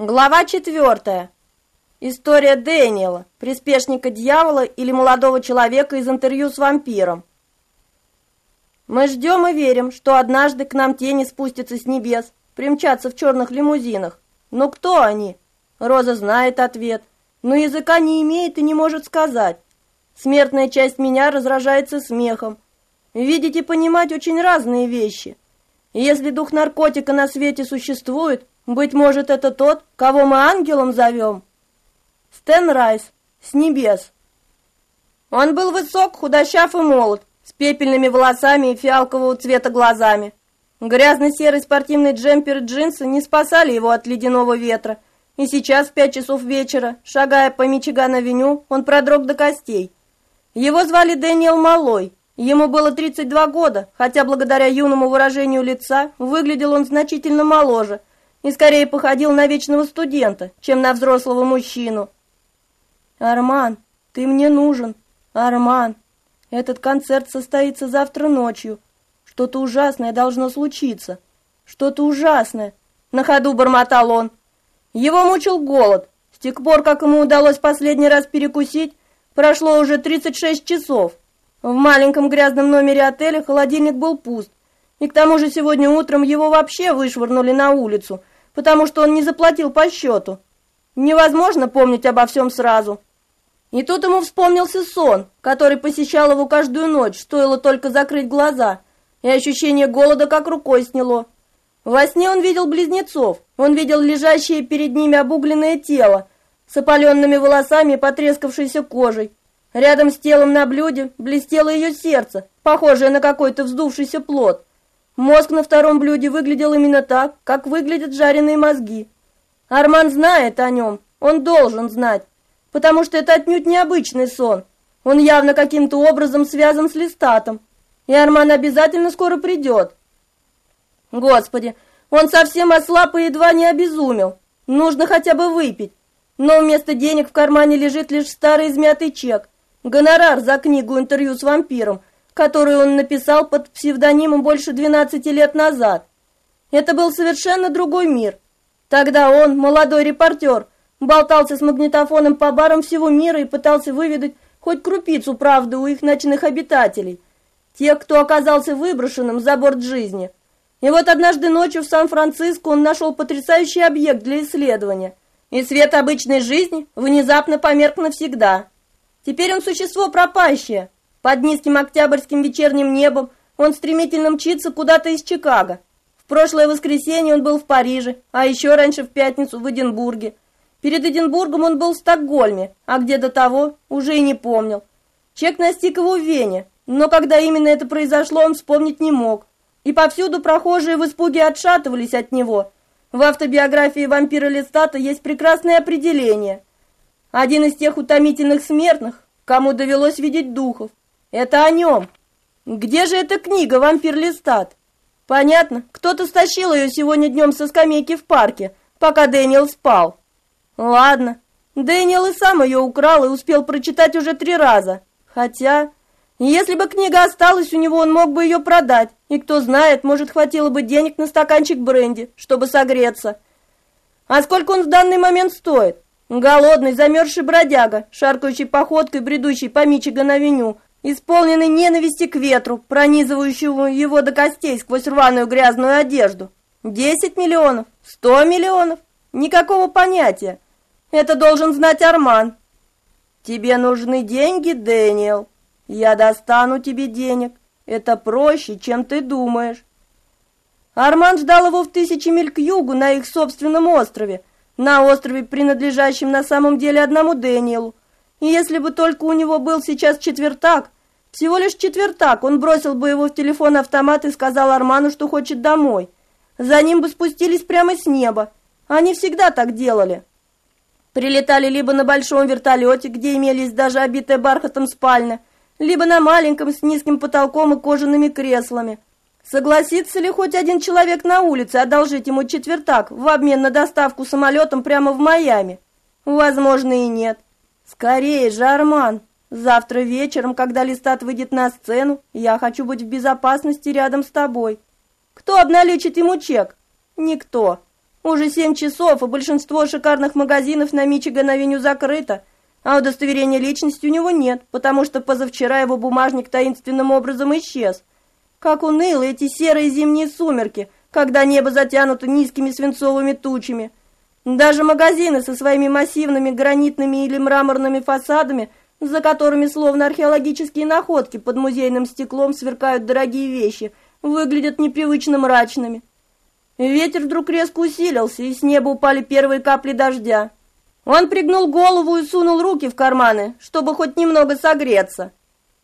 Глава четвертая. История Дэниела, приспешника дьявола или молодого человека из интервью с вампиром. Мы ждем и верим, что однажды к нам тени спустятся с небес, примчатся в черных лимузинах. Но кто они? Роза знает ответ, но языка не имеет и не может сказать. Смертная часть меня разражается смехом. Видеть и понимать очень разные вещи. Если дух наркотика на свете существует, быть может, это тот, кого мы ангелом зовем? Стэн Райс, с небес. Он был высок, худощав и молод, с пепельными волосами и фиалкового цвета глазами. Грязно-серый спортивный джемпер и джинсы не спасали его от ледяного ветра, и сейчас в пять часов вечера, шагая по Мичиган-авеню, он продрог до костей. Его звали Дэниел Малой, ему было 32 года, хотя благодаря юному выражению лица выглядел он значительно моложе – и скорее походил на вечного студента, чем на взрослого мужчину. «Арман, ты мне нужен, Арман. Этот концерт состоится завтра ночью. Что-то ужасное должно случиться. Что-то ужасное!» На ходу бормотал он. Его мучил голод. С тех пор, как ему удалось последний раз перекусить, прошло уже 36 часов. В маленьком грязном номере отеля холодильник был пуст, и к тому же сегодня утром его вообще вышвырнули на улицу, потому что он не заплатил по счету. Невозможно помнить обо всем сразу. И тут ему вспомнился сон, который посещал его каждую ночь, стоило только закрыть глаза, и ощущение голода как рукой сняло. Во сне он видел близнецов, он видел лежащее перед ними обугленное тело с опаленными волосами и потрескавшейся кожей. Рядом с телом на блюде блестело ее сердце, похожее на какой-то вздувшийся плод. Мозг на втором блюде выглядел именно так, как выглядят жареные мозги. Арман знает о нем, он должен знать, потому что это отнюдь необычный сон. Он явно каким-то образом связан с Листатом, и Арман обязательно скоро придет. Господи, он совсем ослаб и едва не обезумел. Нужно хотя бы выпить. Но вместо денег в кармане лежит лишь старый измятый чек. Гонорар за книгу интервью с вампиром, которую он написал под псевдонимом больше 12 лет назад. Это был совершенно другой мир. Тогда он, молодой репортер, болтался с магнитофоном по барам всего мира и пытался выведать хоть крупицу правды у их ночных обитателей, тех, кто оказался выброшенным за борт жизни. И вот однажды ночью в Сан-Франциско он нашел потрясающий объект для исследования, и свет обычной жизни внезапно померк навсегда. Теперь он существо пропащее, под низким октябрьским вечерним небом он стремительно мчится куда-то из Чикаго. В прошлое воскресенье он был в Париже, а еще раньше в пятницу в Эдинбурге. Перед Эдинбургом он был в Стокгольме, а где до того, уже и не помнил. Чек настиг его в Вене, но когда именно это произошло, он вспомнить не мог. И повсюду прохожие в испуге отшатывались от него. В автобиографии вампира Листата есть прекрасное определение. Один из тех утомительных смертных, кому довелось видеть духов. Это о нем. Где же эта книга «Вампир Листат»? Понятно, кто-то стащил ее сегодня днем со скамейки в парке, пока Дэниел спал. Ладно, Дэниел и сам ее украл и успел прочитать уже три раза. Хотя, если бы книга осталась у него, он мог бы ее продать. И кто знает, может, хватило бы денег на стаканчик бренди, чтобы согреться. А сколько он в данный момент стоит? Голодный, замерзший бродяга, шаркающий походкой, бредущий по Мичиган-авеню, исполненный ненависти к ветру, пронизывающему его до костей сквозь рваную грязную одежду. Десять миллионов? Сто миллионов? Никакого понятия. Это должен знать Арман. Тебе нужны деньги, Дэниел. Я достану тебе денег. Это проще, чем ты думаешь. Арман ждал его в тысячи миль к югу на их собственном острове, на острове, принадлежащем на самом деле одному Дэниелу. И если бы только у него был сейчас четвертак, всего лишь четвертак, он бросил бы его в телефон-автомат и сказал Арману, что хочет домой. За ним бы спустились прямо с неба. Они всегда так делали. Прилетали либо на большом вертолете, где имелись даже обитая бархатом спальня, либо на маленьком с низким потолком и кожаными креслами. Согласится ли хоть один человек на улице одолжить ему четвертак в обмен на доставку самолетом прямо в Майами? Возможно и нет. Скорее же, Арман. Завтра вечером, когда Листат выйдет на сцену, я хочу быть в безопасности рядом с тобой. Кто обналичит ему чек? Никто. Уже семь часов, и большинство шикарных магазинов на Мичиган-авеню закрыто, а удостоверения личности у него нет, потому что позавчера его бумажник таинственным образом исчез. Как уныло эти серые зимние сумерки, когда небо затянуто низкими свинцовыми тучами. Даже магазины со своими массивными гранитными или мраморными фасадами, за которыми словно археологические находки под музейным стеклом сверкают дорогие вещи, выглядят непривычно мрачными. Ветер вдруг резко усилился, и с неба упали первые капли дождя. Он пригнул голову и сунул руки в карманы, чтобы хоть немного согреться.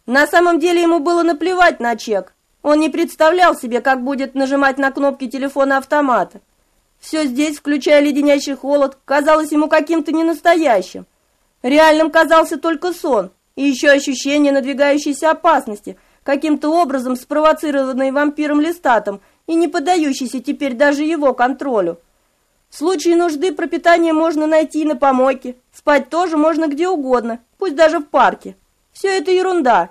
На самом деле ему было наплевать на чек. Он не представлял себе, как будет нажимать на кнопки телефона автомата. Все здесь, включая леденящий холод, казалось ему каким-то ненастоящим. Реальным казался только сон и еще ощущение надвигающейся опасности, каким-то образом спровоцированной вампиром Листатом и не поддающейся теперь даже его контролю. В случае нужды пропитание можно найти на помойке, спать тоже можно где угодно, пусть даже в парке. Все это ерунда.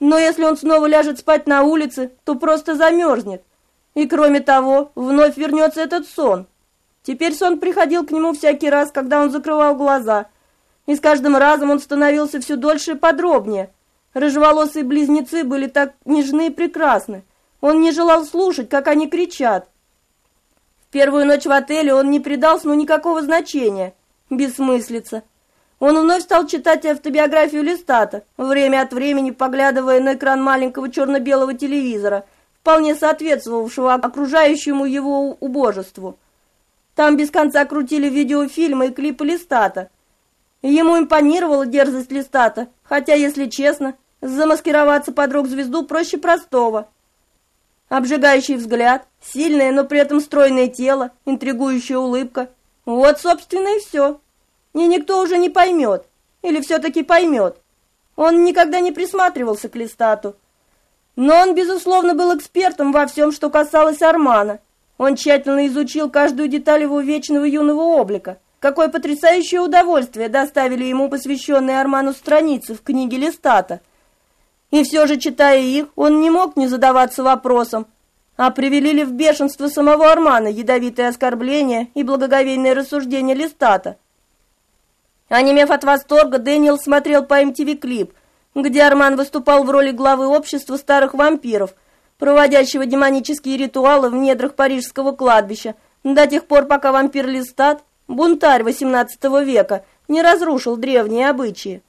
Но если он снова ляжет спать на улице, то просто замерзнет. И кроме того, вновь вернется этот сон. Теперь сон приходил к нему всякий раз, когда он закрывал глаза. И с каждым разом он становился все дольше и подробнее. Рыжеволосые близнецы были так нежны и прекрасны. Он не желал слушать, как они кричат. В первую ночь в отеле он не придал сну никакого значения. Бессмыслица. Он вновь стал читать автобиографию Листата, время от времени поглядывая на экран маленького черно-белого телевизора, вполне соответствовавшего окружающему его убожеству. Там без конца крутили видеофильмы и клипы Листата. Ему импонировала дерзость Листата, хотя, если честно, замаскироваться под рок-звезду проще простого. Обжигающий взгляд, сильное, но при этом стройное тело, интригующая улыбка. Вот, собственно, и все. И никто уже не поймет. Или все-таки поймет. Он никогда не присматривался к Листату. Но он, безусловно, был экспертом во всем, что касалось Армана. Он тщательно изучил каждую деталь его вечного юного облика. Какое потрясающее удовольствие доставили ему посвященные Арману страницы в книге Листата. И все же, читая их, он не мог не задаваться вопросом, а привели ли в бешенство самого Армана ядовитые оскорбления и благоговейные рассуждения Листата. Онемев от восторга, Дэниел смотрел по MTV клип, где Арман выступал в роли главы общества старых вампиров, проводящего демонические ритуалы в недрах парижского кладбища, до тех пор, пока вампир Листат, бунтарь XVIII века, не разрушил древние обычаи.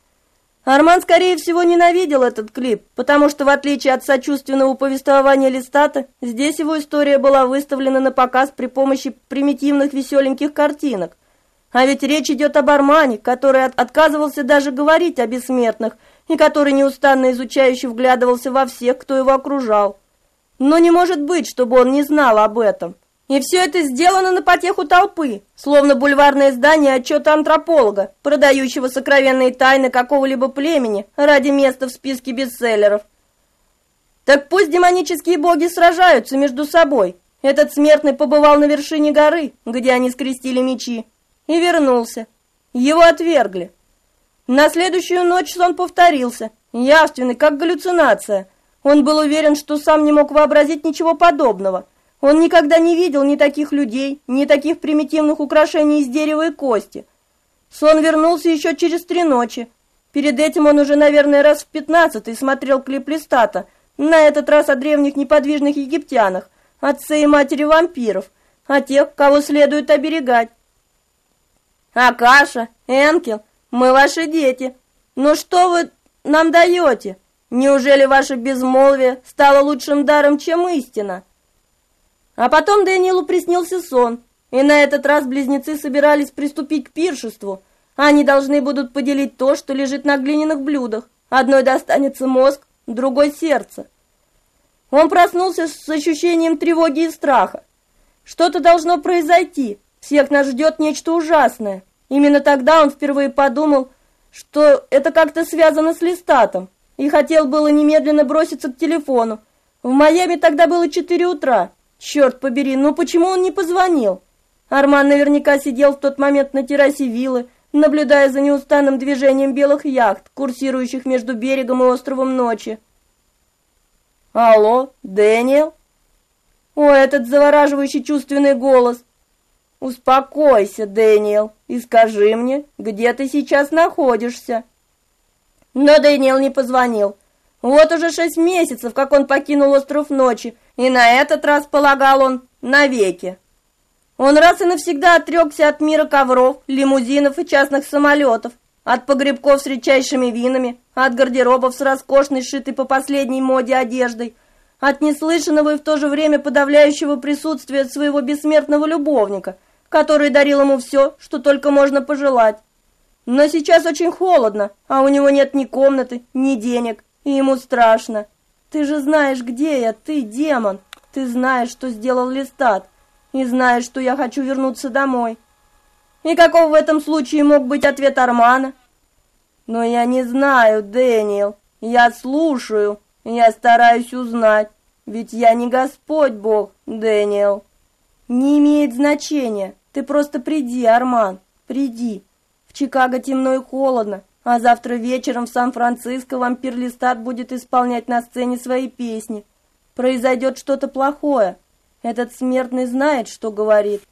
Арман, скорее всего, ненавидел этот клип, потому что, в отличие от сочувственного повествования Листата, здесь его история была выставлена на показ при помощи примитивных веселеньких картинок. А ведь речь идет об Армане, который отказывался даже говорить о бессмертных и который неустанно изучающе вглядывался во всех, кто его окружал. Но не может быть, чтобы он не знал об этом. И все это сделано на потеху толпы, словно бульварное издание отчета антрополога, продающего сокровенные тайны какого-либо племени ради места в списке бестселлеров. Так пусть демонические боги сражаются между собой. Этот смертный побывал на вершине горы, где они скрестили мечи и вернулся. Его отвергли. На следующую ночь сон повторился, явственный, как галлюцинация. Он был уверен, что сам не мог вообразить ничего подобного. Он никогда не видел ни таких людей, ни таких примитивных украшений из дерева и кости. Сон вернулся еще через три ночи. Перед этим он уже, наверное, раз в пятнадцатый смотрел клип Листата, на этот раз о древних неподвижных египтянах, отце и матери вампиров, о тех, кого следует оберегать. «Акаша, Энкел, мы ваши дети. Ну что вы нам даете? Неужели ваше безмолвие стало лучшим даром, чем истина?» А потом Дэниелу приснился сон, и на этот раз близнецы собирались приступить к пиршеству. Они должны будут поделить то, что лежит на глиняных блюдах. Одной достанется мозг, другой сердце. Он проснулся с ощущением тревоги и страха. Что-то должно произойти, всех нас ждет нечто ужасное. Именно тогда он впервые подумал, что это как-то связано с листатом, и хотел было немедленно броситься к телефону. В Майами тогда было четыре утра. Черт побери, ну почему он не позвонил? Арман наверняка сидел в тот момент на террасе виллы, наблюдая за неустанным движением белых яхт, курсирующих между берегом и островом ночи. «Алло, Дэниел?» О, этот завораживающий чувственный голос! Успокойся, Дэниел, и скажи мне, где ты сейчас находишься. Но Дэниел не позвонил. Вот уже шесть месяцев, как он покинул остров ночи, и на этот раз, полагал он, навеки. Он раз и навсегда отрекся от мира ковров, лимузинов и частных самолетов, от погребков с редчайшими винами, от гардеробов с роскошной, сшитой по последней моде одеждой, от неслышанного и в то же время подавляющего присутствия своего бессмертного любовника, который дарил ему все, что только можно пожелать. Но сейчас очень холодно, а у него нет ни комнаты, ни денег, и ему страшно. Ты же знаешь, где я, ты, демон. Ты знаешь, что сделал Листат, и знаешь, что я хочу вернуться домой. И каков в этом случае мог быть ответ Армана? Но я не знаю, Дэниел. Я слушаю, я стараюсь узнать. Ведь я не Господь Бог, Дэниел. Не имеет значения. Ты просто приди, Арман, приди. В Чикаго темно и холодно, а завтра вечером в Сан-Франциско вампир Листат будет исполнять на сцене свои песни. Произойдет что-то плохое. Этот смертный знает, что говорит.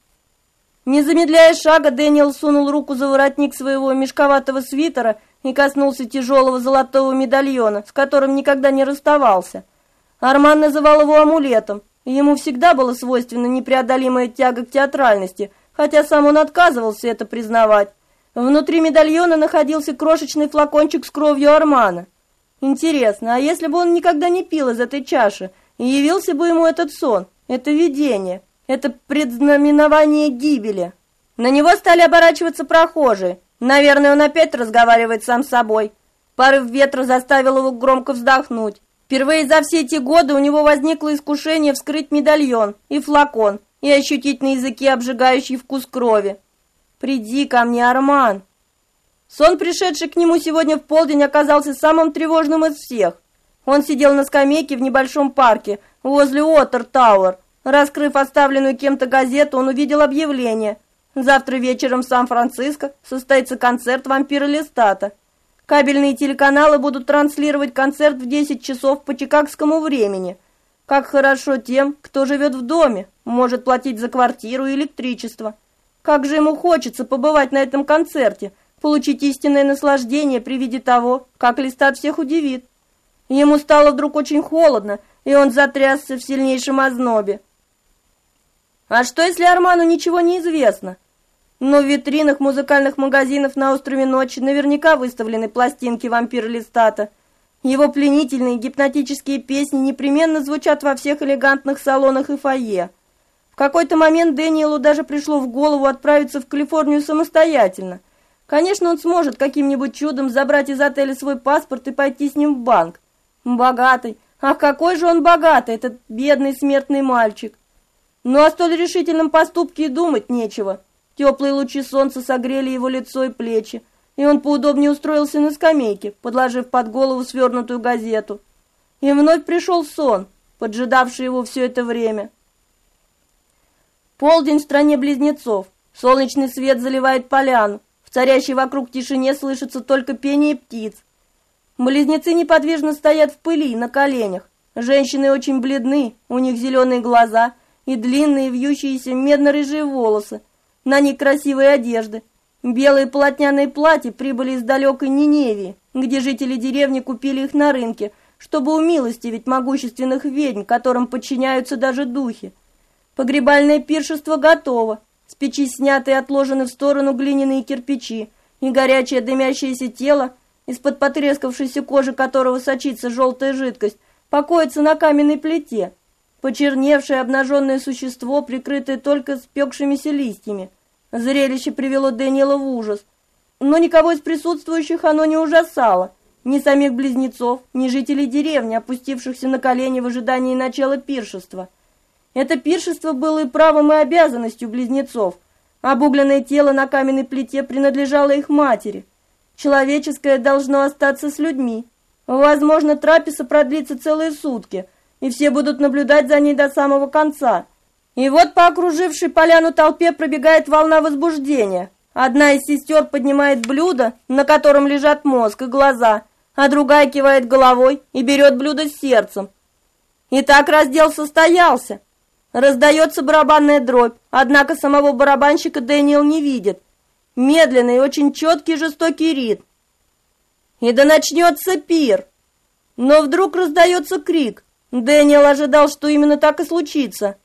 Не замедляя шага, Дэниел сунул руку за воротник своего мешковатого свитера и коснулся тяжелого золотого медальона, с которым никогда не расставался. Арман называл его амулетом, ему всегда была свойственна непреодолимая тяга к театральности, хотя сам он отказывался это признавать. Внутри медальона находился крошечный флакончик с кровью Армана. Интересно, а если бы он никогда не пил из этой чаши, и явился бы ему этот сон, это видение – это предзнаменование гибели. На него стали оборачиваться прохожие. Наверное, он опять разговаривает сам с собой. Порыв ветра заставил его громко вздохнуть. Впервые за все эти годы у него возникло искушение вскрыть медальон и флакон и ощутить на языке обжигающий вкус крови. «Приди ко мне, Арман!» Сон, пришедший к нему сегодня в полдень, оказался самым тревожным из всех. Он сидел на скамейке в небольшом парке возле Уотер Тауэр Раскрыв оставленную кем-то газету, он увидел объявление. Завтра вечером в Сан-Франциско состоится концерт вампира Листата. Кабельные телеканалы будут транслировать концерт в 10 часов по чикагскому времени. Как хорошо тем, кто живет в доме, может платить за квартиру и электричество. Как же ему хочется побывать на этом концерте, получить истинное наслаждение при виде того, как Листат всех удивит. Ему стало вдруг очень холодно, и он затрясся в сильнейшем ознобе. А что, если Арману ничего не известно? Но в витринах музыкальных магазинов на острове Ночи наверняка выставлены пластинки вампира Листата. Его пленительные гипнотические песни непременно звучат во всех элегантных салонах и фойе. В какой-то момент Дэниелу даже пришло в голову отправиться в Калифорнию самостоятельно. Конечно, он сможет каким-нибудь чудом забрать из отеля свой паспорт и пойти с ним в банк. Богатый. Ах, какой же он богатый, этот бедный смертный мальчик. Ну, о столь решительном поступке и думать нечего. Теплые лучи солнца согрели его лицо и плечи, и он поудобнее устроился на скамейке, подложив под голову свернутую газету. И вновь пришел сон, поджидавший его все это время. Полдень в стране близнецов. Солнечный свет заливает поляну. В царящей вокруг тишине слышится только пение птиц. Близнецы неподвижно стоят в пыли на коленях. Женщины очень бледны, у них зеленые глаза – и длинные вьющиеся медно-рыжие волосы, на них красивые одежды. Белые полотняные платья прибыли из далекой Ниневии, где жители деревни купили их на рынке, чтобы умилостивить могущественных ведьм, которым подчиняются даже духи. Погребальное пиршество готово. С печи сняты и отложены в сторону глиняные кирпичи, и горячее дымящееся тело, из-под потрескавшейся кожи которого сочится желтая жидкость, покоится на каменной плите – Почерневшее обнаженное существо, прикрытое только спекшимися листьями. Зрелище привело Дэниела в ужас. Но никого из присутствующих оно не ужасало. Ни самих близнецов, ни жителей деревни, опустившихся на колени в ожидании начала пиршества. Это пиршество было и правом, и обязанностью близнецов. Обугленное тело на каменной плите принадлежало их матери. Человеческое должно остаться с людьми. Возможно, трапеза продлится целые сутки – и все будут наблюдать за ней до самого конца. И вот по окружившей поляну толпе пробегает волна возбуждения. Одна из сестер поднимает блюдо, на котором лежат мозг и глаза, а другая кивает головой и берет блюдо с сердцем. И так раздел состоялся. Раздается барабанная дробь, однако самого барабанщика Дэниел не видит. Медленный, очень четкий жестокий ритм. И да начнется пир. Но вдруг раздается крик. Дэниел ожидал, что именно так и случится.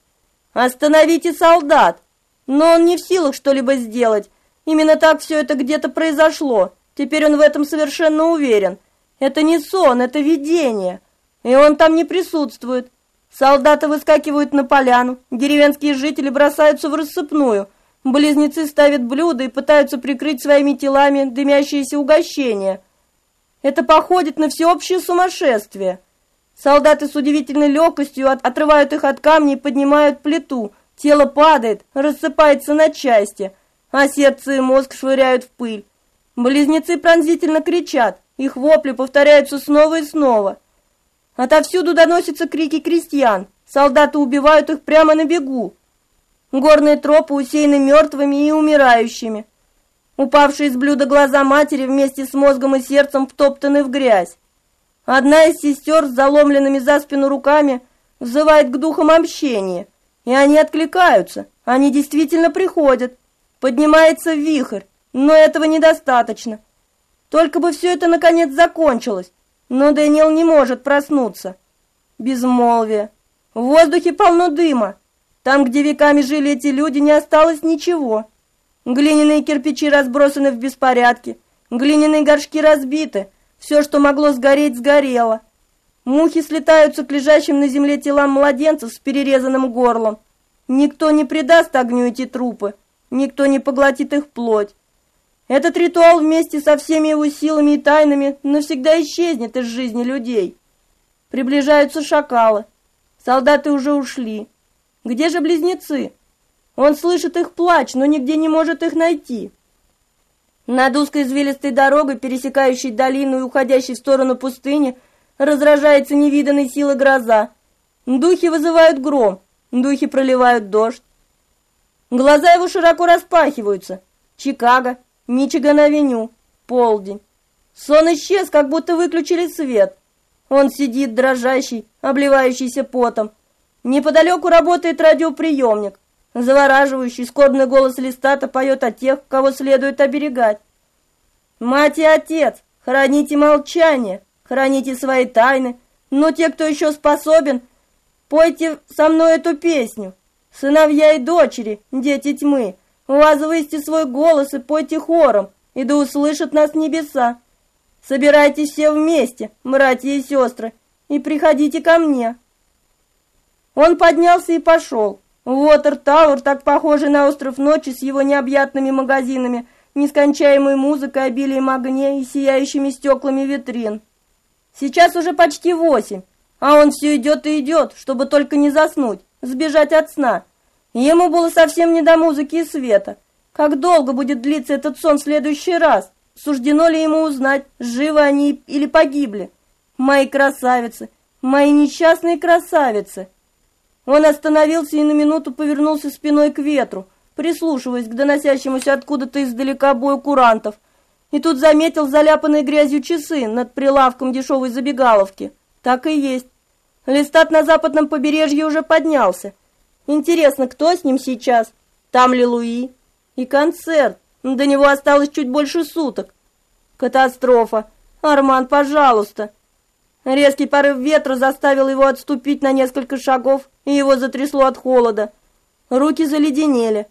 «Остановите солдат!» Но он не в силах что-либо сделать. Именно так все это где-то произошло. Теперь он в этом совершенно уверен. Это не сон, это видение. И он там не присутствует. Солдаты выскакивают на поляну, деревенские жители бросаются в рассыпную. Близнецы ставят блюда и пытаются прикрыть своими телами дымящиеся угощения. Это походит на всеобщее сумасшествие. Солдаты с удивительной легкостью от, отрывают их от камней и поднимают плиту. Тело падает, рассыпается на части, а сердце и мозг швыряют в пыль. Близнецы пронзительно кричат, их вопли повторяются снова и снова. Отовсюду доносятся крики крестьян. Солдаты убивают их прямо на бегу. Горные тропы усеяны мертвыми и умирающими. Упавшие из блюда глаза матери вместе с мозгом и сердцем втоптаны в грязь. Одна из сестер с заломленными за спину руками взывает к духам общения, и они откликаются. Они действительно приходят. Поднимается вихрь, но этого недостаточно. Только бы все это наконец закончилось. Но Дэниел не может проснуться. Безмолвие. В воздухе полно дыма. Там, где веками жили эти люди, не осталось ничего. Глиняные кирпичи разбросаны в беспорядке. Глиняные горшки разбиты. Все, что могло сгореть, сгорело. Мухи слетаются к лежащим на земле телам младенцев с перерезанным горлом. Никто не предаст огню эти трупы. Никто не поглотит их плоть. Этот ритуал вместе со всеми его силами и тайнами навсегда исчезнет из жизни людей. Приближаются шакалы. Солдаты уже ушли. Где же близнецы? Он слышит их плач, но нигде не может их найти. Над узкой извилистой дорогой, пересекающей долину и уходящей в сторону пустыни, разражается невиданной силы гроза. Духи вызывают гром, духи проливают дождь. Глаза его широко распахиваются. Чикаго, Мичиган-авеню, полдень. Сон исчез, как будто выключили свет. Он сидит дрожащий, обливающийся потом. Неподалеку работает радиоприемник. Завораживающий скорбный голос Листата поет о тех, кого следует оберегать. «Мать и отец, храните молчание, храните свои тайны, но те, кто еще способен, пойте со мной эту песню. Сыновья и дочери, дети тьмы, Возвысьте свой голос и пойте хором, и да услышат нас небеса. Собирайтесь все вместе, братья и сестры, и приходите ко мне». Он поднялся и пошел. Уотер Тауэр, так похожий на остров ночи с его необъятными магазинами, нескончаемой музыкой, обилием огней и сияющими стеклами витрин. Сейчас уже почти восемь, а он все идет и идет, чтобы только не заснуть, сбежать от сна. Ему было совсем не до музыки и света. Как долго будет длиться этот сон в следующий раз? Суждено ли ему узнать, живы они или погибли? Мои красавицы, мои несчастные красавицы. Он остановился и на минуту повернулся спиной к ветру, прислушиваясь к доносящемуся откуда-то издалека бою курантов. И тут заметил заляпанные грязью часы над прилавком дешевой забегаловки. Так и есть. Листат на западном побережье уже поднялся. Интересно, кто с ним сейчас? Там ли Луи? И концерт. До него осталось чуть больше суток. Катастрофа. Арман, пожалуйста. Резкий порыв ветра заставил его отступить на несколько шагов, и его затрясло от холода. Руки заледенели.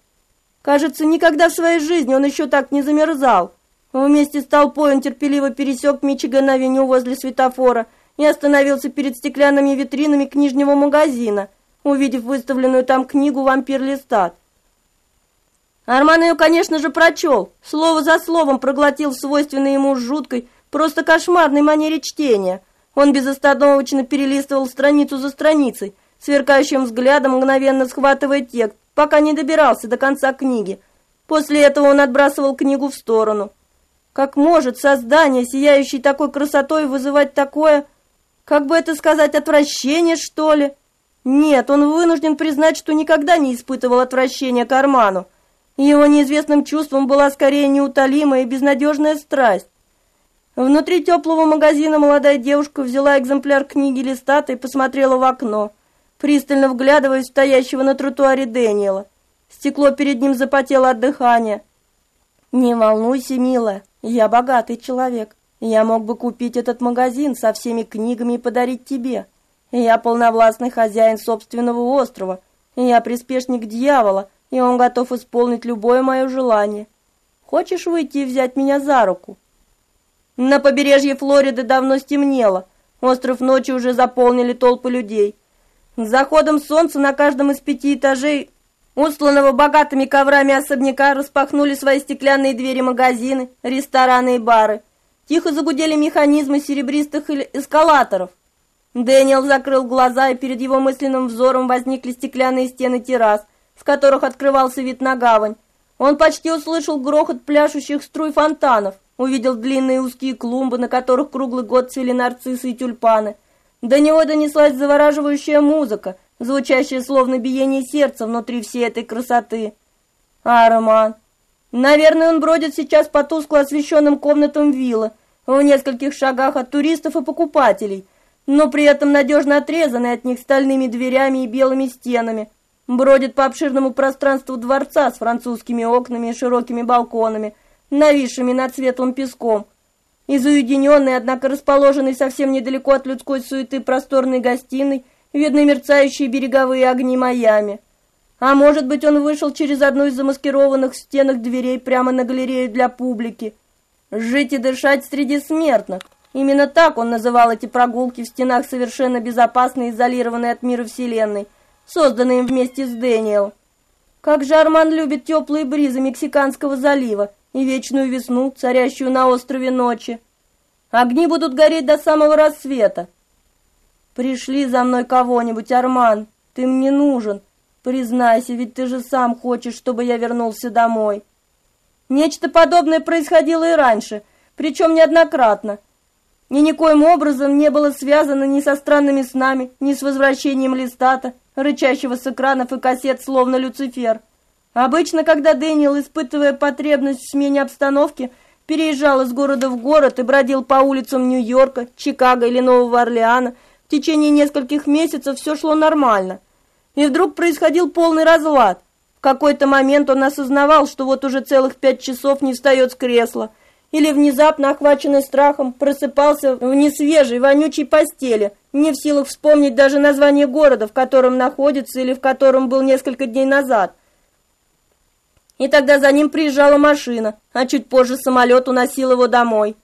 Кажется, никогда в своей жизни он еще так не замерзал. Вместе с толпой он терпеливо пересек Мичиган-авеню возле светофора и остановился перед стеклянными витринами книжного магазина – увидев выставленную там книгу «Вампир Листат». Арман ее, конечно же, прочел, слово за словом проглотил в свойственной ему жуткой, просто кошмарной манере чтения. Он безостановочно перелистывал страницу за страницей, сверкающим взглядом мгновенно схватывая текст, пока не добирался до конца книги. После этого он отбрасывал книгу в сторону. Как может создание, сияющее такой красотой, вызывать такое, как бы это сказать, отвращение, что ли? Нет, он вынужден признать, что никогда не испытывал отвращения к Арману. Его неизвестным чувством была скорее неутолимая и безнадежная страсть. Внутри теплого магазина молодая девушка взяла экземпляр книги листата и посмотрела в окно. пристально вглядываясь в стоящего на тротуаре Дэниела. Стекло перед ним запотело от дыхания. «Не волнуйся, милая, я богатый человек. Я мог бы купить этот магазин со всеми книгами и подарить тебе. Я полновластный хозяин собственного острова. Я приспешник дьявола, и он готов исполнить любое мое желание. Хочешь выйти и взять меня за руку?» На побережье Флориды давно стемнело. Остров ночи уже заполнили толпы людей. С заходом солнца на каждом из пяти этажей устланного богатыми коврами особняка распахнули свои стеклянные двери магазины, рестораны и бары. Тихо загудели механизмы серебристых эскалаторов. Дэниел закрыл глаза, и перед его мысленным взором возникли стеклянные стены террас, с которых открывался вид на гавань. Он почти услышал грохот пляшущих струй фонтанов, увидел длинные узкие клумбы, на которых круглый год цвели нарциссы и тюльпаны. До него донеслась завораживающая музыка, звучащая словно биение сердца внутри всей этой красоты. А Роман? Наверное, он бродит сейчас по тускло освещенным комнатам виллы, в нескольких шагах от туристов и покупателей, но при этом надежно отрезанный от них стальными дверями и белыми стенами. Бродит по обширному пространству дворца с французскими окнами и широкими балконами, нависшими над светлым песком. Из уединенной, однако расположенной совсем недалеко от людской суеты просторной гостиной, видны мерцающие береговые огни Майами. А может быть, он вышел через одну из замаскированных в стенах дверей прямо на галерею для публики. Жить и дышать среди смертных. Именно так он называл эти прогулки в стенах совершенно безопасной изолированной от мира Вселенной, созданные вместе с Дэниел. Как же Арман любит теплые бризы Мексиканского залива и вечную весну, царящую на острове ночи. Огни будут гореть до самого рассвета. Пришли за мной кого-нибудь, Арман, ты мне нужен. Признайся, ведь ты же сам хочешь, чтобы я вернулся домой. Нечто подобное происходило и раньше, причем неоднократно. И никоим образом не было связано ни со странными снами, ни с возвращением листата, рычащего с экранов и кассет, словно Люцифер. Обычно, когда Дэниел, испытывая потребность в смене обстановки, переезжал из города в город и бродил по улицам Нью-Йорка, Чикаго или Нового Орлеана, в течение нескольких месяцев все шло нормально. И вдруг происходил полный разлад. В какой-то момент он осознавал, что вот уже целых пять часов не встает с кресла, или внезапно, охваченный страхом, просыпался в несвежей, вонючей постели, не в силах вспомнить даже название города, в котором находится или в котором был несколько дней назад. И тогда за ним приезжала машина, а чуть позже самолет уносил его домой.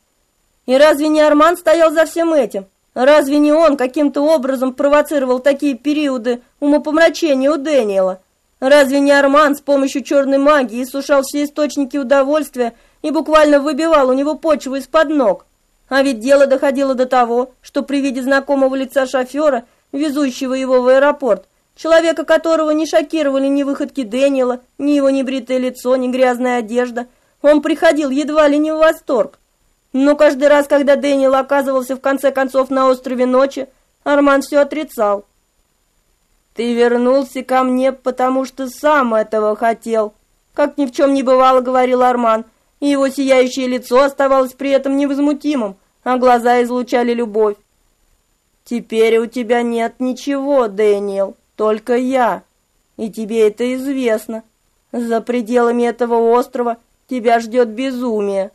И разве не Арман стоял за всем этим? Разве не он каким-то образом провоцировал такие периоды умопомрачения у Дэниела? Разве не Арман с помощью черной магии сушал все источники удовольствия и буквально выбивал у него почву из-под ног? А ведь дело доходило до того, что при виде знакомого лица шофера, везущего его в аэропорт, человека которого не шокировали ни выходки Дэниела, ни его небритое лицо, ни грязная одежда, он приходил едва ли не в восторг. Но каждый раз, когда Дэниел оказывался в конце концов на острове ночи, Арман все отрицал. «Ты вернулся ко мне, потому что сам этого хотел», как ни в чем не бывало, говорил Арман, и его сияющее лицо оставалось при этом невозмутимым, а глаза излучали любовь. «Теперь у тебя нет ничего, Дэниел, только я, и тебе это известно. За пределами этого острова тебя ждет безумие».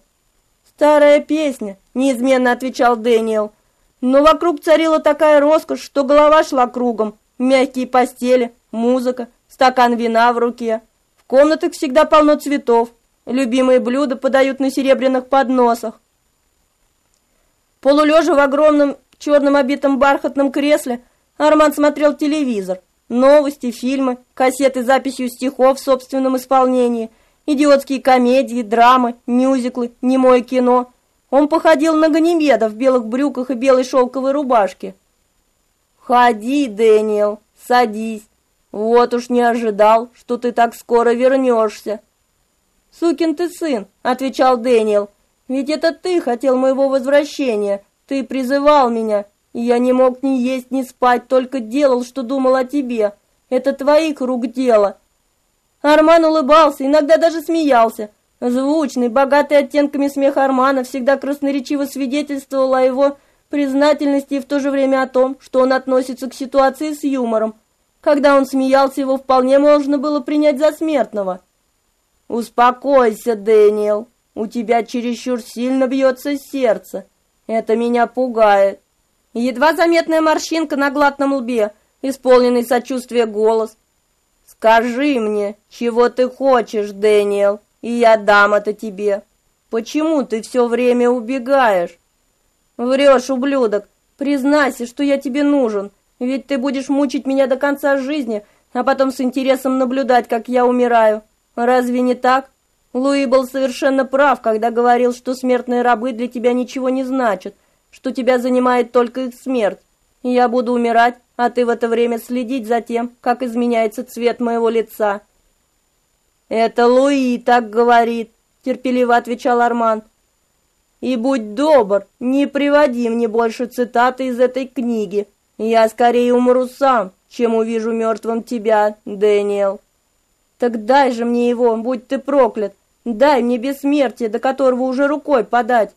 «Старая песня», — неизменно отвечал Дэниел. Но вокруг царила такая роскошь, что голова шла кругом. Мягкие постели, музыка, стакан вина в руке. В комнатах всегда полно цветов. Любимые блюда подают на серебряных подносах. Полулежа в огромном черном обитом бархатном кресле, Арман смотрел телевизор. Новости, фильмы, кассеты с записью стихов в собственном исполнении — идиотские комедии, драмы, мюзиклы, немое кино. Он походил на Ганимеда в белых брюках и белой шелковой рубашке. «Ходи, Дэниел, садись. Вот уж не ожидал, что ты так скоро вернешься». «Сукин ты сын», — отвечал Дэниел. «Ведь это ты хотел моего возвращения. Ты призывал меня, и я не мог ни есть, ни спать, только делал, что думал о тебе. Это твоих рук дело. Арман улыбался, иногда даже смеялся. Звучный, богатый оттенками смех Армана всегда красноречиво свидетельствовал о его признательности и в то же время о том, что он относится к ситуации с юмором, Когда он смеялся, его вполне можно было принять за смертного. «Успокойся, Дэниел, у тебя чересчур сильно бьется сердце. Это меня пугает». Едва заметная морщинка на гладком лбе, исполненный сочувствия голос. «Скажи мне, чего ты хочешь, Дэниел, и я дам это тебе. Почему ты все время убегаешь?» «Врешь, ублюдок, признайся, что я тебе нужен, ведь ты будешь мучить меня до конца жизни, а потом с интересом наблюдать, как я умираю. Разве не так? Луи был совершенно прав, когда говорил, что смертные рабы для тебя ничего не значат, что тебя занимает только их смерть. Я буду умирать, а ты в это время следить за тем, как изменяется цвет моего лица. Это Луи так говорит, терпеливо отвечал Арман. И будь добр, не приводи мне больше цитаты из этой книги. Я скорее умру сам, чем увижу мертвым тебя, Дэниел. Так дай же мне его, будь ты проклят. Дай мне бессмертие, до которого уже рукой подать.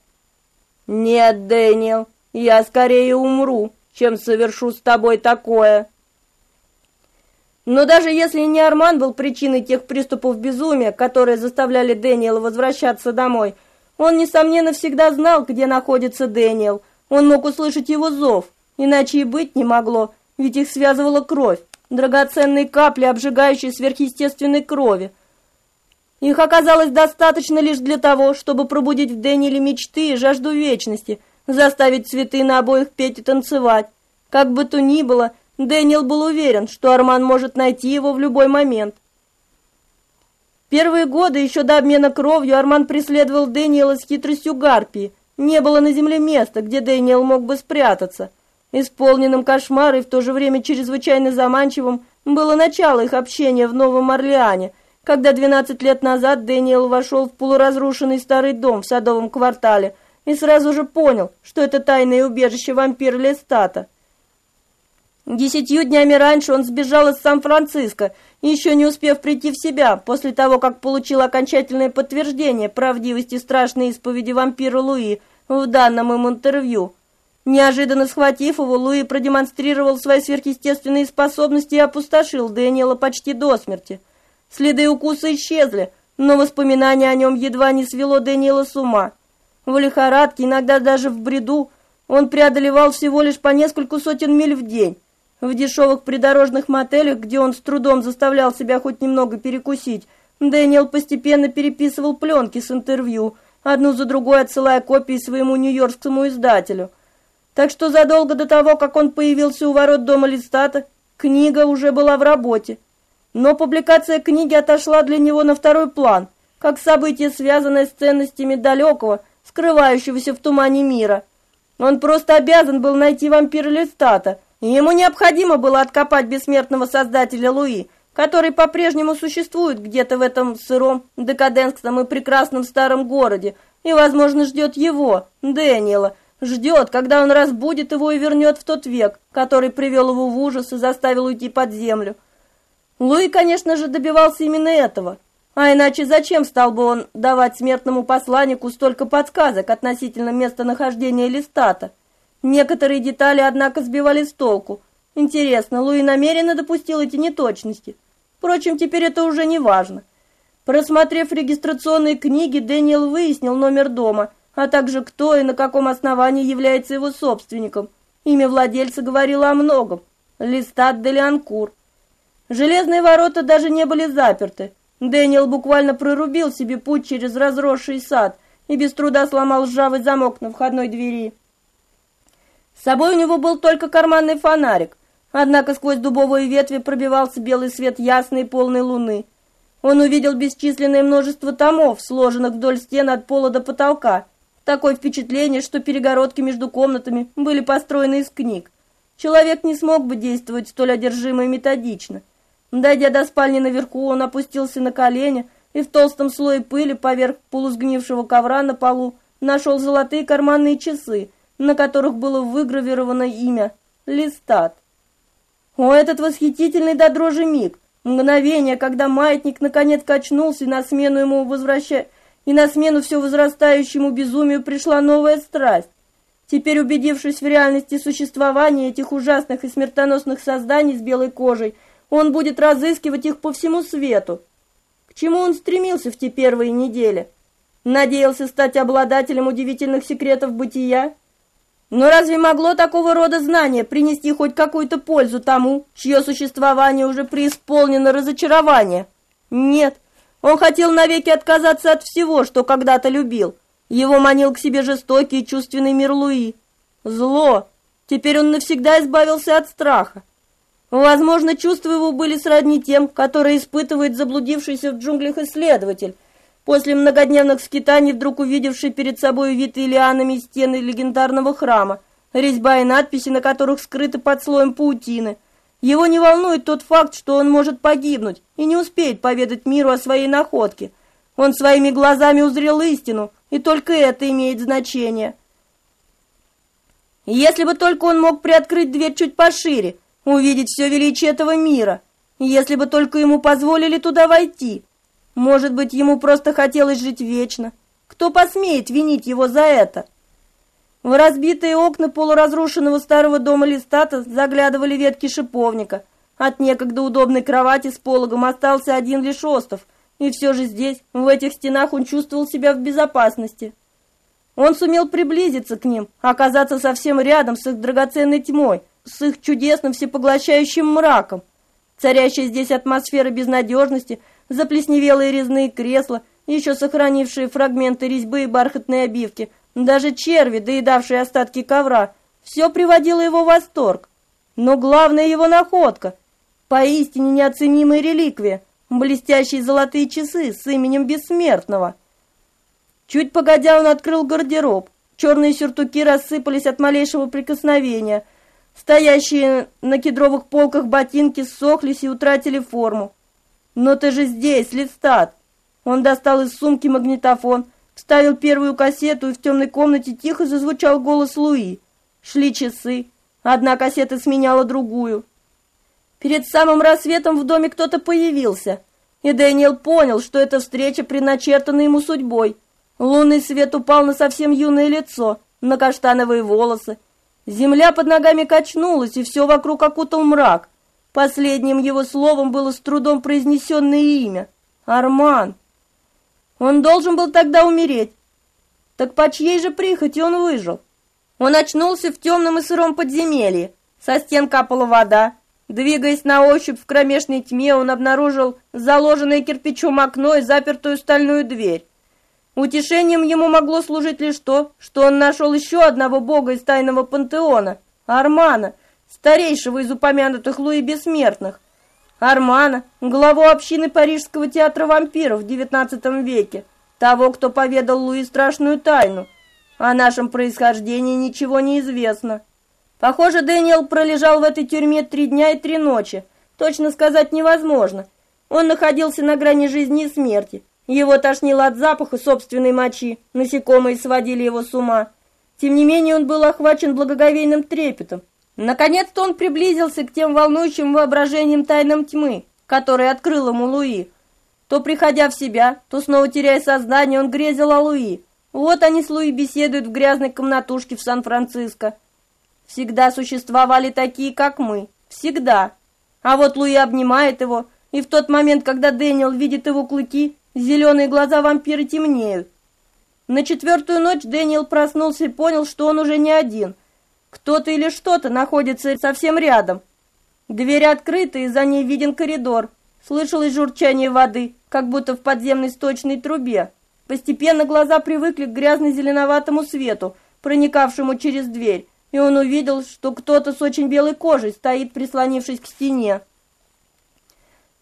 Нет, Дэниел, я скорее умру, чем совершу с тобой такое. Но даже если не Арман был причиной тех приступов безумия, которые заставляли Дэниела возвращаться домой, он, несомненно, всегда знал, где находится Дэниел. Он мог услышать его зов, иначе и быть не могло, ведь их связывала кровь, драгоценные капли обжигающей сверхъестественной крови. Их оказалось достаточно лишь для того, чтобы пробудить в Дэниеле мечты и жажду вечности, заставить цветы на обоих петь и танцевать. Как бы то ни было, Дэниел был уверен, что Арман может найти его в любой момент. Первые годы, еще до обмена кровью, Арман преследовал Дэниела с хитростью гарпии. Не было на земле места, где Дэниел мог бы спрятаться. Исполненным кошмаром и в то же время чрезвычайно заманчивым было начало их общения в Новом Орлеане, когда 12 лет назад Дэниел вошел в полуразрушенный старый дом в садовом квартале и сразу же понял, что это тайное убежище вампира Лестата. Десятью днями раньше он сбежал из Сан-Франциско, еще не успев прийти в себя, после того, как получил окончательное подтверждение правдивости страшной исповеди вампира Луи в данном им интервью. Неожиданно схватив его, Луи продемонстрировал свои сверхъестественные способности и опустошил Дэниела почти до смерти. Следы укуса исчезли, но воспоминания о нем едва не свело Дэниела с ума. В лихорадке, иногда даже в бреду, он преодолевал всего лишь по нескольку сотен миль в день. В дешевых придорожных мотелях, где он с трудом заставлял себя хоть немного перекусить, Дэниел постепенно переписывал пленки с интервью, одну за другой отсылая копии своему нью-йоркскому издателю. Так что задолго до того, как он появился у ворот дома Листата, книга уже была в работе. Но публикация книги отошла для него на второй план, как событие, связанное с ценностями далекого, скрывающегося в тумане мира. Он просто обязан был найти вампира Листата – Ему необходимо было откопать бессмертного создателя Луи, который по-прежнему существует где-то в этом сыром, декадентском и прекрасном старом городе, и, возможно, ждет его, Дэниела, ждет, когда он разбудит его и вернет в тот век, который привел его в ужас и заставил уйти под землю. Луи, конечно же, добивался именно этого. А иначе зачем стал бы он давать смертному посланнику столько подсказок относительно местонахождения Листата? Некоторые детали, однако, сбивали с толку. Интересно, Луи намеренно допустил эти неточности. Впрочем, теперь это уже не важно. Просмотрев регистрационные книги, Дэниел выяснил номер дома, а также кто и на каком основании является его собственником. Имя владельца говорило о многом. Листат де Леанкур. Железные ворота даже не были заперты. Дэниел буквально прорубил себе путь через разросший сад и без труда сломал ржавый замок на входной двери. С собой у него был только карманный фонарик, однако сквозь дубовые ветви пробивался белый свет ясной полной луны. Он увидел бесчисленное множество томов, сложенных вдоль стен от пола до потолка. Такое впечатление, что перегородки между комнатами были построены из книг. Человек не смог бы действовать столь одержимо и методично. Дойдя до спальни наверху, он опустился на колени и в толстом слое пыли поверх полусгнившего ковра на полу нашел золотые карманные часы – на которых было выгравировано имя Листат. О, этот восхитительный до дрожи миг! Мгновение, когда маятник наконец качнулся, и на смену ему возвращая, и на смену все возрастающему безумию пришла новая страсть. Теперь, убедившись в реальности существования этих ужасных и смертоносных созданий с белой кожей, Он будет разыскивать их по всему свету. К чему он стремился в те первые недели? Надеялся стать обладателем удивительных секретов бытия? Но разве могло такого рода знание принести хоть какую-то пользу тому, чье существование уже преисполнено разочарования? Нет, он хотел навеки отказаться от всего, что когда-то любил. Его манил к себе жестокий и чувственный мир Луи. Зло. Теперь он навсегда избавился от страха. Возможно, чувства его были сродни тем, которые испытывает заблудившийся в джунглях исследователь, после многодневных скитаний вдруг увидевший перед собой витые лианами стены легендарного храма, резьба и надписи, на которых скрыты под слоем паутины. Его не волнует тот факт, что он может погибнуть и не успеет поведать миру о своей находке. Он своими глазами узрел истину, и только это имеет значение. Если бы только он мог приоткрыть дверь чуть пошире, увидеть все величие этого мира, если бы только ему позволили туда войти. Может быть, ему просто хотелось жить вечно. Кто посмеет винить его за это? В разбитые окна полуразрушенного старого дома Листата заглядывали ветки шиповника. От некогда удобной кровати с пологом остался один лишь остов, и все же здесь, в этих стенах, он чувствовал себя в безопасности. Он сумел приблизиться к ним, оказаться совсем рядом с их драгоценной тьмой, с их чудесным всепоглощающим мраком. Царящая здесь атмосфера безнадежности, заплесневелые резные кресла, еще сохранившие фрагменты резьбы и бархатной обивки, даже черви, доедавшие остатки ковра, все приводило его в восторг. Но главная его находка, поистине неоценимая реликвия, блестящие золотые часы с именем Бессмертного. Чуть погодя он открыл гардероб, черные сюртуки рассыпались от малейшего прикосновения – Стоящие на кедровых полках ботинки ссохлись и утратили форму. «Но ты же здесь, Листат!» Он достал из сумки магнитофон, вставил первую кассету, и в темной комнате тихо зазвучал голос Луи. Шли часы. Одна кассета сменяла другую. Перед самым рассветом в доме кто-то появился, и Дэниел понял, что эта встреча предначертана ему судьбой. Лунный свет упал на совсем юное лицо, на каштановые волосы, Земля под ногами качнулась, и все вокруг окутал мрак. Последним его словом было с трудом произнесенное имя — Арман. Он должен был тогда умереть. Так по чьей же прихоти он выжил? Он очнулся в темном и сыром подземелье. Со стен капала вода. Двигаясь на ощупь в кромешной тьме, он обнаружил заложенное кирпичом окно и запертую стальную дверь. Утешением ему могло служить лишь то, что он нашел еще одного бога из тайного пантеона – Армана, старейшего из упомянутых Луи Бессмертных. Армана, главу общины Парижского театра вампиров в XIX веке, того, кто поведал Луи страшную тайну. О нашем происхождении ничего не известно. Похоже, Дэниел пролежал в этой тюрьме три дня и три ночи. Точно сказать невозможно. Он находился на грани жизни и смерти. Его тошнило от запаха собственной мочи, насекомые сводили его с ума. Тем не менее он был охвачен благоговейным трепетом. Наконец-то он приблизился к тем волнующим воображениям тайнам тьмы, которые открыл ему Луи. То приходя в себя, то снова теряя сознание, он грезил о Луи. Вот они с Луи беседуют в грязной комнатушке в Сан-Франциско. Всегда существовали такие, как мы. Всегда. А вот Луи обнимает его, и в тот момент, когда Дэниел видит его клыки, Зеленые глаза вампира темнеют. На четвертую ночь Дэниел проснулся и понял, что он уже не один. Кто-то или что-то находится совсем рядом. Дверь открыта, и за ней виден коридор. Слышалось журчание воды, как будто в подземной сточной трубе. Постепенно глаза привыкли к грязно-зеленоватому свету, проникавшему через дверь, и он увидел, что кто-то с очень белой кожей стоит, прислонившись к стене.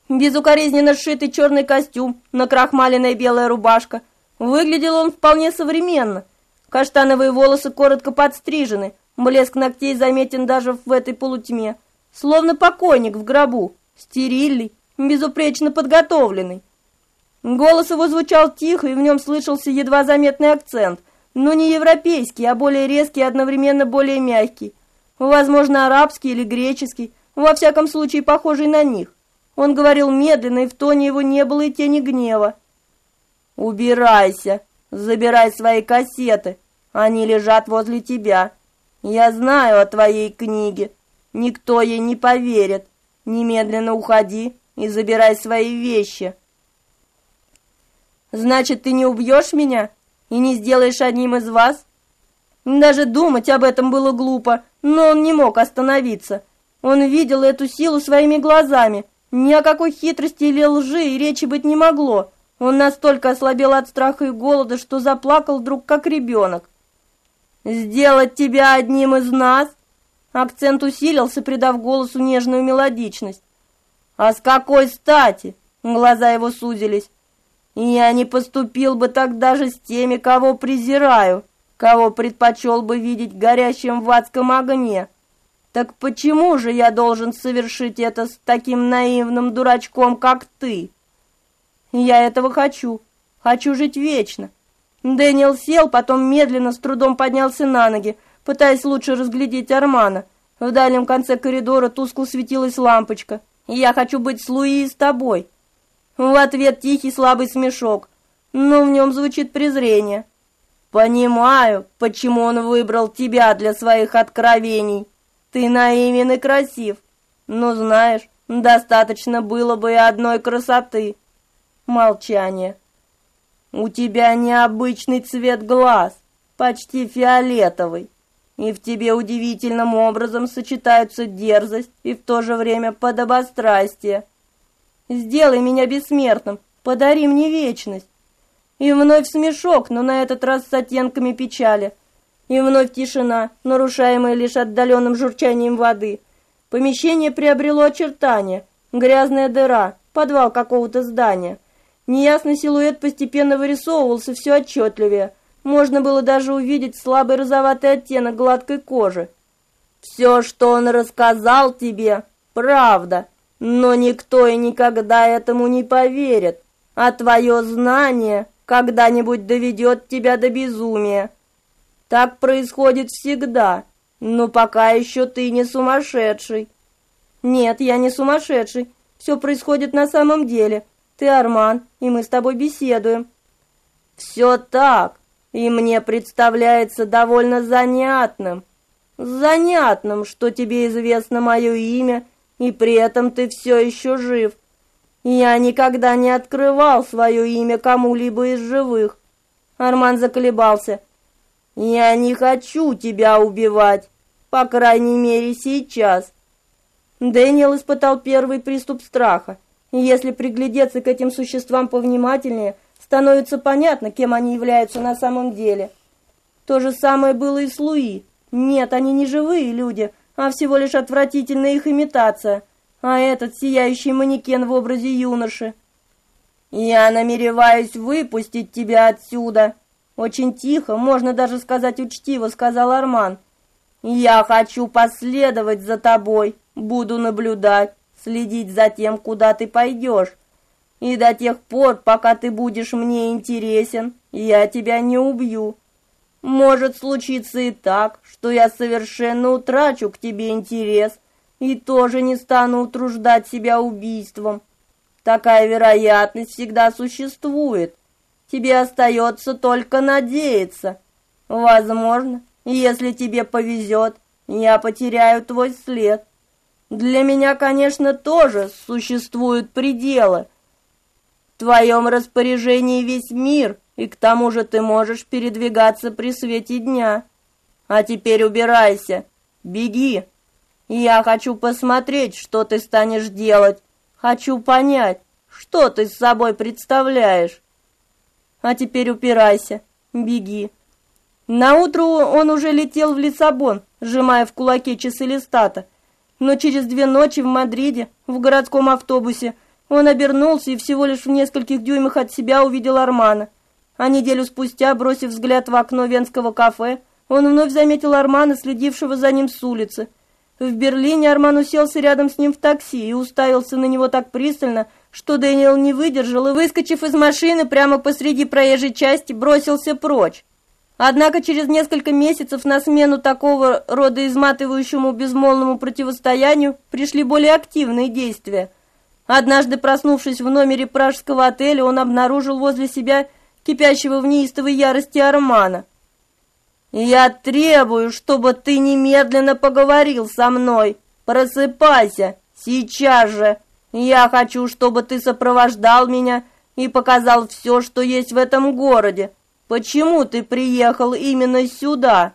Безукоризненно сшитый черный костюм, накрахмаленная белая рубашка. Выглядел он вполне современно. Каштановые волосы коротко подстрижены, блеск ногтей заметен даже в этой полутьме. Словно покойник в гробу, стерильный, безупречно подготовленный. Голос его звучал тихо, и в нем слышался едва заметный акцент, но не европейский, а более резкий и одновременно более мягкий. Возможно, арабский или греческий, во всяком случае похожий на них. Он говорил медленно, и в тоне его не было и тени гнева. «Убирайся, забирай свои кассеты, они лежат возле тебя. Я знаю о твоей книге, никто ей не поверит. немедленно уходи и забирай свои вещи. Значит, ты не убьешь меня и не сделаешь одним из вас? Даже думать об этом было глупо, но он не мог остановиться. Он видел эту силу своими глазами. Ни о какой хитрости или лжи и речи быть не могло. Он настолько ослабел от страха и голода, что заплакал вдруг как ребенок. «Сделать тебя одним из нас?» Акцент усилился, придав голосу нежную мелодичность. «А с какой стати?» Глаза его сузились. «Я не поступил бы так даже с теми, кого презираю, кого предпочел бы видеть горящим в адском огне. Так почему же я должен совершить это с таким наивным дурачком, как ты?» Я этого хочу. Хочу жить вечно. Дэниел сел, потом медленно, с трудом поднялся на ноги, пытаясь лучше разглядеть Армана. В дальнем конце коридора тускло светилась лампочка. «Я хочу быть с Луи с тобой». В ответ тихий слабый смешок, но в нем звучит презрение. «Понимаю, почему он выбрал тебя для своих откровений. Ты наивен и красив. Но знаешь, достаточно было бы и одной красоты». Молчание. У тебя необычный цвет глаз, почти фиолетовый, и в тебе удивительным образом сочетаются дерзость и в то же время подобострастие. Сделай меня бессмертным, подари мне вечность. И вновь смешок, но на этот раз с оттенками печали. И вновь тишина, нарушаемая лишь отдаленным журчанием воды. Помещение приобрело очертания. Грязная дыра, подвал какого-то здания — Неясный силуэт постепенно вырисовывался все отчетливее. Можно было даже увидеть слабый розоватый оттенок гладкой кожи. «Все, что он рассказал тебе, правда, но никто и никогда этому не поверит, а твое знание когда-нибудь доведет тебя до безумия. Так происходит всегда, но пока еще ты не сумасшедший». «Нет, я не сумасшедший, все происходит на самом деле». Ты Арман, и мы с тобой беседуем. Все так, и мне представляется довольно занятным. Занятным, что тебе известно мое имя, и при этом ты все еще жив. Я никогда не открывал свое имя кому-либо из живых. Арман заколебался. Я не хочу тебя убивать, по крайней мере сейчас. Дэниел испытал первый приступ страха. И если приглядеться к этим существам повнимательнее, становится понятно, кем они являются на самом деле. То же самое было и с Луи. Нет, они не живые люди, а всего лишь отвратительная их имитация. А этот сияющий манекен в образе юноши. «Я намереваюсь выпустить тебя отсюда!» Очень тихо, можно даже сказать учтиво, сказал Арман. «Я хочу последовать за тобой, буду наблюдать следить за тем, куда ты пойдешь. И до тех пор, пока ты будешь мне интересен, я тебя не убью. Может случиться и так, что я совершенно утрачу к тебе интерес и тоже не стану утруждать себя убийством. Такая вероятность всегда существует. Тебе остается только надеяться. Возможно, если тебе повезет, я потеряю твой след. Для меня, конечно, тоже существуют пределы. В твоем распоряжении весь мир, и к тому же ты можешь передвигаться при свете дня. А теперь убирайся, беги. Я хочу посмотреть, что ты станешь делать. Хочу понять, что ты с собой представляешь. А теперь упирайся, беги. Наутро он уже летел в Лиссабон, сжимая в кулаке часы листата, но через две ночи в Мадриде, в городском автобусе, он обернулся и всего лишь в нескольких дюймах от себя увидел Армана. А неделю спустя, бросив взгляд в окно венского кафе, он вновь заметил Армана, следившего за ним с улицы. В Берлине Арман уселся рядом с ним в такси и уставился на него так пристально, что Дэниел не выдержал и, выскочив из машины прямо посреди проезжей части, бросился прочь. Однако через несколько месяцев на смену такого рода изматывающему безмолвному противостоянию пришли более активные действия. Однажды, проснувшись в номере пражского отеля, он обнаружил возле себя кипящего в неистовой ярости Армана. «Я требую, чтобы ты немедленно поговорил со мной. Просыпайся, Сейчас же! Я хочу, чтобы ты сопровождал меня и показал все, что есть в этом городе. Почему ты приехал именно сюда?»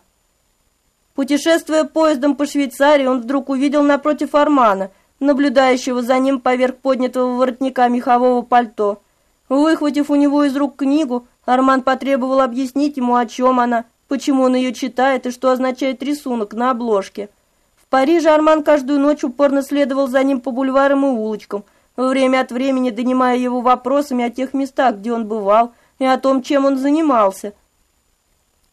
Путешествуя поездом по Швейцарии, он вдруг увидел напротив Армана, наблюдающего за ним поверх поднятого воротника мехового пальто. Выхватив у него из рук книгу, Арман потребовал объяснить ему, о чем она, почему он ее читает и что означает рисунок на обложке. В Париже Арман каждую ночь упорно следовал за ним по бульварам и улочкам, время от времени донимая его вопросами о тех местах, где он бывал, и о том, чем он занимался.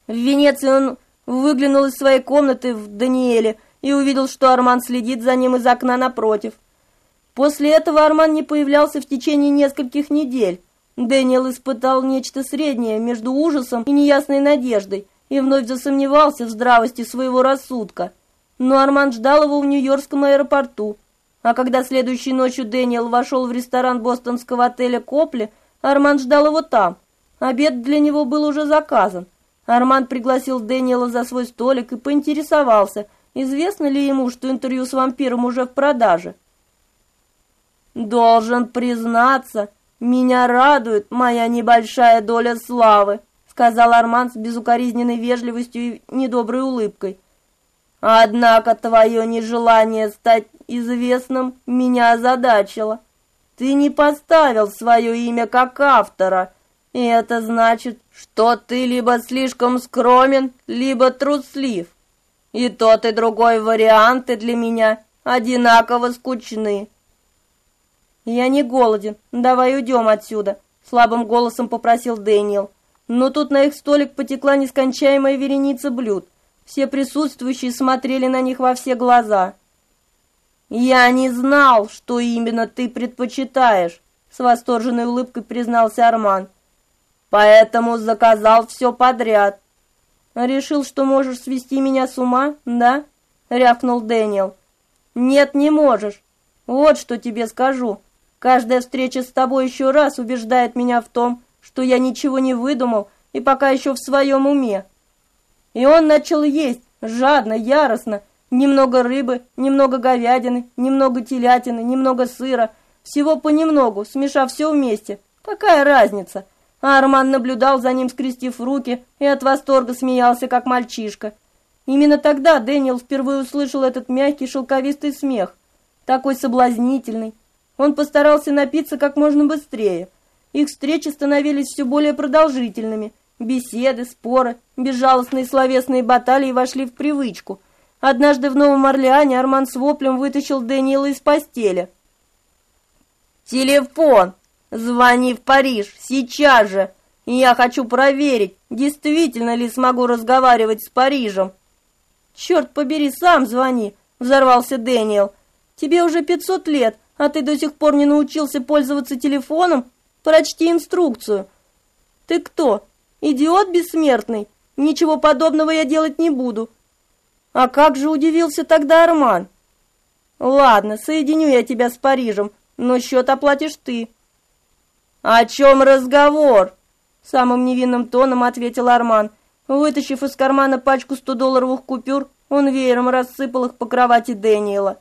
В Венеции он выглянул из своей комнаты в Даниэле и увидел, что Арман следит за ним из окна напротив. После этого Арман не появлялся в течение нескольких недель. Дэниел испытал нечто среднее между ужасом и неясной надеждой и вновь засомневался в здравости своего рассудка. Но Арман ждал его в Нью-Йоркском аэропорту. А когда следующей ночью Дэниел вошел в ресторан бостонского отеля «Копли», Арман ждал его там. Обед для него был уже заказан. Арман пригласил Дэниела за свой столик и поинтересовался, известно ли ему, что интервью с вампиром уже в продаже. «Должен признаться, меня радует моя небольшая доля славы», сказал Арман с безукоризненной вежливостью и недоброй улыбкой. «Однако твое нежелание стать известным меня озадачило. Ты не поставил свое имя как автора, и это значит, что ты либо слишком скромен, либо труслив. И тот, и другой варианты для меня одинаково скучны. Я не голоден, давай уйдем отсюда, слабым голосом попросил Дэниел. Но тут на их столик потекла нескончаемая вереница блюд. Все присутствующие смотрели на них во все глаза. «Я не знал, что именно ты предпочитаешь», — с восторженной улыбкой признался Арман поэтому заказал все подряд. Решил, что можешь свести меня с ума, да? рявкнул Дэниел. Нет, не можешь. Вот что тебе скажу. Каждая встреча с тобой еще раз убеждает меня в том, что я ничего не выдумал и пока еще в своем уме. И он начал есть, жадно, яростно, немного рыбы, немного говядины, немного телятины, немного сыра, всего понемногу, смешав все вместе. Какая разница? Арман наблюдал за ним, скрестив руки, и от восторга смеялся, как мальчишка. Именно тогда Дэниел впервые услышал этот мягкий шелковистый смех, такой соблазнительный. Он постарался напиться как можно быстрее. Их встречи становились все более продолжительными. Беседы, споры, безжалостные словесные баталии вошли в привычку. Однажды в Новом Орлеане Арман с воплем вытащил Дэниела из постели. «Телефон!» Звони в Париж, сейчас же. Я хочу проверить, действительно ли смогу разговаривать с Парижем. Черт побери, сам звони, взорвался Дэниел. Тебе уже пятьсот лет, а ты до сих пор не научился пользоваться телефоном? Прочти инструкцию. Ты кто? Идиот бессмертный? Ничего подобного я делать не буду. А как же удивился тогда Арман? Ладно, соединю я тебя с Парижем, но счет оплатишь ты. «О чем разговор?» Самым невинным тоном ответил Арман. Вытащив из кармана пачку 100-долларовых купюр, он веером рассыпал их по кровати Дэниела.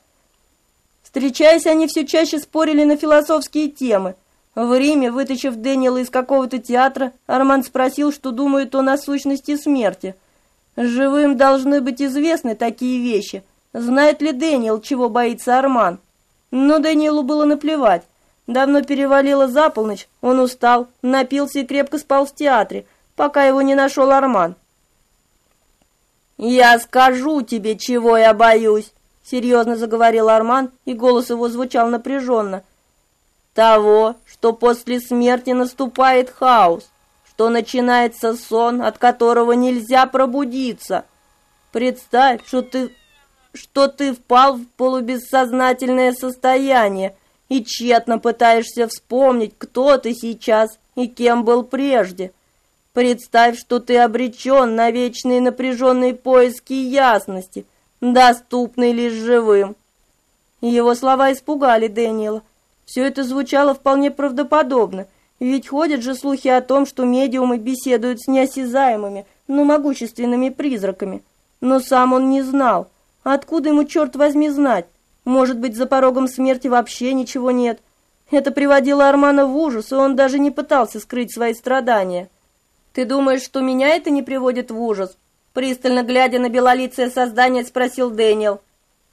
Встречаясь, они все чаще спорили на философские темы. В Риме, вытащив Дэниела из какого-то театра, Арман спросил, что думает он о сущности смерти. Живым должны быть известны такие вещи. Знает ли Дэниел, чего боится Арман? Но Дэниелу было наплевать. Давно перевалило за полночь, он устал, напился и крепко спал в театре, пока его не нашел Арман. «Я скажу тебе, чего я боюсь», — серьезно заговорил Арман, и голос его звучал напряженно. «Того, что после смерти наступает хаос, что начинается сон, от которого нельзя пробудиться. Представь, что ты, что ты впал в полубессознательное состояние, и тщетно пытаешься вспомнить, кто ты сейчас и кем был прежде. Представь, что ты обречен на вечные напряженные поиски ясности, доступные лишь живым. Его слова испугали Дэниела. Все это звучало вполне правдоподобно, ведь ходят же слухи о том, что медиумы беседуют с неосязаемыми, но могущественными призраками. Но сам он не знал. Откуда ему, черт возьми, знать? Может быть, за порогом смерти вообще ничего нет. Это приводило Армана в ужас, и он даже не пытался скрыть свои страдания. «Ты думаешь, что меня это не приводит в ужас?» Пристально глядя на белолицее создание, спросил Дэниел.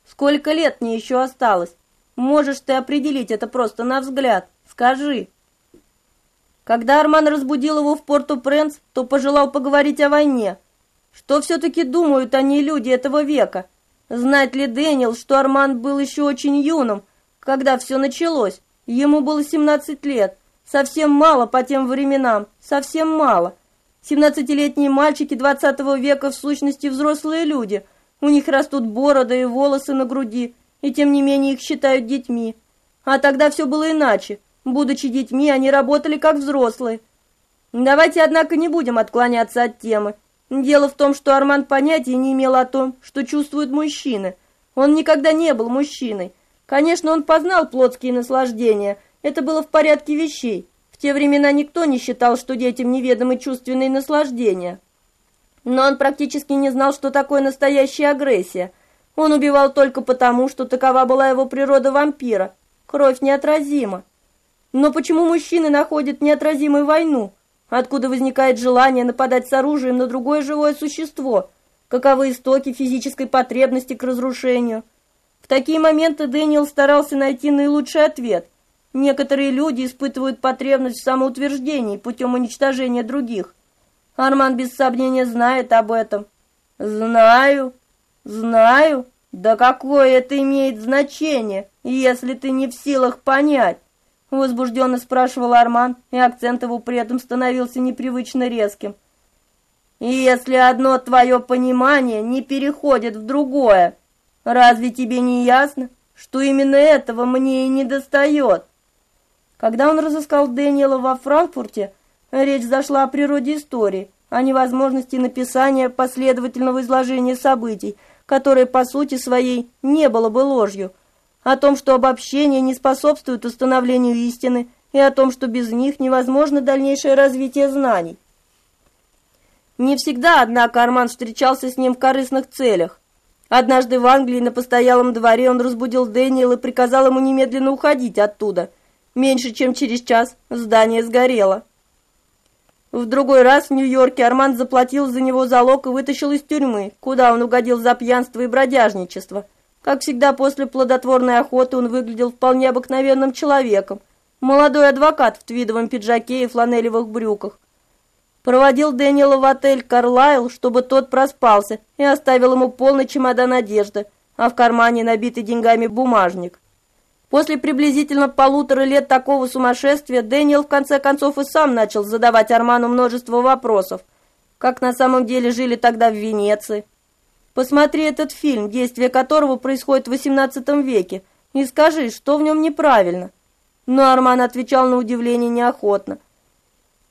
«Сколько лет мне еще осталось? Можешь ты определить это просто на взгляд. Скажи». Когда Арман разбудил его в Порту-Пренс, то пожелал поговорить о войне. Что все-таки думают они люди этого века? Знать ли Дэниел, что Арман был еще очень юным, когда все началось? Ему было 17 лет. Совсем мало по тем временам, совсем мало. Семнадцатилетние мальчики двадцатого века в сущности взрослые люди. У них растут бороды и волосы на груди, и тем не менее их считают детьми. А тогда все было иначе. Будучи детьми, они работали как взрослые. Давайте, однако, не будем отклоняться от темы. Дело в том, что Арман понятия не имел о том, что чувствуют мужчины. Он никогда не был мужчиной. Конечно, он познал плотские наслаждения. Это было в порядке вещей. В те времена никто не считал, что детям неведомы чувственные наслаждения. Но он практически не знал, что такое настоящая агрессия. Он убивал только потому, что такова была его природа вампира. Кровь неотразима. Но почему мужчины находят неотразимую войну? Откуда возникает желание нападать с оружием на другое живое существо? Каковы истоки физической потребности к разрушению? В такие моменты Дэниел старался найти наилучший ответ. Некоторые люди испытывают потребность в самоутверждении путем уничтожения других. Арман без сомнения знает об этом. Знаю, знаю. Да какое это имеет значение, если ты не в силах понять? Возбужденно спрашивал Арман, и акцент его при этом становился непривычно резким. И если одно твое понимание не переходит в другое, разве тебе не ясно, что именно этого мне и не достает? Когда он разыскал Дэниела во Франкфурте, речь зашла о природе истории, о невозможности написания последовательного изложения событий, которое по сути своей не было бы ложью, о том, что обобщение не способствует установлению истины, и о том, что без них невозможно дальнейшее развитие знаний. Не всегда, однако, Арман встречался с ним в корыстных целях. Однажды в Англии на постоялом дворе он разбудил Дэниела и приказал ему немедленно уходить оттуда. Меньше чем через час здание сгорело. В другой раз в Нью-Йорке Арман заплатил за него залог и вытащил из тюрьмы, куда он угодил за пьянство и бродяжничество – как всегда, после плодотворной охоты он выглядел вполне обыкновенным человеком. Молодой адвокат в твидовом пиджаке и фланелевых брюках. Проводил Дэниела в отель «Карлайл», чтобы тот проспался, и оставил ему полный чемодан одежды, а в кармане набитый деньгами бумажник. После приблизительно полутора лет такого сумасшествия Дэниел в конце концов и сам начал задавать Арману множество вопросов. Как на самом деле жили тогда в Венеции, Посмотри этот фильм, действие которого происходит в XVIII веке, и скажи, что в нем неправильно. Но Арман отвечал на удивление неохотно.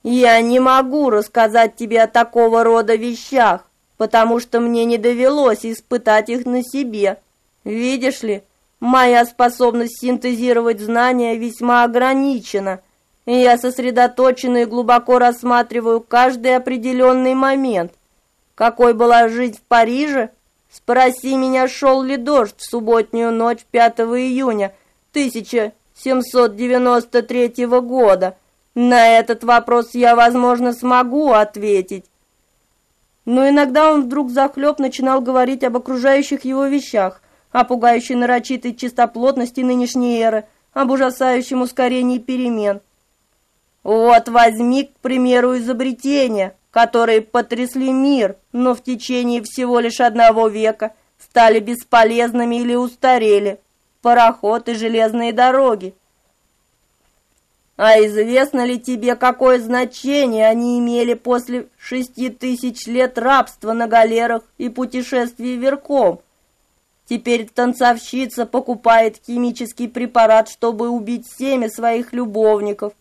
Я не могу рассказать тебе о такого рода вещах, потому что мне не довелось испытать их на себе. Видишь ли, моя способность синтезировать знания весьма ограничена, я сосредоточенно и глубоко рассматриваю каждый определенный момент. Какой была жизнь в Париже, Спроси меня, шел ли дождь в субботнюю ночь 5 июня 1793 года. На этот вопрос я, возможно, смогу ответить. Но иногда он вдруг захлеб начинал говорить об окружающих его вещах, о пугающей нарочитой чистоплотности нынешней эры, об ужасающем ускорении перемен. Вот возьми, к примеру, изобретение, которые потрясли мир, но в течение всего лишь одного века стали бесполезными или устарели. Пароход и железные дороги. А известно ли тебе, какое значение они имели после шести тысяч лет рабства на галерах и путешествий верхом? Теперь танцовщица покупает химический препарат, чтобы убить семя своих любовников,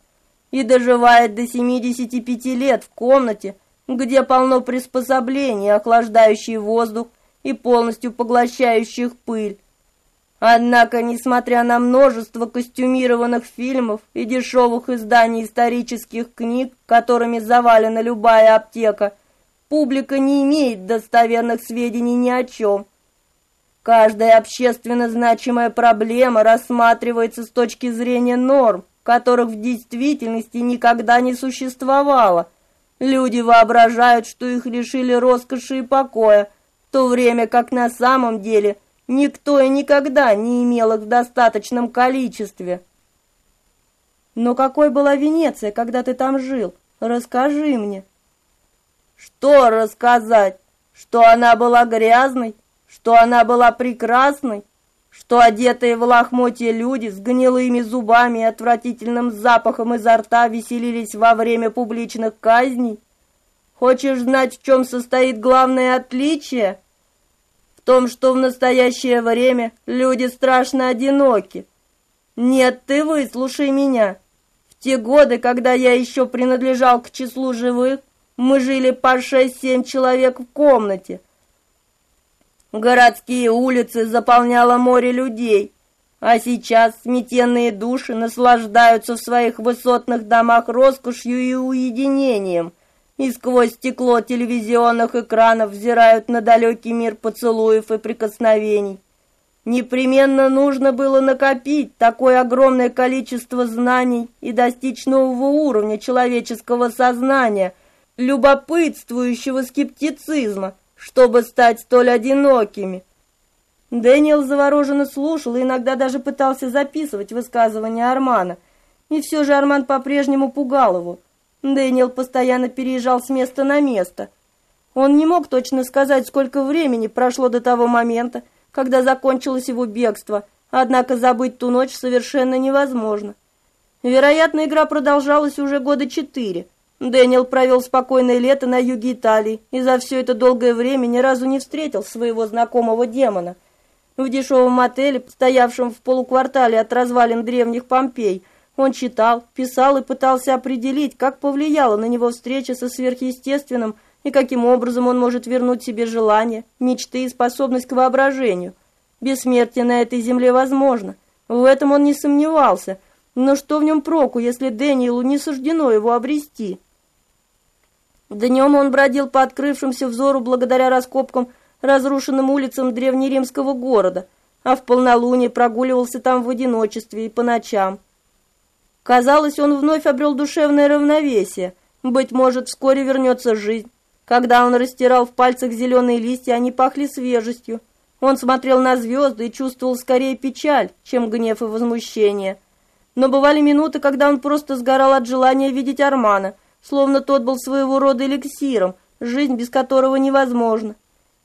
и доживает до 75 лет в комнате, где полно приспособлений, охлаждающих воздух и полностью поглощающих пыль. Однако, несмотря на множество костюмированных фильмов и дешевых изданий исторических книг, которыми завалена любая аптека, публика не имеет достоверных сведений ни о чем. Каждая общественно значимая проблема рассматривается с точки зрения норм, которых в действительности никогда не существовало. Люди воображают, что их лишили роскоши и покоя, в то время как на самом деле никто и никогда не имел их в достаточном количестве. Но какой была Венеция, когда ты там жил? Расскажи мне. Что рассказать? Что она была грязной, что она была прекрасной, что одетые в лохмотья люди с гнилыми зубами и отвратительным запахом изо рта веселились во время публичных казней? Хочешь знать, в чем состоит главное отличие? В том, что в настоящее время люди страшно одиноки. Нет, ты выслушай меня те годы, когда я еще принадлежал к числу живых, мы жили по шесть-семь человек в комнате. Городские улицы заполняло море людей, а сейчас сметенные души наслаждаются в своих высотных домах роскошью и уединением, и сквозь стекло телевизионных экранов взирают на далекий мир поцелуев и прикосновений. Непременно нужно было накопить такое огромное количество знаний и достичь нового уровня человеческого сознания, любопытствующего скептицизма, чтобы стать столь одинокими. Дэниел завороженно слушал и иногда даже пытался записывать высказывания Армана. И все же Арман по-прежнему пугал его. Дэниел постоянно переезжал с места на место. Он не мог точно сказать, сколько времени прошло до того момента, когда закончилось его бегство, однако забыть ту ночь совершенно невозможно. Вероятно, игра продолжалась уже года четыре. Дэниел провел спокойное лето на юге Италии и за все это долгое время ни разу не встретил своего знакомого демона. В дешевом отеле, стоявшем в полуквартале от развалин древних Помпей, он читал, писал и пытался определить, как повлияла на него встреча со сверхъестественным и каким образом он может вернуть себе желания, мечты и способность к воображению. Бессмертие на этой земле возможно. В этом он не сомневался. Но что в нем проку, если Дэниелу не суждено его обрести? Днем он бродил по открывшимся взору благодаря раскопкам разрушенным улицам древнеримского города, а в полнолуние прогуливался там в одиночестве и по ночам. Казалось, он вновь обрел душевное равновесие. Быть может, вскоре вернется жизнь. Когда он растирал в пальцах зеленые листья, они пахли свежестью. Он смотрел на звезды и чувствовал скорее печаль, чем гнев и возмущение. Но бывали минуты, когда он просто сгорал от желания видеть Армана, словно тот был своего рода эликсиром, жизнь без которого невозможна.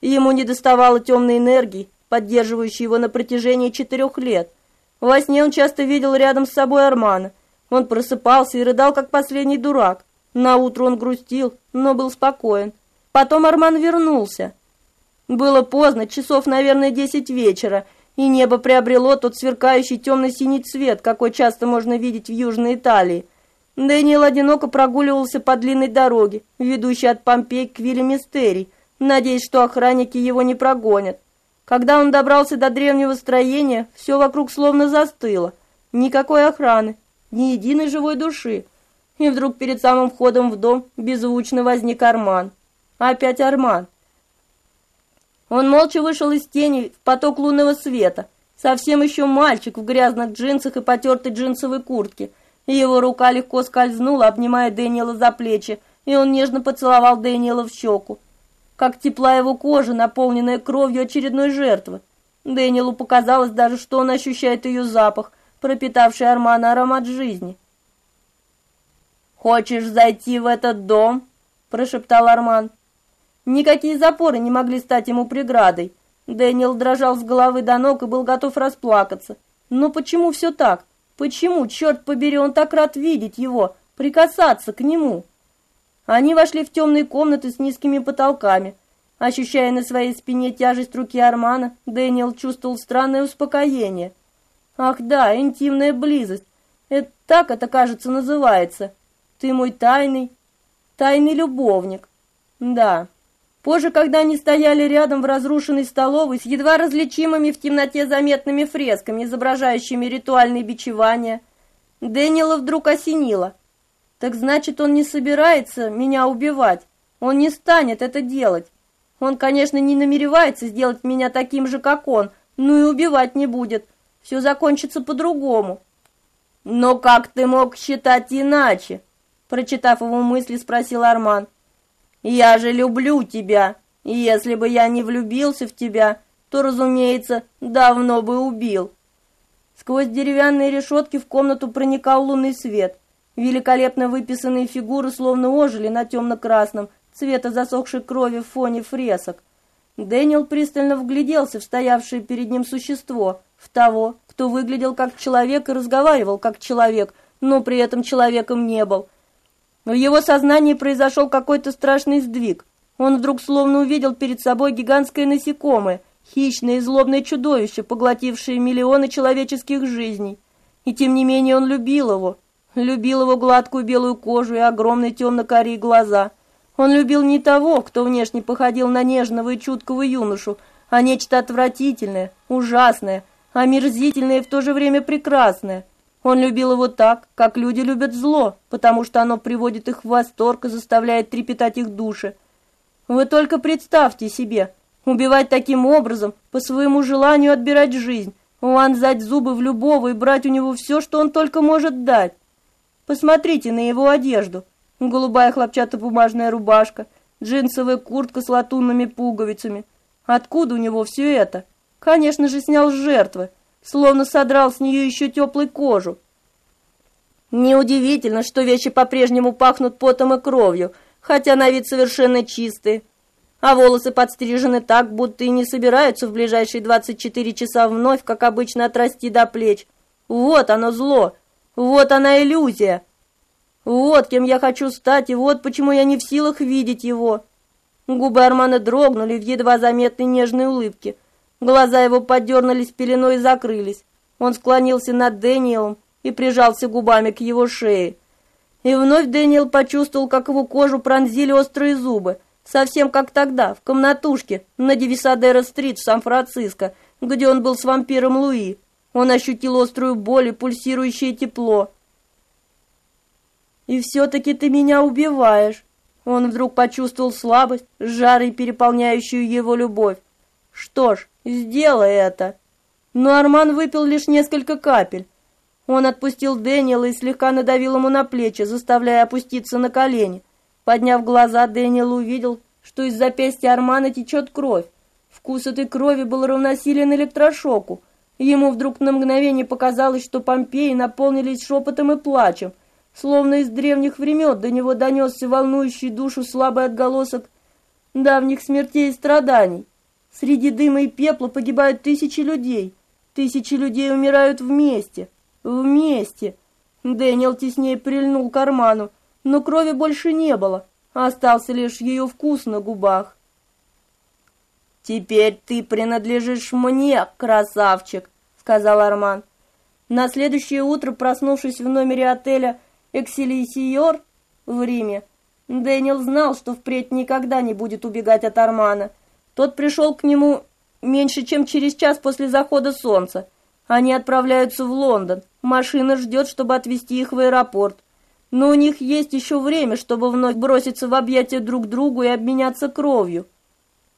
И ему недоставало темной энергии, поддерживающей его на протяжении четырех лет. Во сне он часто видел рядом с собой Армана. Он просыпался и рыдал, как последний дурак. На утро он грустил, но был спокоен. Потом Арман вернулся. Было поздно, часов, наверное, десять вечера, и небо приобрело тот сверкающий темно-синий цвет, какой часто можно видеть в Южной Италии. Дэниел одиноко прогуливался по длинной дороге, ведущей от Помпей к Вилле Мистерий, надеясь, что охранники его не прогонят. Когда он добрался до древнего строения, все вокруг словно застыло. Никакой охраны, ни единой живой души и вдруг перед самым входом в дом беззвучно возник Арман. Опять Арман. Он молча вышел из тени в поток лунного света. Совсем еще мальчик в грязных джинсах и потертой джинсовой куртке. Его рука легко скользнула, обнимая Дэниела за плечи, и он нежно поцеловал Дэниела в щеку. Как тепла его кожа, наполненная кровью очередной жертвы. Дэниелу показалось даже, что он ощущает ее запах, пропитавший Армана аромат жизни. «Хочешь зайти в этот дом?» – прошептал Арман. Никакие запоры не могли стать ему преградой. Дэниел дрожал с головы до ног и был готов расплакаться. Но почему все так? Почему, черт побери, он так рад видеть его, прикасаться к нему? Они вошли в темные комнаты с низкими потолками. Ощущая на своей спине тяжесть руки Армана, Дэниел чувствовал странное успокоение. Ах да, интимная близость. Это так это, кажется, называется. Ты мой тайный, тайный любовник. Да. Позже, когда они стояли рядом в разрушенной столовой с едва различимыми в темноте заметными фресками, изображающими ритуальные бичевания, Дэниела вдруг осенило. Так значит, он не собирается меня убивать. Он не станет это делать. Он, конечно, не намеревается сделать меня таким же, как он, но и убивать не будет. Все закончится по-другому. Но как ты мог считать иначе? Прочитав его мысли, спросил Арман. Я же люблю тебя, и если бы я не влюбился в тебя, то, разумеется, давно бы убил. Сквозь деревянные решетки в комнату проникал лунный свет. Великолепно выписанные фигуры словно ожили на темно-красном, цвета засохшей крови в фоне фресок. Дэниел пристально вгляделся в стоявшее перед ним существо, в того, кто выглядел как человек и разговаривал как человек, но при этом человеком не был. В его сознании произошел какой-то страшный сдвиг. Он вдруг словно увидел перед собой гигантское насекомое, хищное и злобное чудовище, поглотившее миллионы человеческих жизней. И тем не менее он любил его. Любил его гладкую белую кожу и огромные темно-карие глаза. Он любил не того, кто внешне походил на нежного и чуткого юношу, а нечто отвратительное, ужасное, омерзительное и в то же время прекрасное. Он любил его так, как люди любят зло, потому что оно приводит их в восторг и заставляет трепетать их души. Вы только представьте себе, убивать таким образом, по своему желанию отбирать жизнь, вонзать зубы в любого и брать у него все, что он только может дать. Посмотрите на его одежду. Голубая хлопчатобумажная рубашка, джинсовая куртка с латунными пуговицами. Откуда у него все это? Конечно же, снял с жертвы, словно содрал с нее еще теплой кожу. Неудивительно, что вещи по-прежнему пахнут потом и кровью, хотя на вид совершенно чистые. А волосы подстрижены так, будто и не собираются в ближайшие 24 часа вновь, как обычно, отрасти до плеч. Вот оно зло, вот она иллюзия. Вот кем я хочу стать, и вот почему я не в силах видеть его. Губы Армана дрогнули в едва заметной нежной улыбке. Глаза его подернулись пеленой и закрылись. Он склонился над Дэниелом и прижался губами к его шее. И вновь Дэниел почувствовал, как его кожу пронзили острые зубы, совсем как тогда, в комнатушке на Дивисадера-стрит в Сан-Франциско, где он был с вампиром Луи. Он ощутил острую боль и пульсирующее тепло. «И все-таки ты меня убиваешь!» Он вдруг почувствовал слабость, жар и переполняющую его любовь. «Что ж, Сделай это. Но Арман выпил лишь несколько капель. Он отпустил Дэниела и слегка надавил ему на плечи, заставляя опуститься на колени. Подняв глаза, Дэниел увидел, что из запястья Армана течет кровь. Вкус этой крови был равносилен электрошоку. Ему вдруг на мгновение показалось, что Помпеи наполнились шепотом и плачем, словно из древних времен до него донесся волнующий душу слабый отголосок давних смертей и страданий. Среди дыма и пепла погибают тысячи людей. Тысячи людей умирают вместе. Вместе. Дэниел теснее прильнул к карману, но крови больше не было. Остался лишь ее вкус на губах. «Теперь ты принадлежишь мне, красавчик», — сказал Арман. На следующее утро, проснувшись в номере отеля «Экселисиор» в Риме, Дэниел знал, что впредь никогда не будет убегать от Армана — тот пришел к нему меньше, чем через час после захода солнца. Они отправляются в Лондон. Машина ждет, чтобы отвезти их в аэропорт. Но у них есть еще время, чтобы вновь броситься в объятия друг другу и обменяться кровью.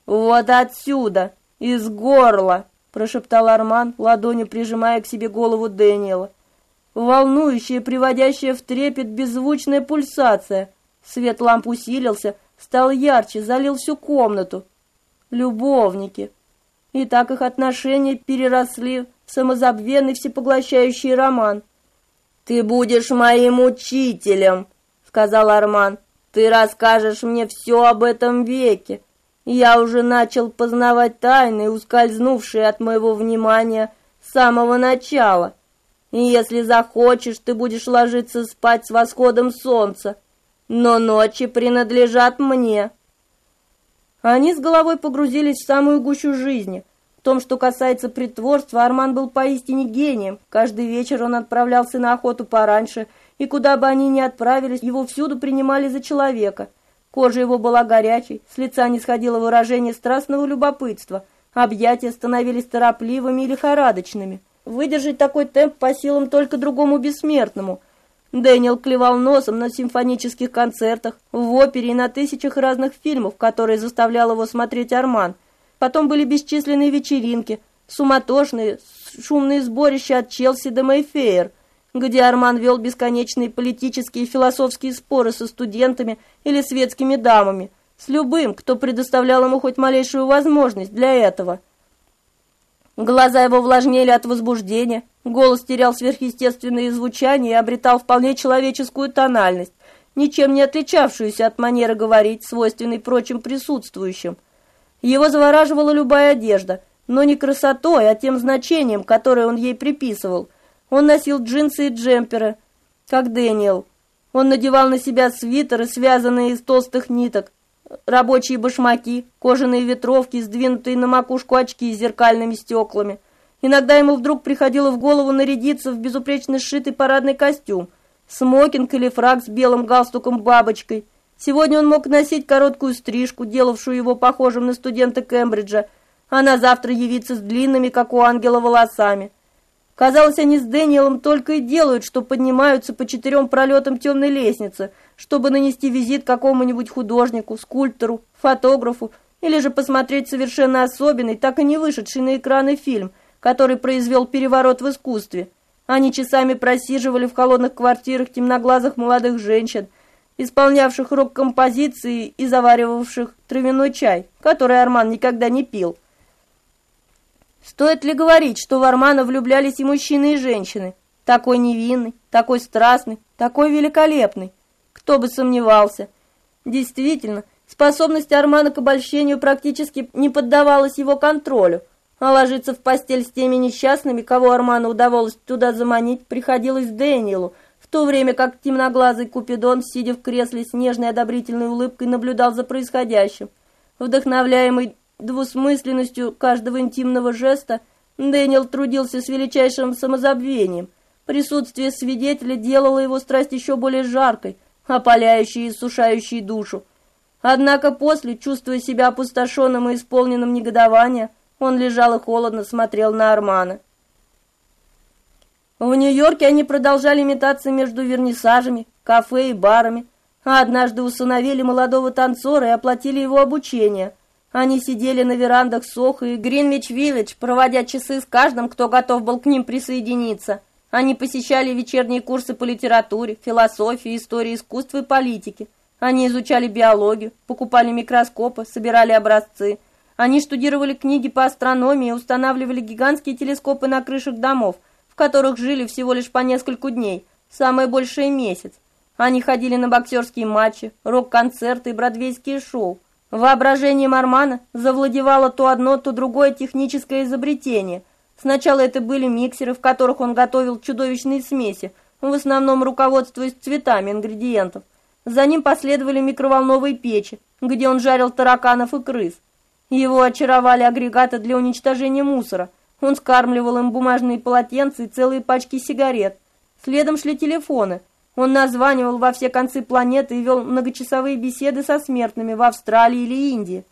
«Вот отсюда, из горла!» – прошептал Арман, ладонью прижимая к себе голову Дэниела. Волнующая, приводящая в трепет беззвучная пульсация. Свет ламп усилился, стал ярче, залил всю комнату любовники. И так их отношения переросли в самозабвенный всепоглощающий роман. «Ты будешь моим учителем», — сказал Арман. «Ты расскажешь мне все об этом веке. Я уже начал познавать тайны, ускользнувшие от моего внимания с самого начала. И если захочешь, ты будешь ложиться спать с восходом солнца. Но ночи принадлежат мне». Они с головой погрузились в самую гущу жизни. В том, что касается притворства, Арман был поистине гением. Каждый вечер он отправлялся на охоту пораньше, и куда бы они ни отправились, его всюду принимали за человека. Кожа его была горячей, с лица не сходило выражение страстного любопытства, объятия становились торопливыми и лихорадочными. Выдержать такой темп по силам только другому бессмертному. Дэниел клевал носом на симфонических концертах, в опере и на тысячах разных фильмов, которые заставлял его смотреть Арман. Потом были бесчисленные вечеринки, суматошные, шумные сборища от Челси до Мэйфейр, где Арман вел бесконечные политические и философские споры со студентами или светскими дамами, с любым, кто предоставлял ему хоть малейшую возможность для этого. Глаза его влажнели от возбуждения, голос терял сверхъестественные звучания и обретал вполне человеческую тональность, ничем не отличавшуюся от манеры говорить, свойственной прочим присутствующим. Его завораживала любая одежда – но не красотой, а тем значением, которое он ей приписывал. Он носил джинсы и джемперы, как Дэниел. Он надевал на себя свитеры, связанные из толстых ниток, рабочие башмаки, кожаные ветровки, сдвинутые на макушку очки с зеркальными стеклами. Иногда ему вдруг приходило в голову нарядиться в безупречно сшитый парадный костюм, смокинг или фрак с белым галстуком-бабочкой. Сегодня он мог носить короткую стрижку, делавшую его похожим на студента Кембриджа, а на завтра явиться с длинными, как у ангела, волосами. Казалось, они с Дэниелом только и делают, что поднимаются по четырем пролетам темной лестницы, чтобы нанести визит какому-нибудь художнику, скульптору, фотографу, или же посмотреть совершенно особенный, так и не вышедший на экраны фильм, который произвел переворот в искусстве. Они часами просиживали в холодных квартирах темноглазых молодых женщин, исполнявших рок-композиции и заваривавших травяной чай, который Арман никогда не пил. Стоит ли говорить, что в Армана влюблялись и мужчины, и женщины? Такой невинный, такой страстный, такой великолепный. Кто бы сомневался. Действительно, способность Армана к обольщению практически не поддавалась его контролю, а ложиться в постель с теми несчастными, кого Арману удавалось туда заманить, приходилось Дэниелу, в то время как темноглазый Купидон, сидя в кресле с нежной одобрительной улыбкой, наблюдал за происходящим. Вдохновляемый двусмысленностью каждого интимного жеста Дэниел трудился с величайшим самозабвением. Присутствие свидетеля делало его страсть еще более жаркой, опаляющей и сушающей душу. Однако после, чувствуя себя опустошенным и исполненным негодования, он лежал и холодно смотрел на Армана. В Нью-Йорке они продолжали метаться между вернисажами, кафе и барами, а однажды усыновили молодого танцора и оплатили его обучение – они сидели на верандах Сохо и Гринвич-Виллидж, проводя часы с каждым, кто готов был к ним присоединиться. Они посещали вечерние курсы по литературе, философии, истории искусства и политики. Они изучали биологию, покупали микроскопы, собирали образцы. Они штудировали книги по астрономии и устанавливали гигантские телескопы на крышах домов, в которых жили всего лишь по нескольку дней, самое большее месяц. Они ходили на боксерские матчи, рок-концерты и бродвейские шоу. Воображением Армана завладевало то одно, то другое техническое изобретение. Сначала это были миксеры, в которых он готовил чудовищные смеси, в основном руководствуясь цветами ингредиентов. За ним последовали микроволновые печи, где он жарил тараканов и крыс. Его очаровали агрегаты для уничтожения мусора. Он скармливал им бумажные полотенца и целые пачки сигарет. Следом шли телефоны – он названивал во все концы планеты и вел многочасовые беседы со смертными в Австралии или Индии.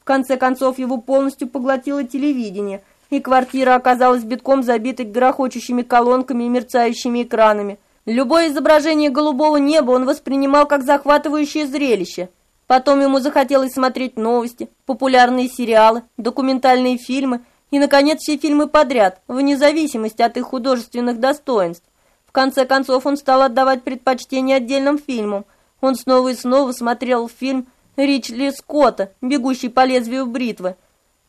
В конце концов, его полностью поглотило телевидение, и квартира оказалась битком забитой грохочущими колонками и мерцающими экранами. Любое изображение голубого неба он воспринимал как захватывающее зрелище. Потом ему захотелось смотреть новости, популярные сериалы, документальные фильмы и, наконец, все фильмы подряд, вне зависимости от их художественных достоинств. В конце концов он стал отдавать предпочтение отдельным фильмам. Он снова и снова смотрел фильм Ричли Скотта «Бегущий по лезвию бритвы»,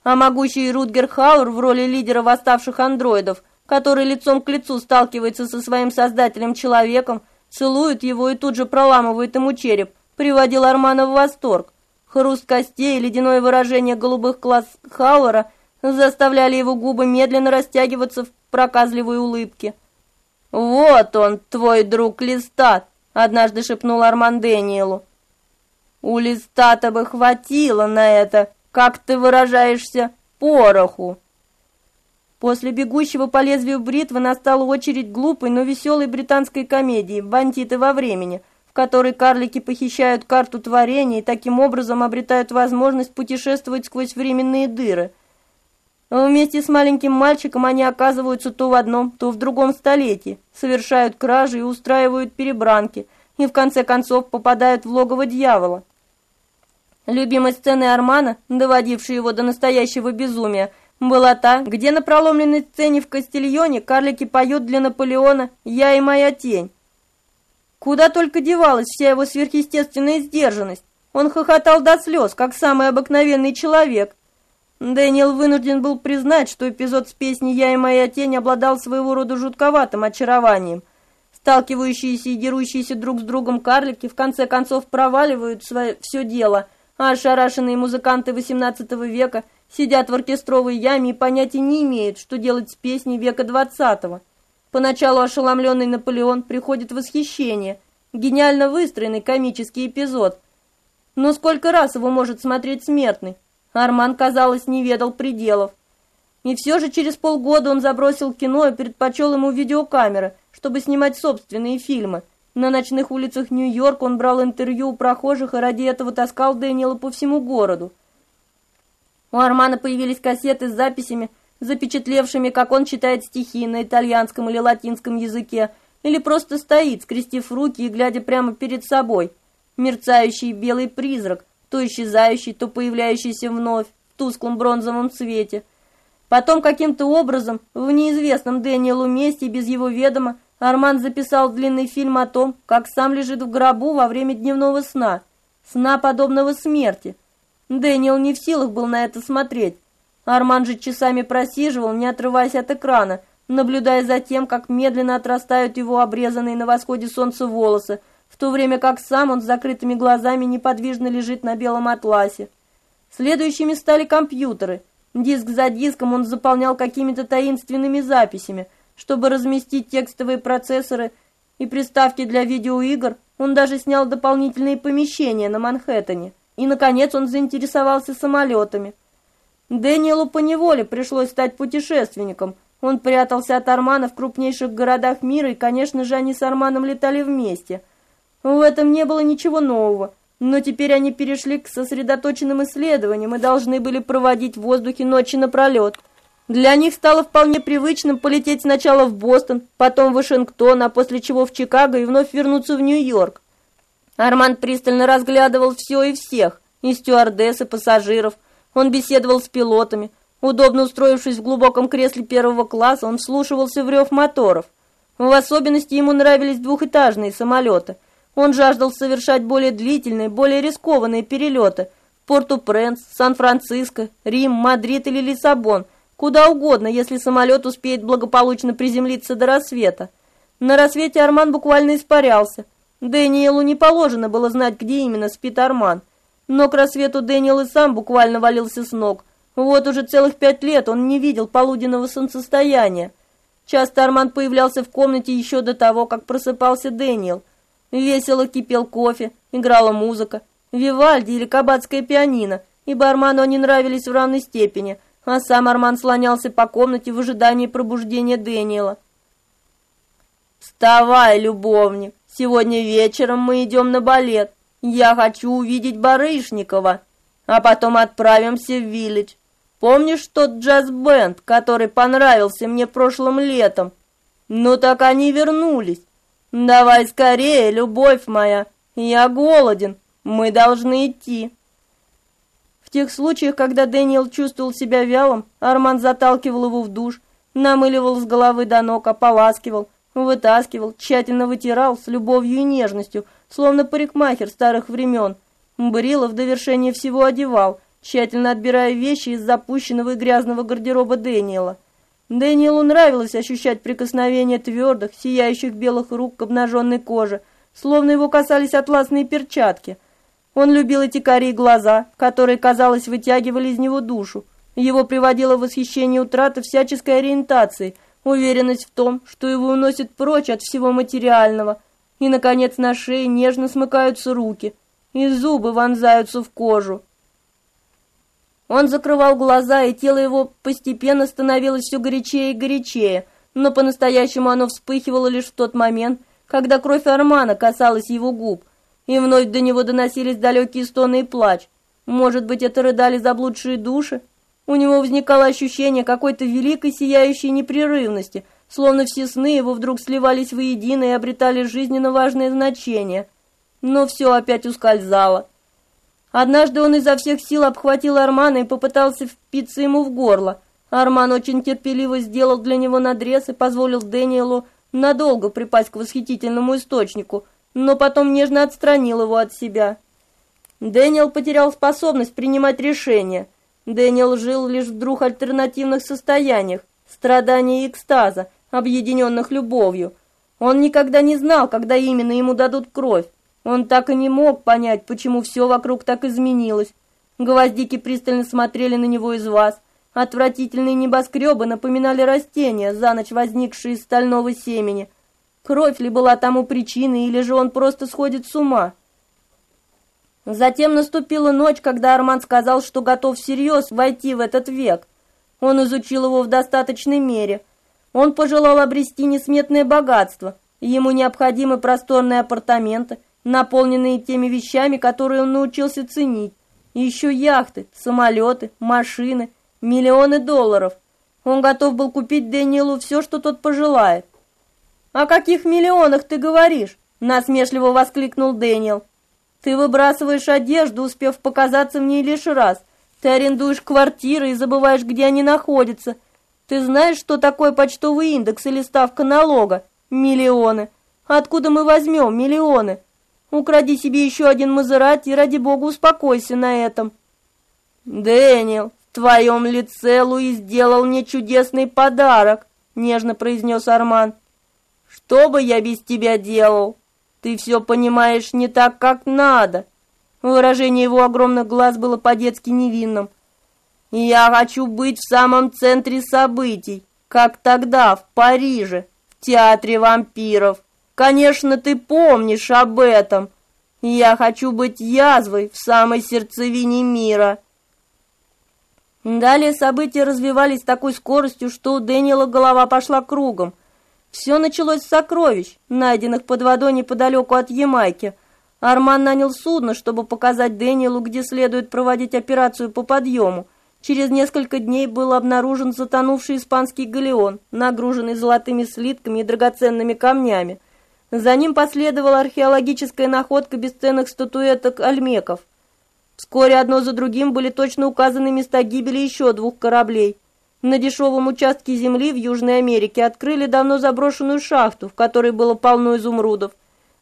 а могучий Рутгер Хауэр в роли лидера восставших андроидов, который лицом к лицу сталкивается со своим создателем-человеком, целует его и тут же проламывает ему череп, приводил Армана в восторг. Хруст костей и ледяное выражение голубых глаз Хауэра заставляли его губы медленно растягиваться в проказливой улыбке. «Вот он, твой друг Листат», — однажды шепнул Арман Дэниелу. «У Листата бы хватило на это, как ты выражаешься, пороху». После «Бегущего по лезвию бритвы» настала очередь глупой, но веселой британской комедии «Бандиты во времени», в которой карлики похищают карту творения и таким образом обретают возможность путешествовать сквозь временные дыры. Вместе с маленьким мальчиком они оказываются то в одном, то в другом столетии, совершают кражи и устраивают перебранки, и в конце концов попадают в логово дьявола. Любимой сценой Армана, доводившей его до настоящего безумия, была та, где на проломленной сцене в Кастильоне карлики поют для Наполеона «Я и моя тень». Куда только девалась вся его сверхъестественная сдержанность. Он хохотал до слез, как самый обыкновенный человек – Дэниел вынужден был признать, что эпизод с песней «Я и моя тень» обладал своего рода жутковатым очарованием. Сталкивающиеся и дерущиеся друг с другом карлики в конце концов проваливают свое все дело, а ошарашенные музыканты XVIII века сидят в оркестровой яме и понятия не имеют, что делать с песней века XX. Поначалу ошеломленный Наполеон приходит в восхищение. Гениально выстроенный комический эпизод. Но сколько раз его может смотреть смертный? Арман, казалось, не ведал пределов. И все же через полгода он забросил кино и предпочел ему видеокамеры, чтобы снимать собственные фильмы. На ночных улицах Нью-Йорка он брал интервью у прохожих и ради этого таскал Дэниела по всему городу. У Армана появились кассеты с записями, запечатлевшими, как он читает стихи на итальянском или латинском языке, или просто стоит, скрестив руки и глядя прямо перед собой. Мерцающий белый призрак – то исчезающий, то появляющийся вновь в тусклом бронзовом цвете. Потом каким-то образом, в неизвестном Дэниелу месте без его ведома, Арман записал длинный фильм о том, как сам лежит в гробу во время дневного сна, сна подобного смерти. Дэниел не в силах был на это смотреть. Арман же часами просиживал, не отрываясь от экрана, наблюдая за тем, как медленно отрастают его обрезанные на восходе солнца волосы, в то время как сам он с закрытыми глазами неподвижно лежит на белом атласе. Следующими стали компьютеры. Диск за диском он заполнял какими-то таинственными записями. Чтобы разместить текстовые процессоры и приставки для видеоигр, он даже снял дополнительные помещения на Манхэттене. И, наконец, он заинтересовался самолетами. Дэниелу поневоле пришлось стать путешественником. Он прятался от Армана в крупнейших городах мира, и, конечно же, они с Арманом летали вместе – в этом не было ничего нового, но теперь они перешли к сосредоточенным исследованиям и должны были проводить в воздухе ночи напролет. Для них стало вполне привычным полететь сначала в Бостон, потом в Вашингтон, а после чего в Чикаго и вновь вернуться в Нью-Йорк. Арманд пристально разглядывал все и всех, и стюардесс, и пассажиров. Он беседовал с пилотами. Удобно устроившись в глубоком кресле первого класса, он вслушивался в рев моторов. В особенности ему нравились двухэтажные самолеты – он жаждал совершать более длительные, более рискованные перелеты в Порту-Пренс, Сан-Франциско, Рим, Мадрид или Лиссабон, куда угодно, если самолет успеет благополучно приземлиться до рассвета. На рассвете Арман буквально испарялся. Дэниелу не положено было знать, где именно спит Арман. Но к рассвету Дэниел и сам буквально валился с ног. Вот уже целых пять лет он не видел полуденного солнцестояния. Часто Арман появлялся в комнате еще до того, как просыпался Дэниел – Весело кипел кофе, играла музыка, Вивальди или кабацкое пианино, и бармену они нравились в равной степени, а сам Арман слонялся по комнате в ожидании пробуждения Дэниела. «Вставай, любовник, сегодня вечером мы идем на балет. Я хочу увидеть Барышникова, а потом отправимся в Виллидж. Помнишь тот джаз-бенд, который понравился мне прошлым летом? Ну так они вернулись. «Давай скорее, любовь моя! Я голоден! Мы должны идти!» Тех случаях, когда Дэниел чувствовал себя вялым, Арман заталкивал его в душ, намыливал с головы до ног, ополаскивал, вытаскивал, тщательно вытирал с любовью и нежностью, словно парикмахер старых времен. Брилов в довершение всего одевал, тщательно отбирая вещи из запущенного и грязного гардероба Дэниела. Дэниелу нравилось ощущать прикосновение твердых, сияющих белых рук к обнаженной коже, словно его касались атласные перчатки. Он любил эти карие глаза, которые, казалось, вытягивали из него душу. Его приводило в восхищение утрата всяческой ориентации, уверенность в том, что его уносит прочь от всего материального. И, наконец, на шее нежно смыкаются руки, и зубы вонзаются в кожу. Он закрывал глаза, и тело его постепенно становилось все горячее и горячее, но по-настоящему оно вспыхивало лишь в тот момент, когда кровь Армана касалась его губ, и вновь до него доносились далекие стоны и плач. Может быть, это рыдали заблудшие души? У него возникало ощущение какой-то великой сияющей непрерывности, словно все сны его вдруг сливались воедино и обретали жизненно важное значение. Но все опять ускользало. Однажды он изо всех сил обхватил Армана и попытался впиться ему в горло. Арман очень терпеливо сделал для него надрез и позволил Дэниелу надолго припасть к восхитительному источнику, но потом нежно отстранил его от себя. Дэниел потерял способность принимать решения. Дэниел жил лишь в двух альтернативных состояниях – страдания и экстаза, объединенных любовью. Он никогда не знал, когда именно ему дадут кровь. Он так и не мог понять, почему все вокруг так изменилось. Гвоздики пристально смотрели на него из вас. Отвратительные небоскребы напоминали растения, за ночь возникшие из стального семени. Кровь ли была тому причиной, или же он просто сходит с ума? Затем наступила ночь, когда Арман сказал, что готов всерьез войти в этот век. Он изучил его в достаточной мере. Он пожелал обрести несметное богатство. Ему необходимы просторные апартаменты, наполненные теми вещами, которые он научился ценить. Еще яхты, самолеты, машины, миллионы долларов. Он готов был купить Дэниелу все, что тот пожелает. «О каких миллионах ты говоришь?» – насмешливо воскликнул Дэниел. Ты выбрасываешь одежду, успев показаться в ней лишь раз. Ты арендуешь квартиры и забываешь, где они находятся. Ты знаешь, что такое почтовый индекс или ставка налога? Миллионы. Откуда мы возьмем миллионы? Укради себе еще один Мазерати и ради бога успокойся на этом. Дэниел, в твоем лице Луи сделал мне чудесный подарок, нежно произнес Арман. Что бы я без тебя делал? Ты все понимаешь не так, как надо. Выражение его огромных глаз было по-детски невинным. Я хочу быть в самом центре событий, как тогда в Париже, в театре вампиров. Конечно, ты помнишь об этом. Я хочу быть язвой в самой сердцевине мира. Далее события развивались с такой скоростью, что у Дэниела голова пошла кругом. Все началось с сокровищ, найденных под водой неподалеку от Ямайки. Арман нанял судно, чтобы показать Дэниелу, где следует проводить операцию по подъему. Через несколько дней был обнаружен затонувший испанский галеон, нагруженный золотыми слитками и драгоценными камнями. За ним последовала археологическая находка бесценных статуэток альмеков. Вскоре одно за другим были точно указаны места гибели еще двух кораблей. На дешевом участке земли в Южной Америке открыли давно заброшенную шахту, в которой было полно изумрудов.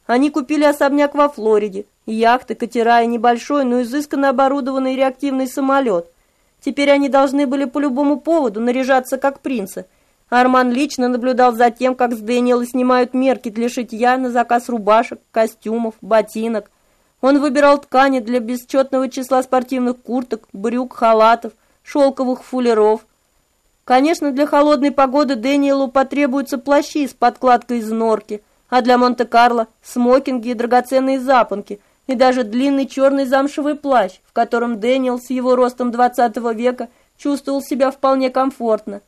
Они купили особняк во Флориде, яхты, катера и небольшой, но изысканно оборудованный реактивный самолет. Теперь они должны были по любому поводу наряжаться как принцы. Арман лично наблюдал за тем, как с Дэниела снимают мерки для шитья на заказ рубашек, костюмов, ботинок. Он выбирал ткани для бесчетного числа спортивных курток, брюк, халатов, шелковых фулеров, Конечно, для холодной погоды Дэниелу потребуются плащи с подкладкой из норки, а для Монте-Карло смокинги и драгоценные запонки, и даже длинный черный замшевый плащ, в котором Дэниел с его ростом 20 века чувствовал себя вполне комфортно.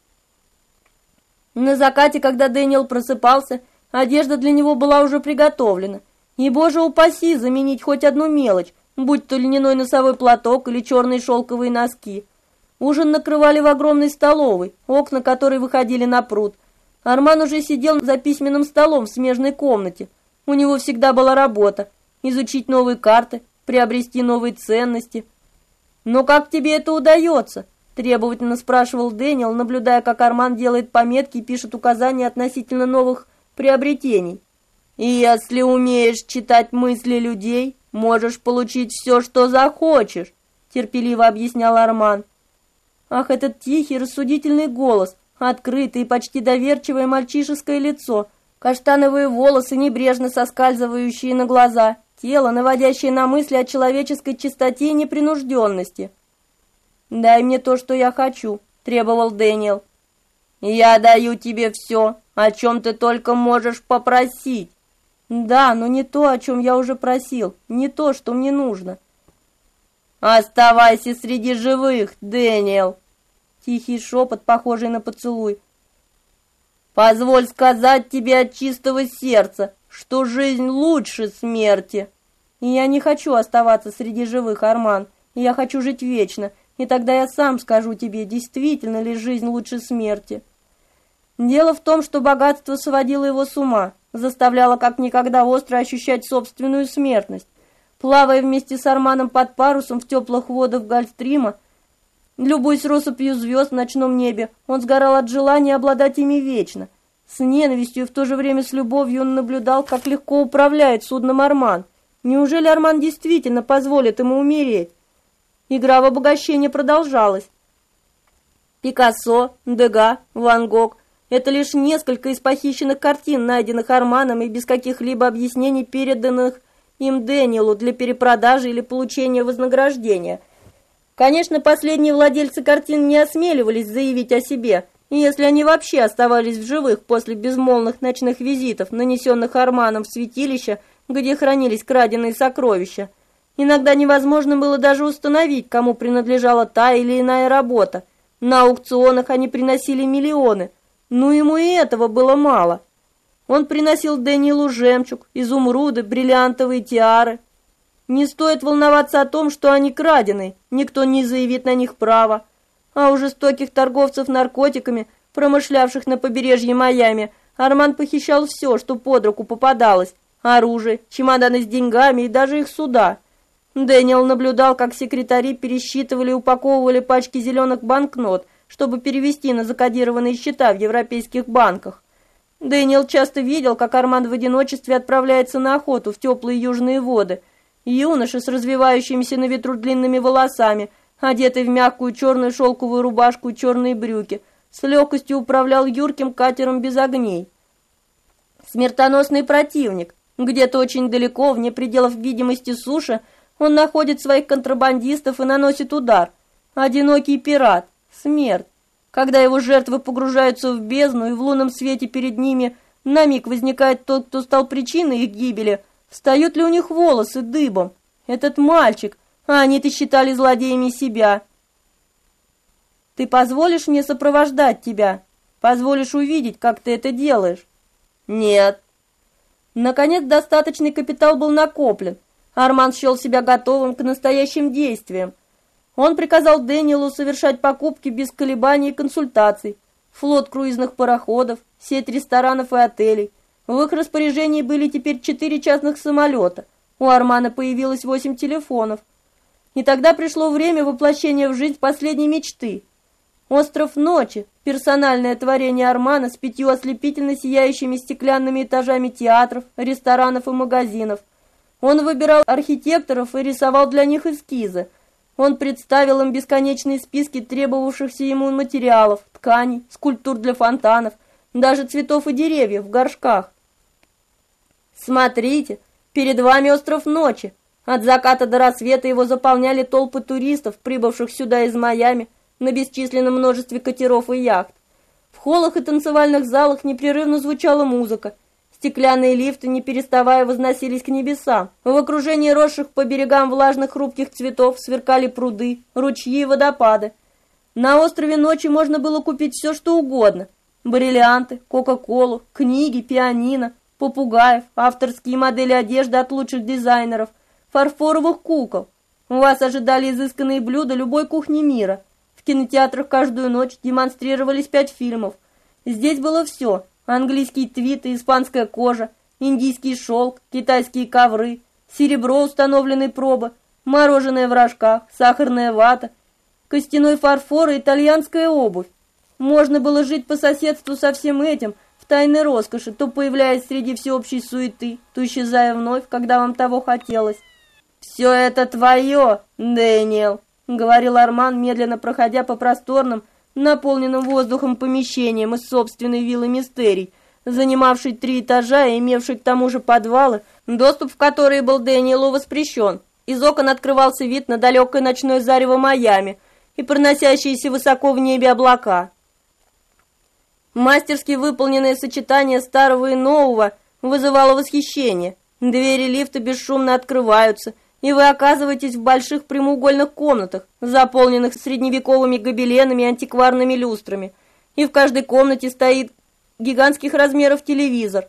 На закате, когда Дэниел просыпался, одежда для него была уже приготовлена. И, боже упаси, заменить хоть одну мелочь, будь то льняной носовой платок или черные шелковые носки – Ужин накрывали в огромной столовой, окна которой выходили на пруд. Арман уже сидел за письменным столом в смежной комнате. У него всегда была работа – изучить новые карты, приобрести новые ценности. «Но как тебе это удается?» – требовательно спрашивал Дэниел, наблюдая, как Арман делает пометки и пишет указания относительно новых приобретений. «И если умеешь читать мысли людей, можешь получить все, что захочешь», – терпеливо объяснял Арман. Ах, этот тихий, рассудительный голос, открытое и почти доверчивое мальчишеское лицо, каштановые волосы, небрежно соскальзывающие на глаза, тело, наводящее на мысли о человеческой чистоте и непринужденности. «Дай мне то, что я хочу», — требовал Дэниел. «Я даю тебе все, о чем ты только можешь попросить». «Да, но не то, о чем я уже просил, не то, что мне нужно». «Оставайся среди живых, Дэниел!» Тихий шепот, похожий на поцелуй. «Позволь сказать тебе от чистого сердца, что жизнь лучше смерти!» И я не хочу оставаться среди живых, Арман. Я хочу жить вечно. и тогда я сам скажу тебе, действительно ли жизнь лучше смерти. Дело в том, что богатство сводило его с ума, заставляло как никогда остро ощущать собственную смертность. Плавая вместе с Арманом под парусом в теплых водах Гольфстрима, любуясь россыпью звезд в ночном небе, он сгорал от желания обладать ими вечно. С ненавистью и в то же время с любовью он наблюдал, как легко управляет судном Арман. Неужели Арман действительно позволит ему умереть? Игра в обогащение продолжалась. Пикассо, Дега, Ван Гог – это лишь несколько из похищенных картин, найденных Арманом и без каких-либо объяснений переданных им Дэниелу для перепродажи или получения вознаграждения. Конечно, последние владельцы картин не осмеливались заявить о себе, если они вообще оставались в живых после безмолвных ночных визитов, нанесенных Арманом в святилище, где хранились краденые сокровища. Иногда невозможно было даже установить, кому принадлежала та или иная работа. На аукционах они приносили миллионы, но ему и этого было мало. Он приносил Дэниелу жемчуг, изумруды, бриллиантовые тиары. Не стоит волноваться о том, что они крадены, никто не заявит на них права. А у жестоких торговцев наркотиками, промышлявших на побережье Майами, Арман похищал все, что под руку попадалось. Оружие, чемоданы с деньгами и даже их суда. Дэниел наблюдал, как секретари пересчитывали и упаковывали пачки зеленых банкнот, чтобы перевести на закодированные счета в европейских банках. Дэниел часто видел, как Арман в одиночестве отправляется на охоту в теплые южные воды. Юноша с развивающимися на ветру длинными волосами, одетый в мягкую черную шелковую рубашку и черные брюки, с легкостью управлял юрким катером без огней. Смертоносный противник. Где-то очень далеко, вне пределов видимости суши, он находит своих контрабандистов и наносит удар. Одинокий пират. Смерть. Когда его жертвы погружаются в бездну, и в лунном свете перед ними на миг возникает тот, кто стал причиной их гибели, встают ли у них волосы дыбом? Этот мальчик, а они-то считали злодеями себя. Ты позволишь мне сопровождать тебя? Позволишь увидеть, как ты это делаешь? Нет. Наконец, достаточный капитал был накоплен, Арман счел себя готовым к настоящим действиям. Он приказал Дэниелу совершать покупки без колебаний и консультаций. Флот круизных пароходов, сеть ресторанов и отелей. В их распоряжении были теперь четыре частных самолета. У Армана появилось восемь телефонов. И тогда пришло время воплощения в жизнь последней мечты. Остров ночи, персональное творение Армана с пятью ослепительно сияющими стеклянными этажами театров, ресторанов и магазинов – он выбирал архитекторов и рисовал для них эскизы. Он представил им бесконечные списки требовавшихся ему материалов, тканей, скульптур для фонтанов, даже цветов и деревьев в горшках. Смотрите, перед вами остров ночи. От заката до рассвета его заполняли толпы туристов, прибывших сюда из Майами на бесчисленном множестве катеров и яхт. В холлах и танцевальных залах непрерывно звучала музыка, Стеклянные лифты, не переставая, возносились к небесам. В окружении росших по берегам влажных хрупких цветов сверкали пруды, ручьи и водопады. На острове ночи можно было купить все, что угодно. Бриллианты, кока-колу, книги, пианино, попугаев, авторские модели одежды от лучших дизайнеров, фарфоровых кукол. Вас ожидали изысканные блюда любой кухни мира. В кинотеатрах каждую ночь демонстрировались пять фильмов. Здесь было все Английские твиты, испанская кожа, индийский шелк, китайские ковры, серебро установленной пробы, мороженое в рожках, сахарная вата, костяной фарфор и итальянская обувь. Можно было жить по соседству со всем этим, тайной роскоши, то появляясь среди всеобщей суеты, то исчезая вновь, когда вам того хотелось. «Все это твое, Дэниел», — говорил Арман, медленно проходя по просторным, наполненным воздухом помещением из собственной виллы Мистерий, занимавшей три этажа и имевшей к тому же подвалы, доступ в которые был Дэниелу воспрещен. Из окон открывался вид на далекое ночное зарево Майами и проносящиеся высоко в небе облака. Мастерски выполненное сочетание старого и нового вызывало восхищение. Двери лифта бесшумно открываются, и вы оказываетесь в больших прямоугольных комнатах, заполненных средневековыми гобеленами и антикварными люстрами. И в каждой комнате стоит гигантских размеров телевизор.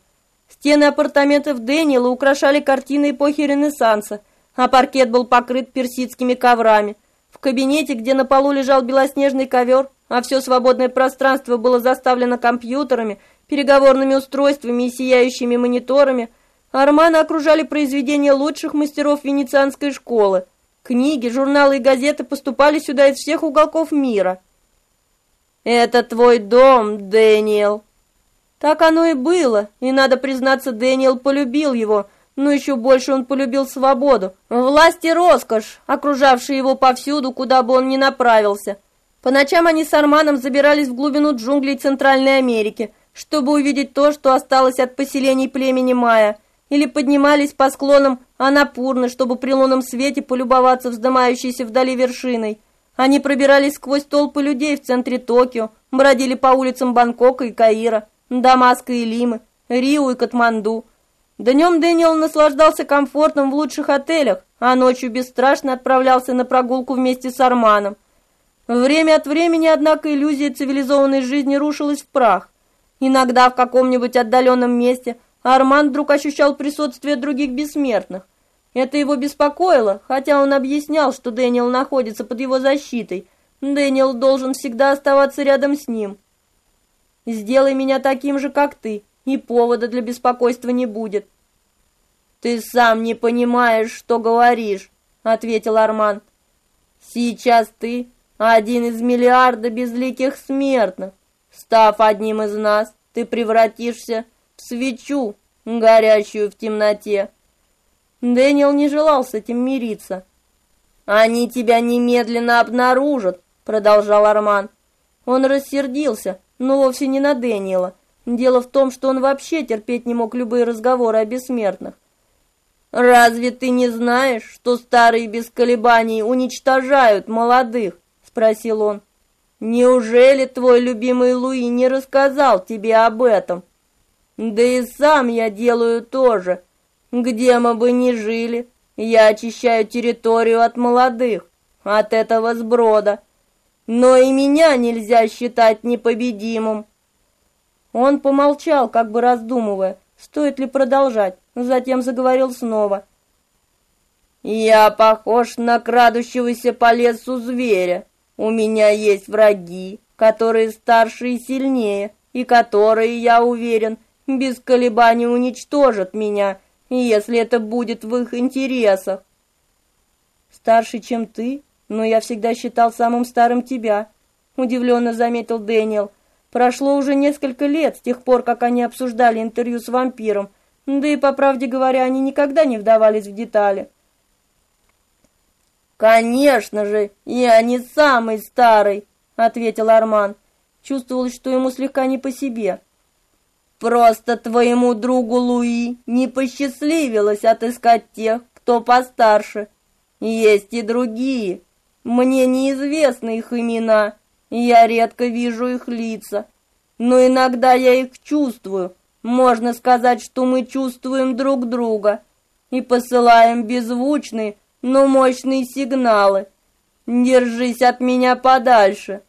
Стены апартаментов Дэниела украшали картины эпохи Ренессанса, а паркет был покрыт персидскими коврами. В кабинете, где на полу лежал белоснежный ковер, а все свободное пространство было заставлено компьютерами, переговорными устройствами и сияющими мониторами, Армана окружали произведения лучших мастеров венецианской школы. Книги, журналы и газеты поступали сюда из всех уголков мира. «Это твой дом, Дэниел!» Так оно и было, и, надо признаться, Дэниел полюбил его, но еще больше он полюбил свободу, власть и роскошь, окружавшие его повсюду, куда бы он ни направился. По ночам они с Арманом забирались в глубину джунглей Центральной Америки, чтобы увидеть то, что осталось от поселений племени Майя, или поднимались по склонам Анапурны, чтобы при лунном свете полюбоваться вздымающейся вдали вершиной. Они пробирались сквозь толпы людей в центре Токио, бродили по улицам Бангкока и Каира, Дамаска и Лимы, Рио и Катманду. Днем Дэниел наслаждался комфортом в лучших отелях, а ночью бесстрашно отправлялся на прогулку вместе с Арманом. Время от времени, однако, иллюзия цивилизованной жизни рушилась в прах. Иногда в каком-нибудь отдаленном месте Арман вдруг ощущал присутствие других бессмертных. Это его беспокоило, хотя он объяснял, что Дэниел находится под его защитой. Дэниел должен всегда оставаться рядом с ним. «Сделай меня таким же, как ты, и повода для беспокойства не будет». «Ты сам не понимаешь, что говоришь», — ответил Арман. «Сейчас ты один из миллиарда безликих смертных. Став одним из нас, ты превратишься свечу, горящую в темноте. Дэниел не желал с этим мириться. «Они тебя немедленно обнаружат», — продолжал Арман. Он рассердился, но вовсе не на Дэниела. Дело в том, что он вообще терпеть не мог любые разговоры о бессмертных. «Разве ты не знаешь, что старые без колебаний уничтожают молодых?» — спросил он. «Неужели твой любимый Луи не рассказал тебе об этом?» Да и сам я делаю то же. Где мы бы ни жили, я очищаю территорию от молодых, от этого сброда. Но и меня нельзя считать непобедимым. Он помолчал, как бы раздумывая, стоит ли продолжать, затем заговорил снова. «Я похож на крадущегося по лесу зверя. У меня есть враги, которые старше и сильнее, и которые, я уверен, без колебаний уничтожат меня, если это будет в их интересах. Старше, чем ты, но я всегда считал самым старым тебя, удивленно заметил Дэниел. Прошло уже несколько лет с тех пор, как они обсуждали интервью с вампиром, да и, по правде говоря, они никогда не вдавались в детали. «Конечно же, я не самый старый», — ответил Арман. Чувствовалось, что ему слегка не по себе. Просто твоему другу Луи не посчастливилось отыскать тех, кто постарше. Есть и другие. Мне неизвестны их имена, я редко вижу их лица. Но иногда я их чувствую. Можно сказать, что мы чувствуем друг друга и посылаем беззвучные, но мощные сигналы. Держись от меня подальше.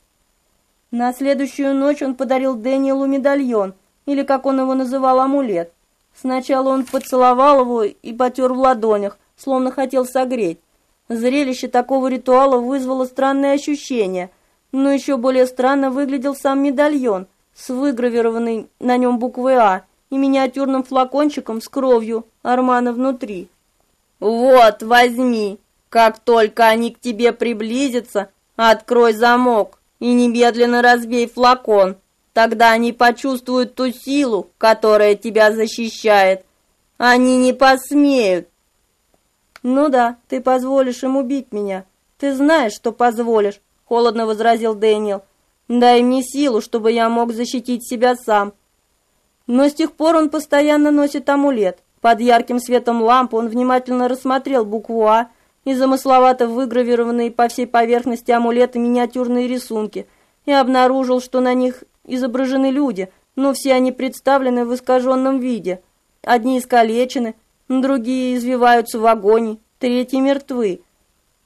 На следующую ночь он подарил Дэниелу медальон — или, как он его называл, амулет. Сначала он поцеловал его и потер в ладонях, словно хотел согреть. Зрелище такого ритуала вызвало странное ощущение, но еще более странно выглядел сам медальон с выгравированной на нем буквой «А» и миниатюрным флакончиком с кровью Армана внутри. «Вот, возьми! Как только они к тебе приблизятся, открой замок и немедленно разбей флакон!» Тогда они почувствуют ту силу, которая тебя защищает. Они не посмеют. Ну да, ты позволишь им убить меня. Ты знаешь, что позволишь, холодно возразил Дэниел. Дай мне силу, чтобы я мог защитить себя сам. Но с тех пор он постоянно носит амулет. Под ярким светом ламп он внимательно рассмотрел букву А и замысловато выгравированные по всей поверхности амулета миниатюрные рисунки и обнаружил, что на них изображены люди, но все они представлены в искаженном виде. Одни искалечены, другие извиваются в агонии, третьи мертвы.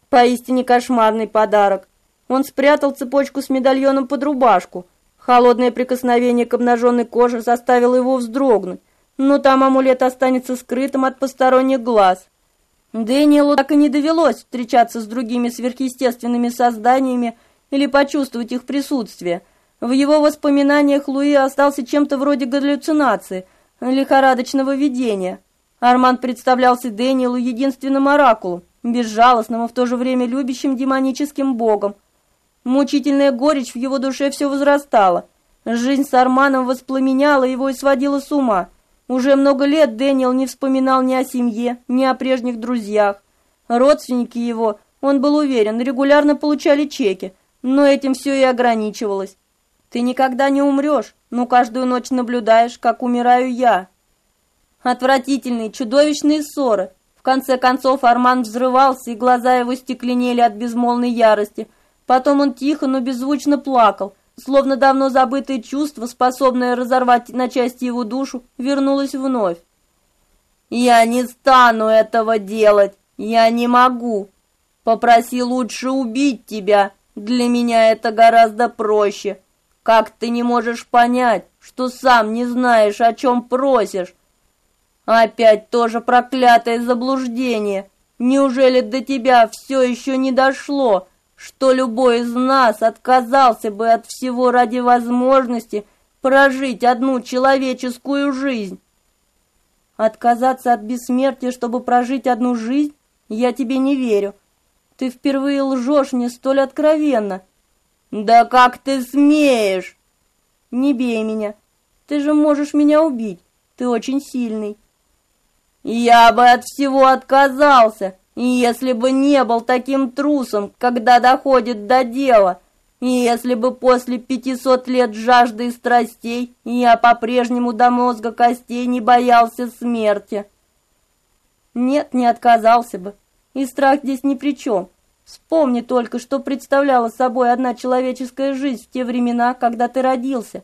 Поистине кошмарный подарок. Он спрятал цепочку с медальоном под рубашку. Холодное прикосновение к обнаженной коже заставило его вздрогнуть, но там амулет останется скрытым от посторонних глаз. Дэниелу так и не довелось встречаться с другими сверхъестественными созданиями или почувствовать их присутствие. В его воспоминаниях Луи остался чем-то вроде галлюцинации, лихорадочного видения. Арман представлялся Дэниелу единственным оракулом, безжалостным и в то же время любящим демоническим богом. Мучительная горечь в его душе все возрастала. Жизнь с Арманом воспламеняла его и сводила с ума. Уже много лет Дэниел не вспоминал ни о семье, ни о прежних друзьях. Родственники его, он был уверен, регулярно получали чеки, но этим все и ограничивалось. Ты никогда не умрешь, но каждую ночь наблюдаешь, как умираю я. Отвратительные, чудовищные ссоры. В конце концов Арман взрывался, и глаза его стекленели от безмолвной ярости. Потом он тихо, но беззвучно плакал, словно давно забытое чувство, способное разорвать на части его душу, вернулось вновь. «Я не стану этого делать! Я не могу! Попроси лучше убить тебя! Для меня это гораздо проще! Как ты не можешь понять, что сам не знаешь, о чем просишь? Опять тоже проклятое заблуждение! Неужели до тебя все еще не дошло?» Что любой из нас отказался бы от всего ради возможности прожить одну человеческую жизнь. Отказаться от бессмертия, чтобы прожить одну жизнь? Я тебе не верю. Ты впервые лжешь мне столь откровенно. Да как ты смеешь? Не бей меня. Ты же можешь меня убить. Ты очень сильный. Я бы от всего отказался, если бы не был таким трусом, когда доходит до дела, если бы после пятисот лет жажды и страстей я по-прежнему до мозга костей не боялся смерти. Нет, не отказался бы, и страх здесь ни при чем. Вспомни только, что представляла собой одна человеческая жизнь в те времена, когда ты родился.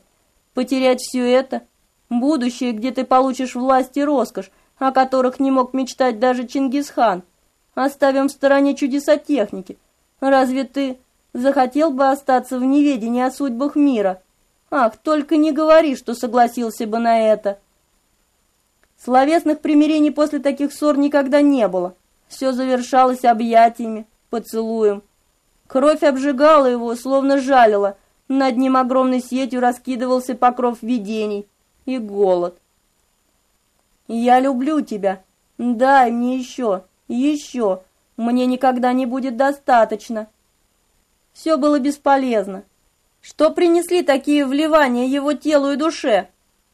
Потерять все это, будущее, где ты получишь власть и роскошь, о которых не мог мечтать даже Чингисхан – Оставим в стороне чудеса техники. Разве ты захотел бы остаться в неведении о судьбах мира? Ах, только не говори, что согласился бы на это. Словесных примирений после таких ссор никогда не было. Все завершалось объятиями, поцелуем. Кровь обжигала его, словно жалила. Над ним огромной сетью раскидывался покров видений и голод. «Я люблю тебя. Дай мне еще. Еще! Мне никогда не будет достаточно!» Все было бесполезно. Что принесли такие вливания его телу и душе?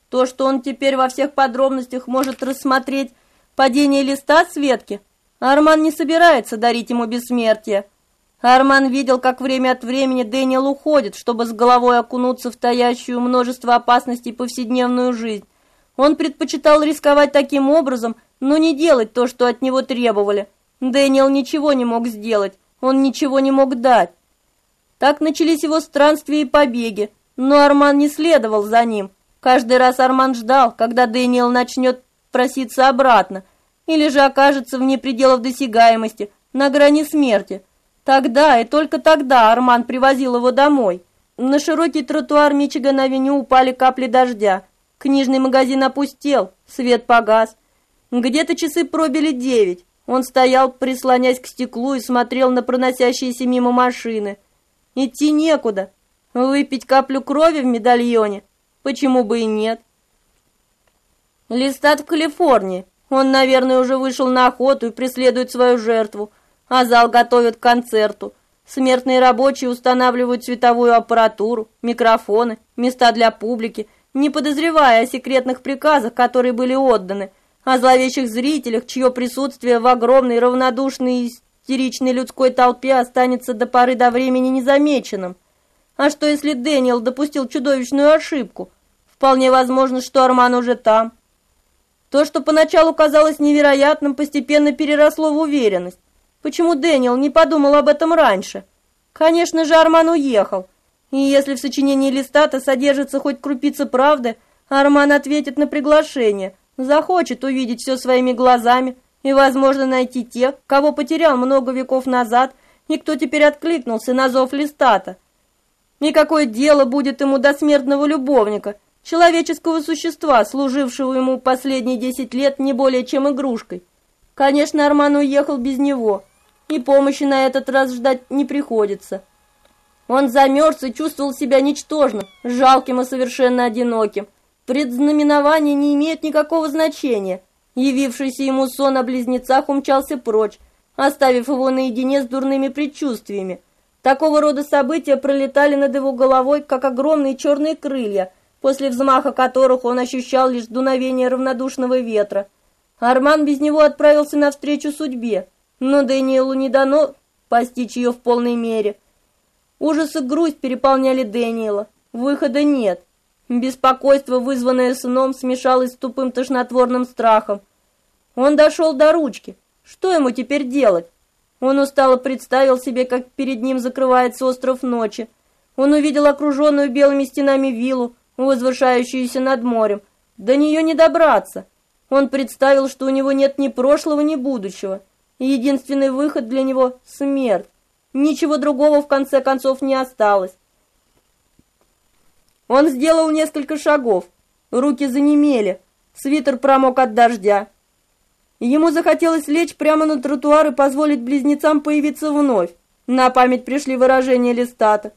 То, что он теперь во всех подробностях может рассмотреть падение листа с ветки? Арман не собирается дарить ему бессмертие. Арман видел, как время от времени Дэниел уходит, чтобы с головой окунуться в таящую множество опасностей повседневную жизнь. Он предпочитал рисковать таким образом, но не делать то, что от него требовали. Дэниел ничего не мог сделать, он ничего не мог дать. Так начались его странствия и побеги, но Арман не следовал за ним. Каждый раз Арман ждал, когда Дэниел начнет проситься обратно, или же окажется вне пределов досягаемости, на грани смерти. Тогда и только тогда Арман привозил его домой. На широкий тротуар Мичиган-авеню упали капли дождя. Книжный магазин опустел, свет погас. Где-то часы пробили девять. Он стоял, прислонясь к стеклу и смотрел на проносящиеся мимо машины. Идти некуда. Выпить каплю крови в медальоне? Почему бы и нет? Листат в Калифорнии. Он, наверное, уже вышел на охоту и преследует свою жертву. А зал готовят к концерту. Смертные рабочие устанавливают световую аппаратуру, микрофоны, места для публики, не подозревая о секретных приказах, которые были отданы – о зловещих зрителях, чье присутствие в огромной, равнодушной и истеричной людской толпе останется до поры до времени незамеченным. А что, если Дэниел допустил чудовищную ошибку? Вполне возможно, что Арман уже там. То, что поначалу казалось невероятным, постепенно переросло в уверенность. Почему Дэниел не подумал об этом раньше? Конечно же, Арман уехал. И если в сочинении Листата содержится хоть крупица правды, Арман ответит на приглашение – захочет увидеть все своими глазами и, возможно, найти тех, кого потерял много веков назад и кто теперь откликнулся на зов Листата. И какое дело будет ему до смертного любовника, человеческого существа, служившего ему последние десять лет не более чем игрушкой? Конечно, Арман уехал без него, и помощи на этот раз ждать не приходится. Он замерз и чувствовал себя ничтожным, жалким и совершенно одиноким. Предзнаменование не имеет никакого значения. Явившийся ему сон о близнецах умчался прочь, оставив его наедине с дурными предчувствиями. Такого рода события пролетали над его головой, как огромные черные крылья, после взмаха которых он ощущал лишь дуновение равнодушного ветра. Арман без него отправился навстречу судьбе, но Дэниелу не дано постичь ее в полной мере. Ужас и грусть переполняли Дэниела. Выхода нет. Беспокойство, вызванное сном, смешалось с тупым тошнотворным страхом. Он дошел до ручки. Что ему теперь делать? Он устало представил себе, как перед ним закрывается остров ночи. Он увидел окруженную белыми стенами виллу, возвышающуюся над морем. До нее не добраться. Он представил, что у него нет ни прошлого, ни будущего. Единственный выход для него — смерть. Ничего другого в конце концов не осталось. Он сделал несколько шагов. Руки занемели. Свитер промок от дождя. Ему захотелось лечь прямо на тротуар и позволить близнецам появиться вновь. На память пришли выражения Листата.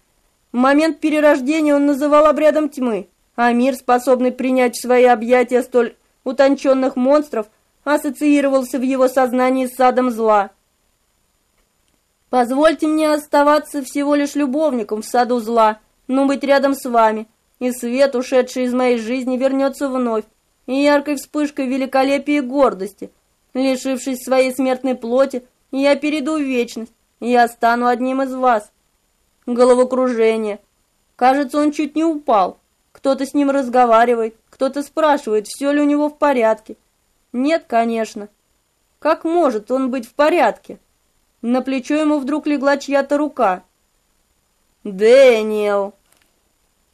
Момент перерождения он называл обрядом тьмы, а мир, способный принять в свои объятия столь утонченных монстров, ассоциировался в его сознании с садом зла. Позвольте мне оставаться всего лишь любовником в саду зла, но быть рядом с вами, и свет, ушедший из моей жизни, вернется вновь, и яркой вспышкой великолепия и гордости — Лишившись своей смертной плоти, я перейду в вечность, я стану одним из вас. Головокружение. Кажется, он чуть не упал. Кто-то с ним разговаривает, кто-то спрашивает, все ли у него в порядке. Нет, конечно. Как может он быть в порядке? На плечо ему вдруг легла чья-то рука. «Дэниел!»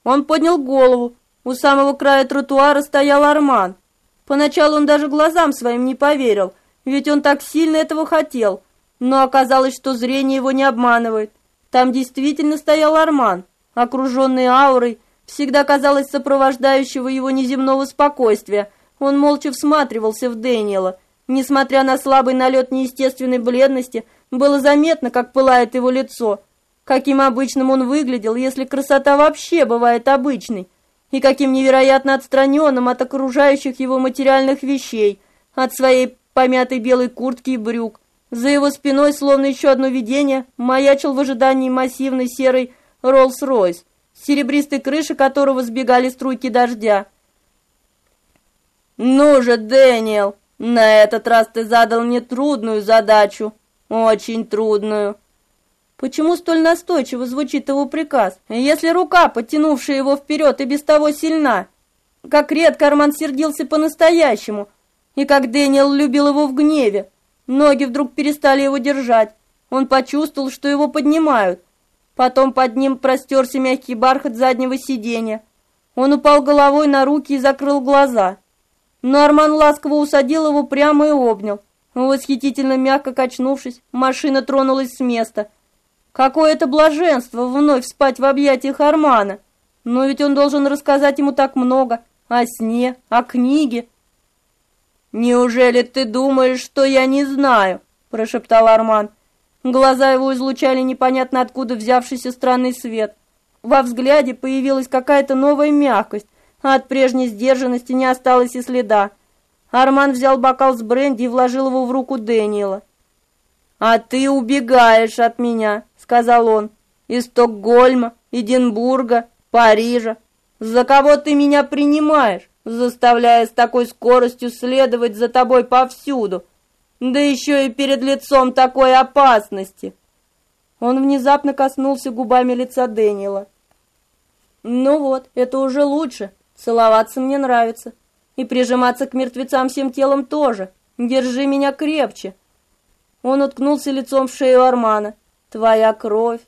Он поднял голову. У самого края тротуара стоял Арман. Поначалу он даже глазам своим не поверил, ведь он так сильно этого хотел. Но оказалось, что зрение его не обманывает. Там действительно стоял Арман, окруженный аурой, всегда казалось сопровождающего его неземного спокойствия. Он молча всматривался в Дэниела. Несмотря на слабый налет неестественной бледности, было заметно, как пылает его лицо. Каким обычным он выглядел, если красота вообще бывает обычной и каким невероятно отстраненным от окружающих его материальных вещей, от своей помятой белой куртки и брюк. За его спиной, словно еще одно видение, маячил в ожидании массивный серый Роллс-Ройс, с серебристой крыши которого сбегали струйки дождя. «Ну же, Дэниел, на этот раз ты задал мне трудную задачу, очень трудную». Почему столь настойчиво звучит его приказ, если рука, потянувшая его вперед, и без того сильна? Как редко Арман сердился по-настоящему, и как Дэниел любил его в гневе. Ноги вдруг перестали его держать. Он почувствовал, что его поднимают. Потом под ним простерся мягкий бархат заднего сиденья. Он упал головой на руки и закрыл глаза. Но Арман ласково усадил его прямо и обнял. Восхитительно мягко качнувшись, машина тронулась с места — Какое это блаженство вновь спать в объятиях Армана. Но ведь он должен рассказать ему так много о сне, о книге. Неужели ты думаешь, что я не знаю? прошептал Арман. Глаза его излучали непонятно откуда взявшийся странный свет. Во взгляде появилась какая-то новая мягкость, а от прежней сдержанности не осталось и следа. Арман взял бокал с бренди и вложил его в руку Дэниела. «А ты убегаешь от меня», сказал он. «Из Стокгольма, Эдинбурга, Парижа. За кого ты меня принимаешь, заставляя с такой скоростью следовать за тобой повсюду? Да еще и перед лицом такой опасности!» Он внезапно коснулся губами лица Дэниела. «Ну вот, это уже лучше. Целоваться мне нравится. И прижиматься к мертвецам всем телом тоже. Держи меня крепче». Он уткнулся лицом в шею Армана твоя кровь.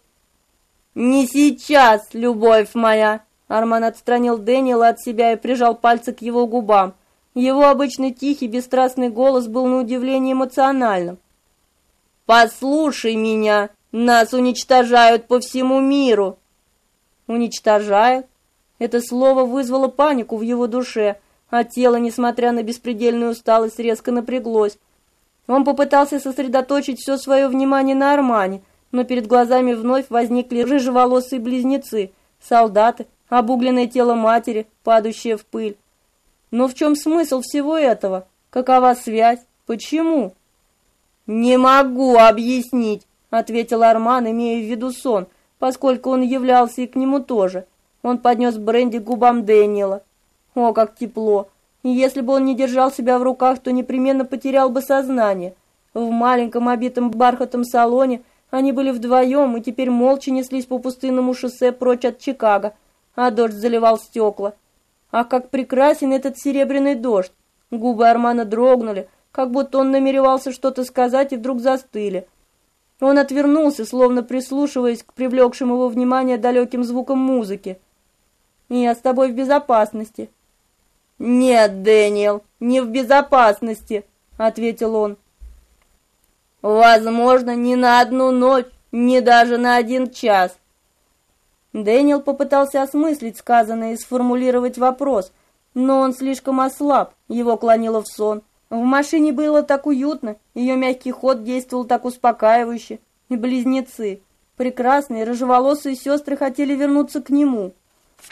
Не сейчас, любовь моя. Арман отстранил Дэниела от себя и прижал пальцы к его губам. Его обычный тихий, бесстрастный голос был на удивление эмоциональным. Послушай меня, нас уничтожают по всему миру. Уничтожают? Это слово вызвало панику в его душе, а тело, несмотря на беспредельную усталость, резко напряглось. Он попытался сосредоточить все свое внимание на Армане, но перед глазами вновь возникли рыжеволосые близнецы, солдаты, обугленное тело матери, падающее в пыль. Но в чем смысл всего этого? Какова связь? Почему? «Не могу объяснить», — ответил Арман, имея в виду сон, поскольку он являлся и к нему тоже. Он поднес бренди к губам Дэниела. О, как тепло! И если бы он не держал себя в руках, то непременно потерял бы сознание. В маленьком обитом бархатом салоне они были вдвоем и теперь молча неслись по пустынному шоссе прочь от Чикаго, а дождь заливал стекла. Ах, как прекрасен этот серебряный дождь! Губы Армана дрогнули, как будто он намеревался что-то сказать и вдруг застыли. Он отвернулся, словно прислушиваясь к привлекшим его внимание далеким звукам музыки. «Я с тобой в безопасности». «Нет, Дэниел, не в безопасности», — ответил он. «Возможно, не на одну ночь, не даже на один час». Дэниел попытался осмыслить сказанное и сформулировать вопрос, но он слишком ослаб, его клонило в сон. В машине было так уютно, ее мягкий ход действовал так успокаивающе. И близнецы, прекрасные рыжеволосые сестры хотели вернуться к нему.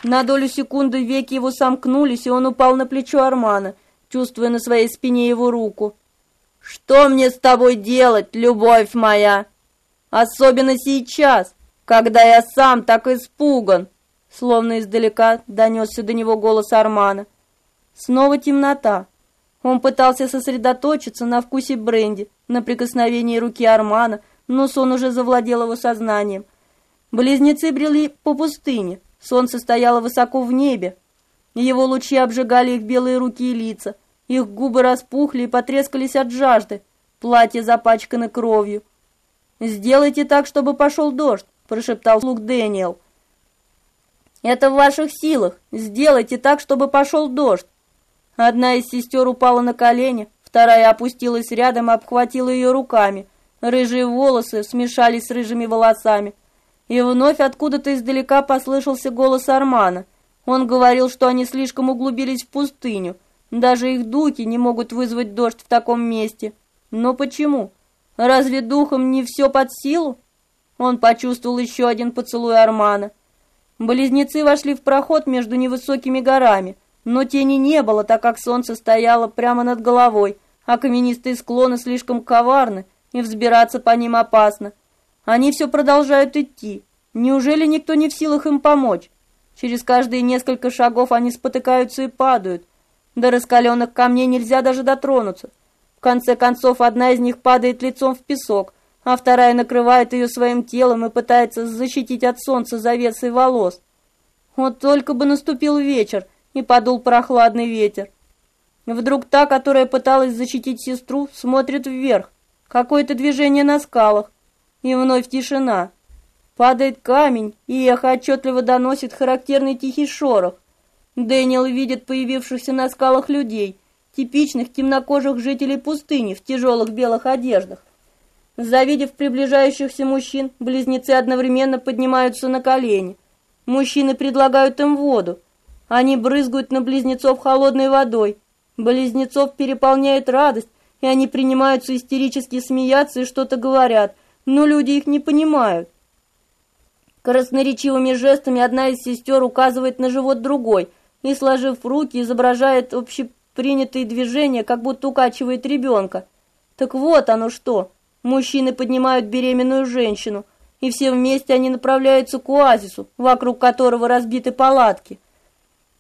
На долю секунды веки его сомкнулись, и он упал на плечо Армана, чувствуя на своей спине его руку. «Что мне с тобой делать, любовь моя? Особенно сейчас, когда я сам так испуган!» Словно издалека донесся до него голос Армана. Снова темнота. Он пытался сосредоточиться на вкусе бренди, на прикосновении руки Армана, но сон уже завладел его сознанием. Близнецы брели по пустыне. Солнце стояло высоко в небе. Его лучи обжигали их белые руки и лица. Их губы распухли и потрескались от жажды. Платье запачкано кровью. «Сделайте так, чтобы пошел дождь», – прошептал слуг Дэниел. «Это в ваших силах. Сделайте так, чтобы пошел дождь. Одна из сестер упала на колени, вторая опустилась рядом и обхватила ее руками. Рыжие волосы смешались с рыжими волосами. И вновь откуда-то издалека послышался голос Армана. Он говорил, что они слишком углубились в пустыню. Даже их духи не могут вызвать дождь в таком месте. Но почему? Разве духом не все под силу? Он почувствовал еще один поцелуй Армана. Близнецы вошли в проход между невысокими горами. Но тени не было, так как солнце стояло прямо над головой, а каменистые склоны слишком коварны, и взбираться по ним опасно. Они все продолжают идти. Неужели никто не в силах им помочь? Через каждые несколько шагов они спотыкаются и падают. До раскаленных камней нельзя даже дотронуться. В конце концов, одна из них падает лицом в песок, а вторая накрывает ее своим телом и пытается защитить от солнца завесой волос. Вот только бы наступил вечер, и подул прохладный ветер. Вдруг та, которая пыталась защитить сестру, смотрит вверх. Какое-то движение на скалах. И вновь тишина. Падает камень, и эхо отчетливо доносит характерный тихий шорох. Дэниел видит появившихся на скалах людей, типичных темнокожих жителей пустыни в тяжелых белых одеждах. Завидев приближающихся мужчин, близнецы одновременно поднимаются на колени. Мужчины предлагают им воду, они брызгают на близнецов холодной водой. Близнецов переполняет радость, и они принимаются истерически смеяться и что-то говорят, но люди их не понимают. Красноречивыми жестами одна из сестер указывает на живот другой и, сложив руки, изображает общепринятые движения, как будто укачивает ребенка. Так вот оно что. Мужчины поднимают беременную женщину, и все вместе они направляются к оазису, вокруг которого разбиты палатки.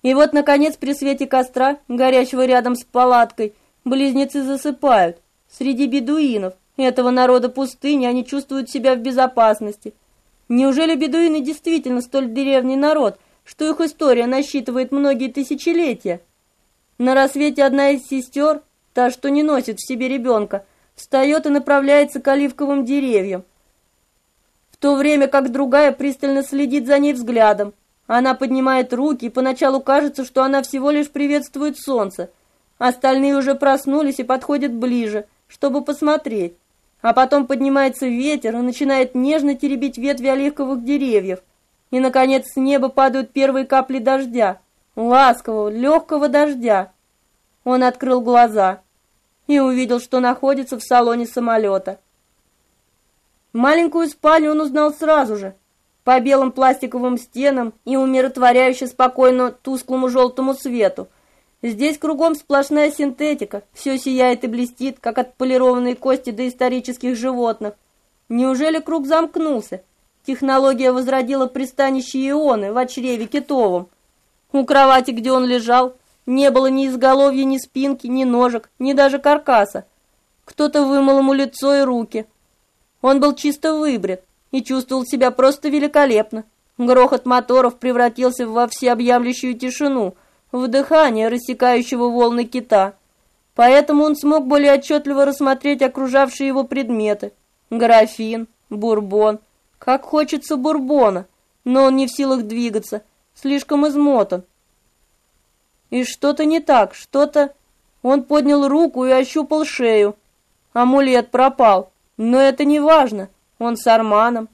И вот, наконец, при свете костра, горящего рядом с палаткой, близнецы засыпают. Среди бедуинов, этого народа пустыни, они чувствуют себя в безопасности. Неужели бедуины действительно столь древний народ, что их история насчитывает многие тысячелетия? На рассвете одна из сестер, та, что не носит в себе ребенка, встает и направляется к оливковым деревьям, в то время как другая пристально следит за ней взглядом. Она поднимает руки, и поначалу кажется, что она всего лишь приветствует солнце. Остальные уже проснулись и подходят ближе, чтобы посмотреть. А потом поднимается ветер и начинает нежно теребить ветви оливковых деревьев. И, наконец, с неба падают первые капли дождя. Ласкового, легкого дождя. Он открыл глаза. и увидел, что находится в салоне самолета. Маленькую спальню он узнал сразу же, по белым пластиковым стенам и умиротворяюще спокойно тусклому желтому свету. Здесь кругом сплошная синтетика, все сияет и блестит, как отполированные кости доисторических животных. Неужели круг замкнулся? Технология возродила пристанище Ионы в чреве китовом. У кровати, где он лежал, не было ни изголовья, ни спинки, ни ножек, ни даже каркаса. Кто-то вымыл ему лицо и руки. Он был чисто выбрит и чувствовал себя просто великолепно. Грохот моторов превратился во всеобъемлющую тишину, в дыхание рассекающего волны кита. Поэтому он смог более отчетливо рассмотреть окружавшие его предметы. Графин, бурбон. Как хочется бурбона, но он не в силах двигаться, слишком измотан. И что-то не так, что-то... Он поднял руку и ощупал шею. Амулет пропал, но это не важно, он с Арманом.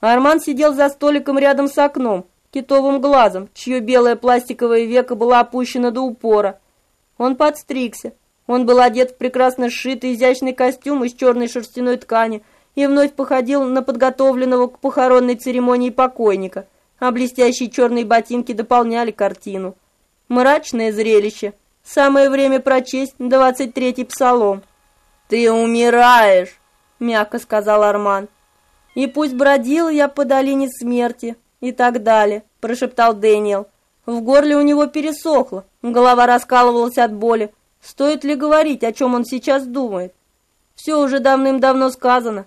Арман сидел за столиком рядом с окном, китовым глазом, чье белое пластиковое веко было опущено до упора. Он подстригся. Он был одет в прекрасно сшитый изящный костюм из черной шерстяной ткани и вновь походил на подготовленного к похоронной церемонии покойника, а блестящие черные ботинки дополняли картину. Мрачное зрелище. Самое время прочесть двадцать третий псалом. «Ты умираешь!» — мягко сказал Арман. «И пусть бродил я по долине смерти» и так далее, прошептал Дэниел. В горле у него пересохло, голова раскалывалась от боли. Стоит ли говорить, о чем он сейчас думает? Все уже давным-давно сказано.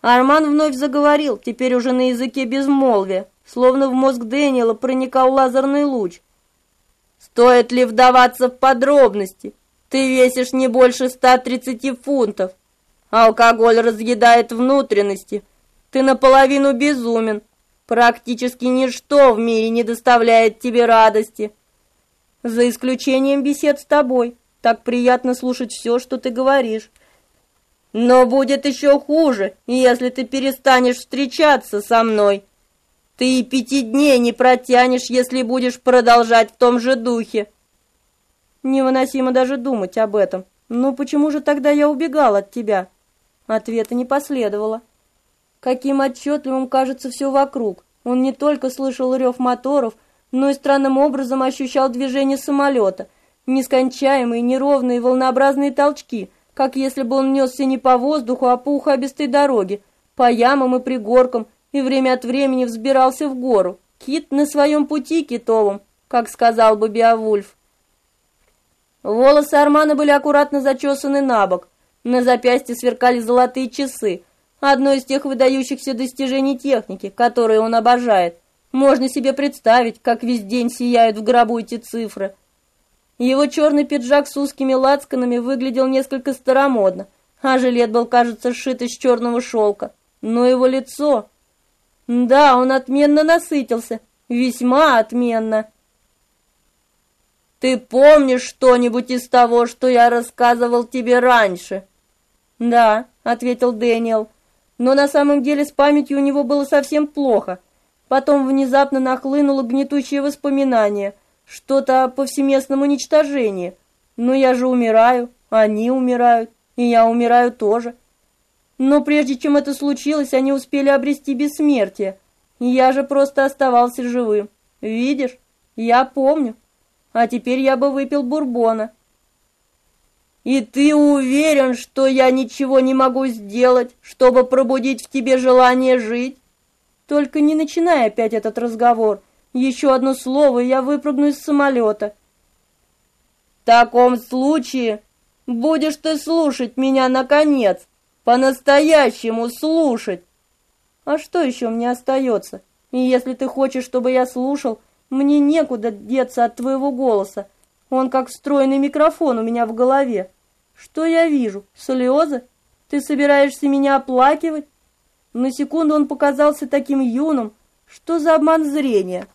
Арман вновь заговорил, теперь уже на языке безмолвия, словно в мозг Дэниела проникал лазерный луч. Стоит ли вдаваться в подробности? Ты весишь не больше 130 фунтов. Алкоголь разъедает внутренности. Ты наполовину безумен. Практически ничто в мире не доставляет тебе радости. За исключением бесед с тобой. Так приятно слушать все, что ты говоришь. Но будет еще хуже, если ты перестанешь встречаться со мной. Ты и пяти дней не протянешь, если будешь продолжать в том же духе. Невыносимо даже думать об этом. Но почему же тогда я убегал от тебя? Ответа не последовало. Каким отчетливым кажется все вокруг. Он не только слышал рев моторов, но и странным образом ощущал движение самолета, нескончаемые, неровные, волнообразные толчки, как если бы он несся не по воздуху, а по ухабистой дороге, по ямам и пригоркам, и время от времени взбирался в гору. Кит на своем пути китовом, как сказал бы Беовульф. Волосы Армана были аккуратно зачесаны на бок, на запястье сверкали золотые часы, одно из тех выдающихся достижений техники, которые он обожает. Можно себе представить, как весь день сияют в гробу эти цифры. Его черный пиджак с узкими лацканами выглядел несколько старомодно, а жилет был, кажется, сшит из черного шелка. Но его лицо... Да, он отменно насытился, весьма отменно. Ты помнишь что-нибудь из того, что я рассказывал тебе раньше? Да, ответил Дэниел. Но на самом деле с памятью у него было совсем плохо. Потом внезапно нахлынуло гнетущее воспоминание, что-то о повсеместном уничтожении. Но я же умираю, они умирают, и я умираю тоже. Но прежде чем это случилось, они успели обрести бессмертие. Я же просто оставался живым. Видишь? Я помню. А теперь я бы выпил бурбона. И ты уверен, что я ничего не могу сделать, чтобы пробудить в тебе желание жить? Только не начинай опять этот разговор. Еще одно слово, и я выпрыгну из самолета. В таком случае будешь ты слушать меня наконец. По-настоящему слушать. А что еще мне остается? И если ты хочешь, чтобы я слушал, мне некуда деться от твоего голоса. Он как встроенный микрофон у меня в голове. Что я вижу? Слезы? Ты собираешься меня оплакивать? На секунду он показался таким юным. Что за обман зрения?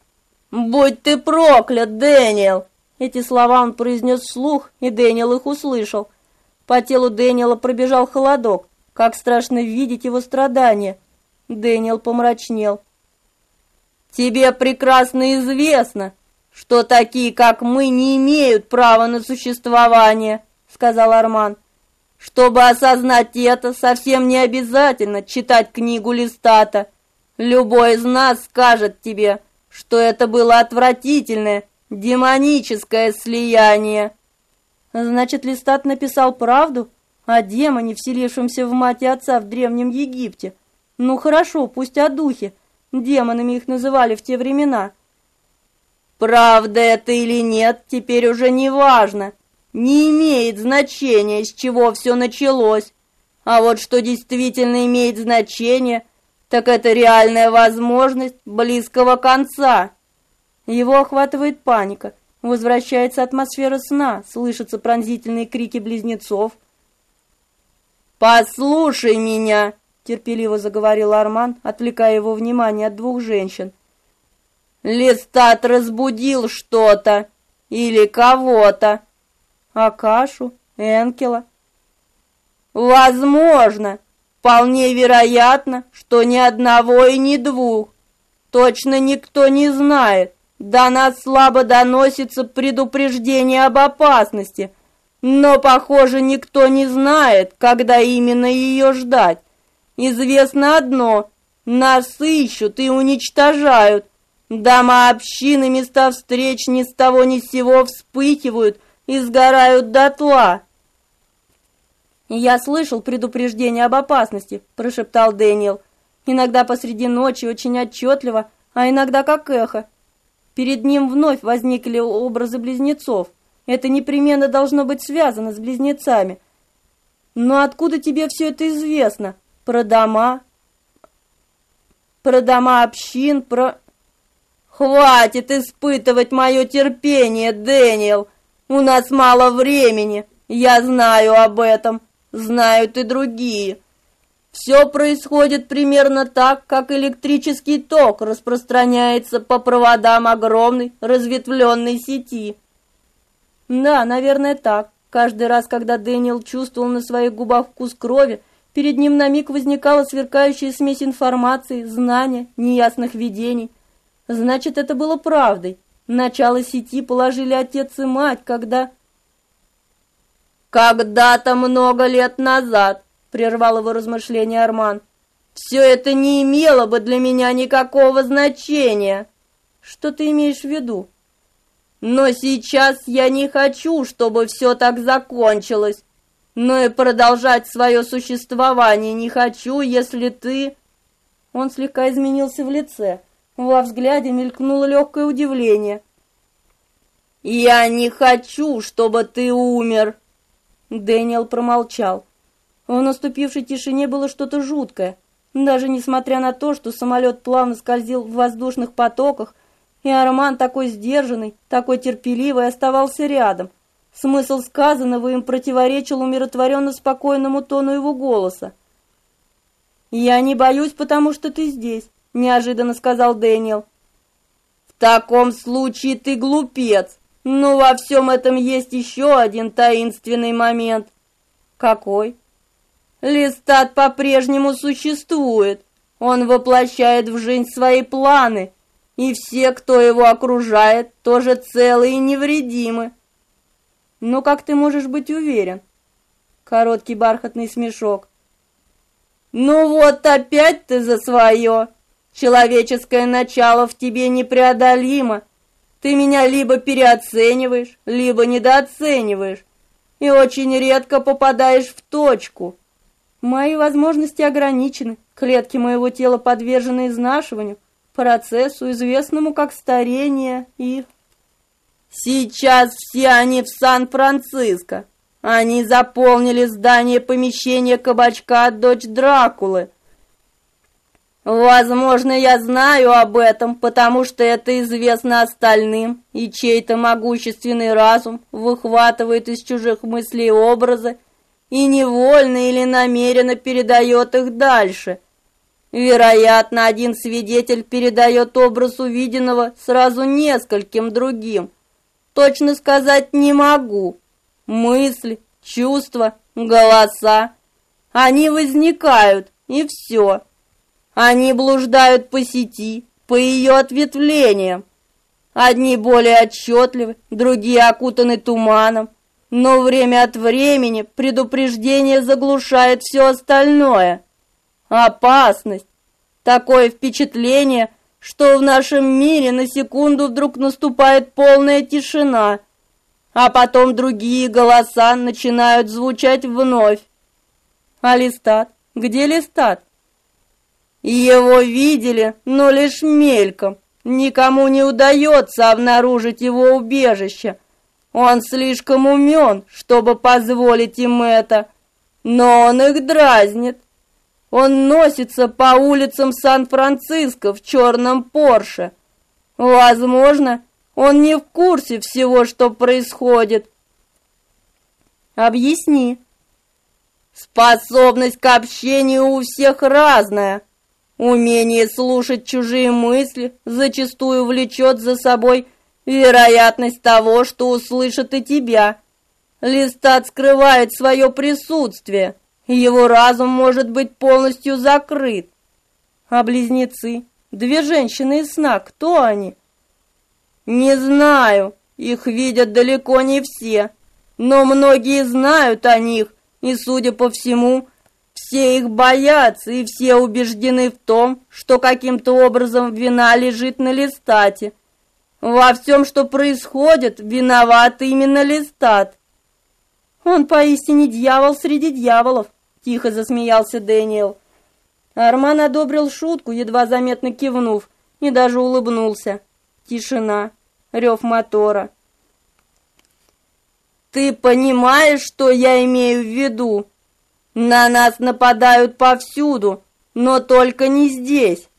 «Будь ты проклят, Дэниел!» Эти слова он произнес вслух, и Дэниел их услышал. По телу Дэниела пробежал холодок. Как страшно видеть его страдания. Дэниел помрачнел. Тебе прекрасно известно, что такие, как мы, не имеют права на существование, сказал Арман. Чтобы осознать это, совсем не обязательно читать книгу Листата. Любой из нас скажет тебе, что это было отвратительное, демоническое слияние. Значит, Листат написал правду о демоне, вселившемся в мать и отца в древнем Египте. Ну хорошо, пусть о духе. Демонами их называли в те времена. Правда это или нет, теперь уже не важно. Не имеет значения, с чего все началось. А вот что действительно имеет значение, так это реальная возможность близкого конца. Его охватывает паника. Возвращается атмосфера сна, слышатся пронзительные крики близнецов. «Послушай меня!» — терпеливо заговорил Арман, отвлекая его внимание от двух женщин. «Листат разбудил что-то или кого-то. Акашу, Энкела. Возможно, вполне вероятно, что ни одного и ни двух. Точно никто не знает. До нас слабо доносится предупреждение об опасности, но, похоже, никто не знает, когда именно ее ждать. Известно одно — нас ищут и уничтожают. Дома общины, места встреч ни с того ни с сего вспыхивают и сгорают дотла. «Я слышал предупреждение об опасности», – прошептал Дэниел. «Иногда посреди ночи очень отчетливо, а иногда как эхо. Перед ним вновь возникли образы близнецов. Это непременно должно быть связано с близнецами. Но откуда тебе все это известно? Про дома? Про дома общин? Про... Хватит испытывать мое терпение, Дэниел! У нас мало времени, я знаю об этом, знают и другие. Все происходит примерно так, как электрический ток распространяется по проводам огромной разветвленной сети. Да, наверное, так. Каждый раз, когда Дэниел чувствовал на своих губах вкус крови, перед ним на миг возникала сверкающая смесь информации, знания, неясных видений. Значит, это было правдой. Начало сети положили отец и мать, когда... Когда-то много лет назад, прервал его размышления Арман. Все это не имело бы для меня никакого значения. Что ты имеешь в виду? Но сейчас я не хочу, чтобы все так закончилось. Но и продолжать свое существование не хочу, если ты... Он слегка изменился в лице. Во взгляде мелькнуло легкое удивление. «Я не хочу, чтобы ты умер!» Дэниел промолчал. В наступившей тишине было что-то жуткое. Даже несмотря на то, что самолет плавно скользил в воздушных потоках, и Арман такой сдержанный, такой терпеливый оставался рядом. Смысл сказанного им противоречил умиротворенно спокойному тону его голоса. «Я не боюсь, потому что ты здесь неожиданно сказал Дэниел. В таком случае ты глупец. Но во всем этом есть еще один таинственный момент. Какой? Листат по-прежнему существует. Он воплощает в жизнь свои планы, и все, кто его окружает, тоже целы и невредимы. Но как ты можешь быть уверен? Короткий бархатный смешок. Ну вот опять ты за свое. Человеческое начало в тебе непреодолимо. Ты меня либо переоцениваешь, либо недооцениваешь, и очень редко попадаешь в точку. Мои возможности ограничены, клетки моего тела подвержены изнашиванию, процессу, известному как старение и... Сейчас все они в Сан-Франциско. Они заполнили здание помещения кабачка «Дочь Дракулы», Возможно, я знаю об этом, потому что это известно остальным, и чей-то могущественный разум выхватывает из чужих мыслей образы и невольно или намеренно передает их дальше. Вероятно, один свидетель передает образ увиденного сразу нескольким другим. Точно сказать не могу. Мысли, чувства, голоса, они возникают, и все. Они блуждают по сети, по ее ответвлениям. Одни более отчетливы, другие окутаны туманом, но время от времени предупреждение заглушает все остальное. Опасность. Такое впечатление, что в нашем мире на секунду вдруг наступает полная тишина, а потом другие голоса начинают звучать вновь. А Листат? Где Листат? Его видели, но лишь мельком. Никому не удается обнаружить его убежище. Он слишком умен, чтобы позволить им это, но он их дразнит. Он носится по улицам Сан-Франциско в черном Порше. Возможно, он не в курсе всего, что происходит. Объясни. Способность к общению у всех разная. Умение слушать чужие мысли зачастую влечет за собой вероятность того, что услышат и тебя. Листат скрывает свое присутствие, его разум может быть полностью закрыт. А близнецы, две женщины из сна, кто они? Не знаю, их видят далеко не все, но многие знают о них, и, судя по всему, все их боятся, и все убеждены в том, что каким-то образом вина лежит на листате. Во всем, что происходит, виноват именно листат. Он поистине дьявол среди дьяволов, тихо засмеялся Дэниел. Арман одобрил шутку, едва заметно кивнув, и даже улыбнулся. Тишина, рев мотора. Ты понимаешь, что я имею в виду? На нас нападают повсюду, но только не здесь.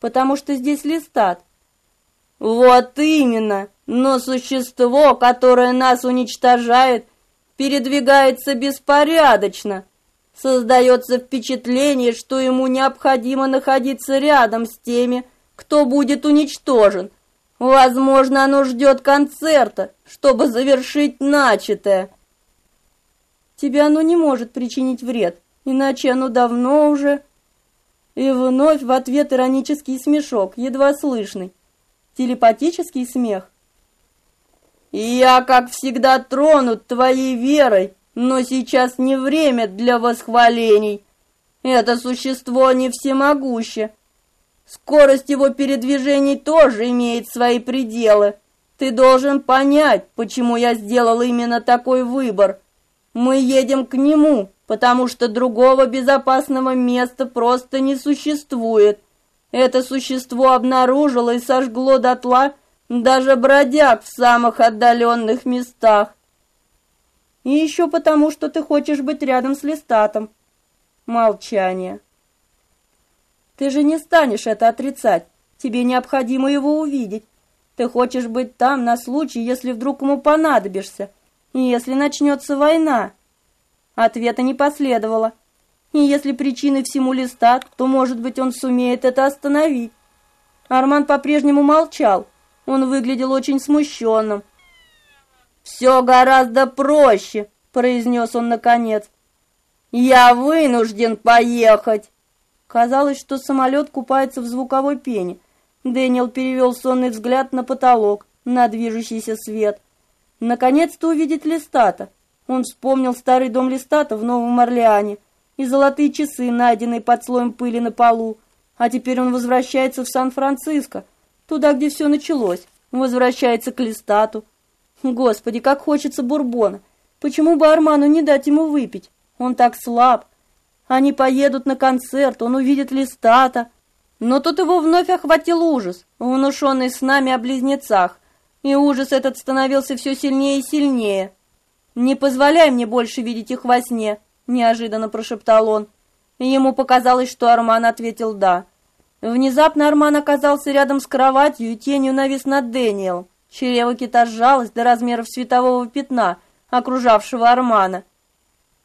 Потому что здесь листат. Вот именно. Но существо, которое нас уничтожает, передвигается беспорядочно. Создается впечатление, что ему необходимо находиться рядом с теми, кто будет уничтожен. Возможно, оно ждет концерта, чтобы завершить начатое. Тебе оно не может причинить вред, иначе оно давно уже... И вновь в ответ иронический смешок, едва слышный. Телепатический смех. Я, как всегда, тронут твоей верой, но сейчас не время для восхвалений. Это существо не всемогуще. Скорость его передвижений тоже имеет свои пределы. Ты должен понять, почему я сделал именно такой выбор. Мы едем к нему, потому что другого безопасного места просто не существует. Это существо обнаружило и сожгло дотла даже бродяг в самых отдаленных местах. И еще потому, что ты хочешь быть рядом с Листатом. Молчание. Ты же не станешь это отрицать. Тебе необходимо его увидеть. Ты хочешь быть там на случай, если вдруг ему понадобишься, если начнется война. Ответа не последовало. И если причиной всему Листат, то, может быть, он сумеет это остановить. Арман по-прежнему молчал. Он выглядел очень смущенным. «Все гораздо проще», — произнес он наконец. «Я вынужден поехать». Казалось, что самолет купается в звуковой пене. Дэниел перевел сонный взгляд на потолок, на движущийся свет. Наконец-то увидеть Листата. Он вспомнил старый дом Листата в Новом Орлеане и золотые часы, найденные под слоем пыли на полу. А теперь он возвращается в Сан-Франциско, туда, где все началось. Возвращается к Листату. Господи, как хочется бурбона. Почему бы Арману не дать ему выпить? Он так слаб. Они поедут на концерт, он увидит Листата. Но тут его вновь охватил ужас, внушенный с нами о близнецах. И ужас этот становился все сильнее и сильнее. «Не позволяй мне больше видеть их во сне», — неожиданно прошептал он. Ему показалось, что Арман ответил «да». Внезапно Арман оказался рядом с кроватью и тенью навис над Дэниелом. Чрево кита сжалось до размеров светового пятна, окружавшего Армана.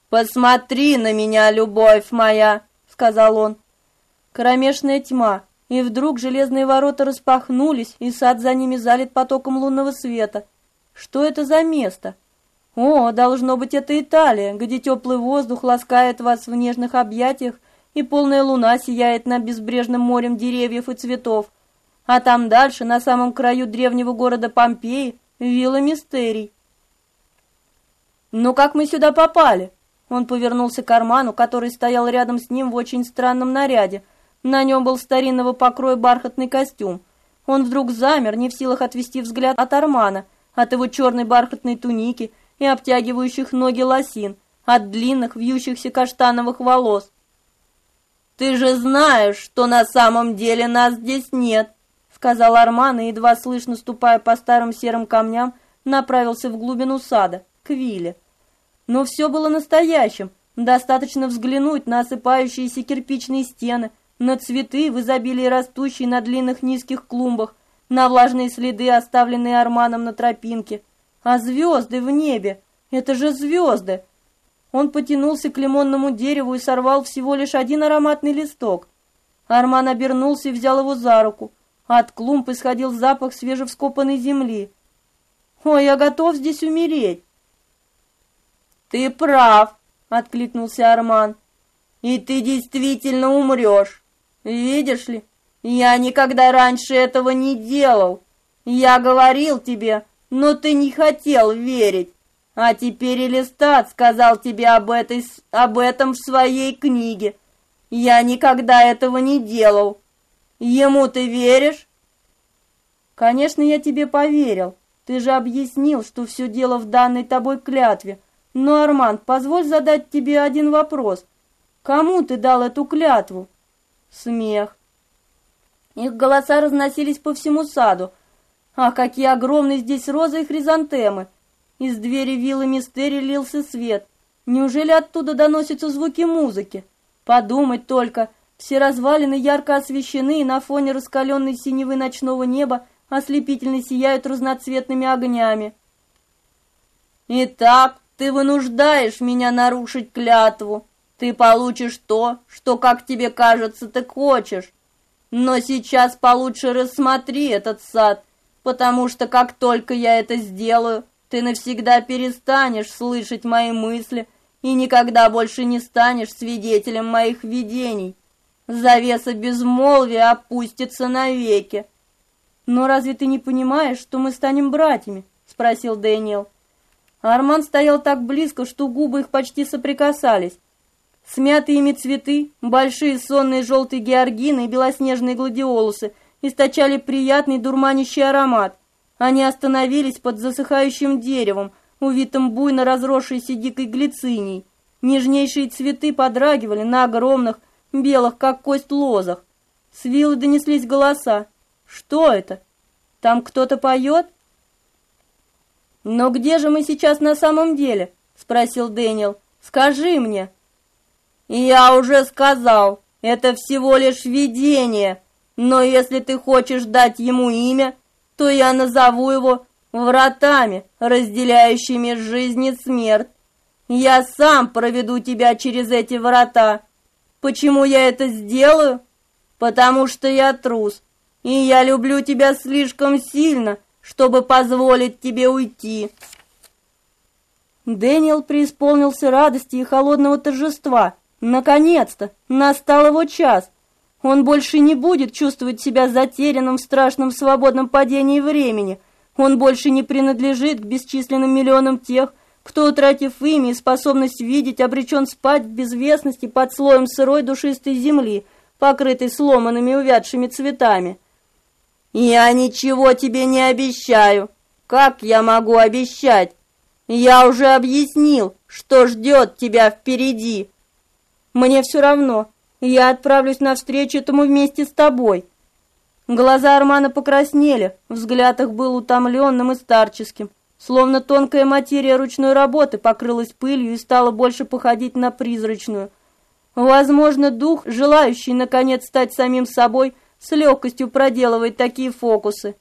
«Посмотри на меня, любовь моя!» — сказал он. Кромешная тьма, и вдруг железные ворота распахнулись, и сад за ними залит потоком лунного света. Что это за место? О, должно быть, это Италия, где теплый воздух ласкает вас в нежных объятиях, и полная луна сияет над безбрежным морем деревьев и цветов. А там дальше, на самом краю древнего города Помпеи, вилла Мистерий. «Ну как мы сюда попали?» Он повернулся к карману, который стоял рядом с ним в очень странном наряде. На нем был старинного покроя бархатный костюм. Он вдруг замер, не в силах отвести взгляд от Армана, от его черной бархатной туники и обтягивающих ноги лосин, от длинных вьющихся каштановых волос. «Ты же знаешь, что на самом деле нас здесь нет», сказал Арман и, едва слышно ступая по старым серым камням, направился в глубину сада, к вилле. Но все было настоящим. Достаточно взглянуть на осыпающиеся кирпичные стены, на цветы в изобилии растущие на длинных низких клумбах, на влажные следы, оставленные Арманом на тропинке. А звезды в небе! Это же звезды! Он потянулся к лимонному дереву и сорвал всего лишь один ароматный листок. Арман обернулся и взял его за руку. От клумб исходил запах свежевскопанной земли. «Ой, я готов здесь умереть!» «Ты прав!» — откликнулся Арман. «И ты действительно умрешь. Видишь ли, я никогда раньше этого не делал. Я говорил тебе, но ты не хотел верить. А теперь Элистат сказал тебе об, этой, об этом в своей книге. Я никогда этого не делал. Ему ты веришь? Конечно, я тебе поверил. Ты же объяснил, что все дело в данной тобой клятве. Но, Арман, позволь задать тебе один вопрос. Кому ты дал эту клятву? Смех. Их голоса разносились по всему саду. Ах, какие огромные здесь розы и хризантемы! Из двери виллы Мистери лился свет. Неужели оттуда доносятся звуки музыки? Подумать только, все развалины ярко освещены, и на фоне раскаленной синевы ночного неба ослепительно сияют разноцветными огнями. «Итак, ты вынуждаешь меня нарушить клятву. Ты получишь то, что, как тебе кажется, ты хочешь. Но сейчас получше рассмотри этот сад, потому что как только я это сделаю, ты навсегда перестанешь слышать мои мысли и никогда больше не станешь свидетелем моих видений. Завеса безмолвия опустится навеки. Но разве ты не понимаешь, что мы станем братьями? спросил Дэниел. Арман стоял так близко, что губы их почти соприкасались. Смятые ими цветы, большие сонные желтые георгины и белоснежные гладиолусы источали приятный дурманящий аромат. Они остановились под засыхающим деревом, увитым буйно разросшейся дикой глицинией. Нежнейшие цветы подрагивали на огромных, белых, как кость, лозах. С виллы донеслись голоса. Что это? Там кто-то поет? «Но где же мы сейчас на самом деле?» — спросил Дэниел. «Скажи мне». «Я уже сказал, это всего лишь видение, но если ты хочешь дать ему имя, то я назову его вратами, разделяющими жизнь и смерть. Я сам проведу тебя через эти врата. Почему я это сделаю? Потому что я трус, и я люблю тебя слишком сильно, чтобы позволить тебе уйти. Дэниел преисполнился радости и холодного торжества. Наконец-то настал его час — он больше не будет чувствовать себя затерянным в страшном свободном падении времени. Он больше не принадлежит к бесчисленным миллионам тех, кто, утратив имя и способность видеть, обречен спать в безвестности под слоем сырой душистой земли, покрытой сломанными увядшими цветами. «Я ничего тебе не обещаю. Как я могу обещать? Я уже объяснил, что ждет тебя впереди». «Мне все равно. Я отправлюсь навстречу этому вместе с тобой. Глаза Армана покраснели, взгляд их был утомленным и старческим, словно тонкая материя ручной работы покрылась пылью и стала больше походить на призрачную. Возможно, дух, желающий наконец стать самим собой, с легкостью проделывает такие фокусы.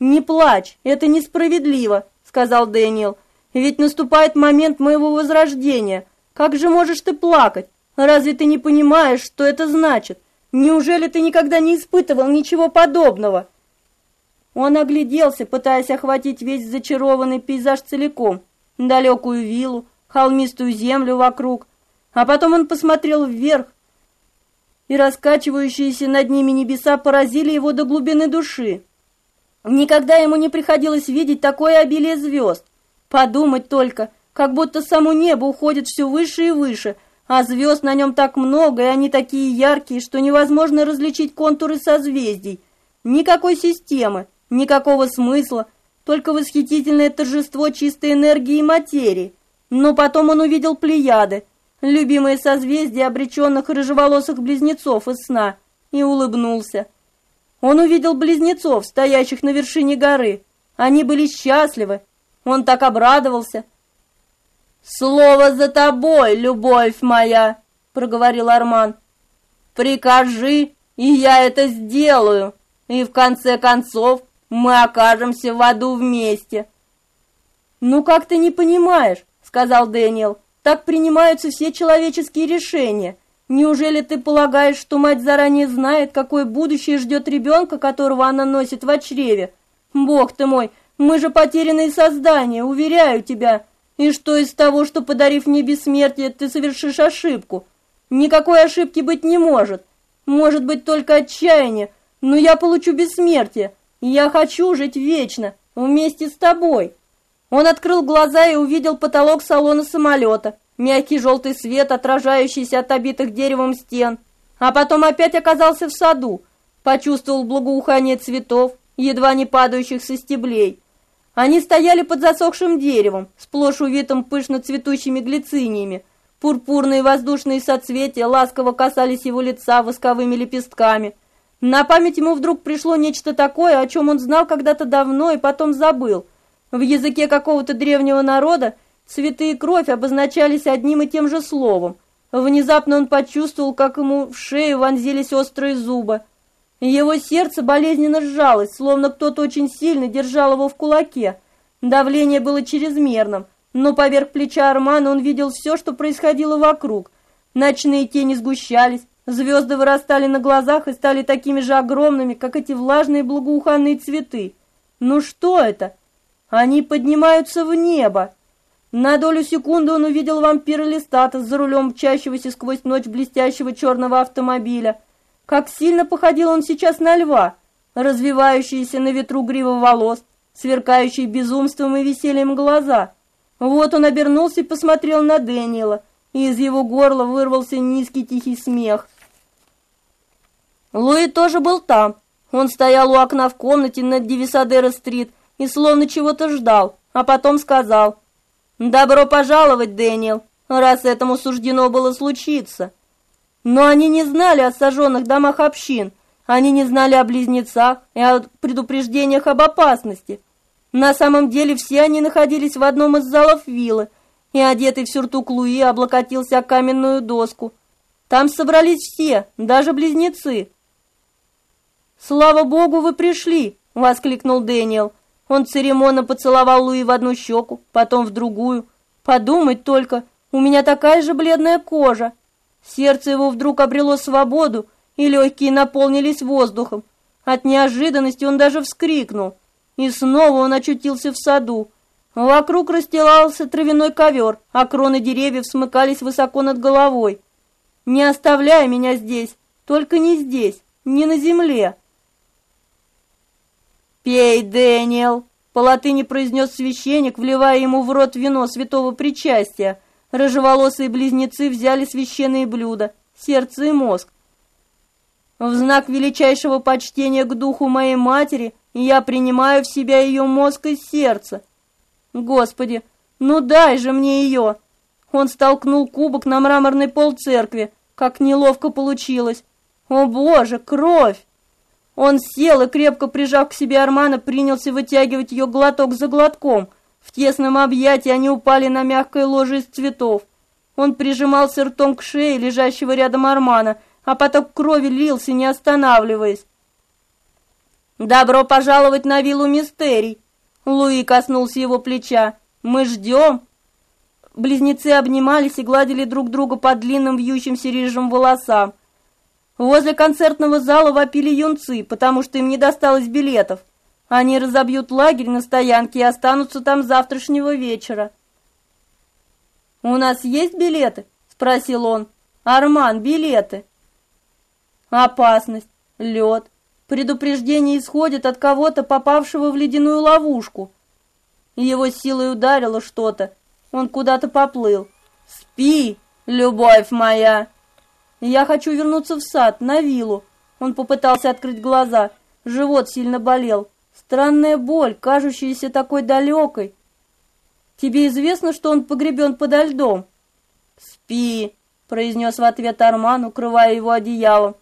«Не плачь, это несправедливо», — сказал Дэниел. «Ведь наступает момент моего возрождения. Как же можешь ты плакать? Разве ты не понимаешь, что это значит? Неужели ты никогда не испытывал ничего подобного? Он огляделся, пытаясь охватить весь зачарованный пейзаж целиком, далекую виллу, холмистую землю вокруг. А потом он посмотрел вверх, и раскачивающиеся над ними небеса поразили его до глубины души. Никогда ему не приходилось видеть такое обилие звезд. Подумать только, как будто само небо уходит все выше и выше, а звезд на нем так много, и они такие яркие, что невозможно различить контуры созвездий. Никакой системы, никакого смысла, только восхитительное торжество чистой энергии и материи. Но потом он увидел Плеяды, любимые созвездия обреченных рыжеволосых близнецов из сна, и улыбнулся. Он увидел близнецов, стоящих на вершине горы. Они были счастливы. Он так обрадовался. «Слово за тобой, любовь моя!» — проговорил Арман. «Прикажи, и я это сделаю, и в конце концов мы окажемся в аду вместе». «Ну как ты не понимаешь?» — сказал Дэниел. «Так принимаются все человеческие решения. Неужели ты полагаешь, что мать заранее знает, какое будущее ждет ребенка, которого она носит в чреве? Бог ты мой, мы же потерянные создания, уверяю тебя. И что из того, что, подарив мне бессмертие, ты совершишь ошибку? Никакой ошибки быть не может. Может быть только отчаяние, но я получу бессмертие. Я хочу жить вечно, вместе с тобой. Он открыл глаза и увидел потолок салона самолета мягкий желтый свет, отражающийся от обитых деревом стен, а потом опять оказался в саду, почувствовал благоухание цветов, едва не падающих со стеблей. Они стояли под засохшим деревом, сплошь увитым пышно цветущими глициниями. Пурпурные воздушные соцветия ласково касались его лица восковыми лепестками. На память ему вдруг пришло нечто такое, о чем он знал когда-то давно и потом забыл. В языке какого-то древнего народа Цветы и кровь обозначались одним и тем же словом. Внезапно он почувствовал, как ему в шею вонзились острые зубы. Его сердце болезненно сжалось, словно кто-то очень сильно держал его в кулаке. Давление было чрезмерным, но поверх плеча Армана он видел все, что происходило вокруг. Ночные тени сгущались, звезды вырастали на глазах и стали такими же огромными, как эти влажные благоуханные цветы. Ну что это? Они поднимаются в небо. На долю секунды он увидел вампира Листата за рулем мчащегося сквозь ночь блестящего черного автомобиля. Как сильно походил он сейчас на льва, развивающиеся на ветру грива волос, сверкающие безумством и весельем глаза. Вот он обернулся и посмотрел на Дэниела, и из его горла вырвался низкий тихий смех. Луи тоже был там. Он стоял у окна в комнате над Дивисадера-стрит и словно чего-то ждал, а потом сказал — «Добро пожаловать, Дэниел, раз этому суждено было случиться». Но они не знали о сожженных домах общин, они не знали о близнецах и о предупреждениях об опасности. На самом деле все они находились в одном из залов виллы, и одетый в сюртук Луи облокотился о каменную доску. Там собрались все, даже близнецы. «Слава богу, вы пришли!» — воскликнул Дэниел. Он церемонно поцеловал Луи в одну щеку, потом в другую. Подумать только, у меня такая же бледная кожа. Сердце его вдруг обрело свободу, и легкие наполнились воздухом. От неожиданности он даже вскрикнул. И снова он очутился в саду. Вокруг расстилался травяной ковер, а кроны деревьев смыкались высоко над головой. «Не оставляй меня здесь, только не здесь, не на земле!» «Пей, Дэниел!» — по латыни произнес священник, вливая ему в рот вино святого причастия. Рыжеволосые близнецы взяли священные блюда, сердце и мозг. В знак величайшего почтения к духу моей матери я принимаю в себя ее мозг и сердце. Господи, ну дай же мне ее! Он столкнул кубок на мраморный пол церкви. Как неловко получилось. О боже, кровь! Он сел и, крепко прижав к себе Армана, принялся вытягивать ее глоток за глотком. В тесном объятии они упали на мягкое ложе из цветов. Он прижимался ртом к шее лежащего рядом Армана, а поток крови лился, не останавливаясь. «Добро пожаловать на виллу Мистерий!» Луи коснулся его плеча. «Мы ждем!» Близнецы обнимались и гладили друг друга по длинным вьющимся рыжим волосам. Возле концертного зала вопили юнцы, потому что им не досталось билетов. Они разобьют лагерь на стоянке и останутся там завтрашнего вечера. «У нас есть билеты?» — спросил он. «Арман, билеты!» Опасность, лед, предупреждение исходит от кого-то, попавшего в ледяную ловушку. Его силой ударило что-то, Он куда-то поплыл. «Спи, любовь моя!» «Я хочу вернуться в сад, на виллу». Он попытался открыть глаза. Живот сильно болел. Странная боль, кажущаяся такой далекой. «Тебе известно, что он погребен подо льдом?» «Спи», — произнес в ответ Арман, укрывая его одеялом.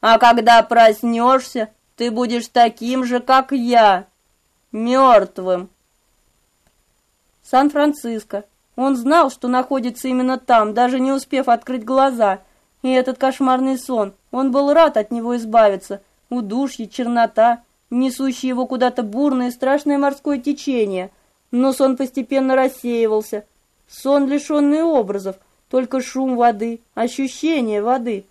«А когда проснешься, ты будешь таким же, как я, мертвым». Сан-Франциско. Он знал, что находится именно там, даже не успев открыть глаза. И этот кошмарный сон, он был рад от него избавиться. Удушье, чернота, несущие его куда-то бурное и страшное морское течение. Но сон постепенно рассеивался. Сон, лишенный образов, только шум воды, ощущение воды.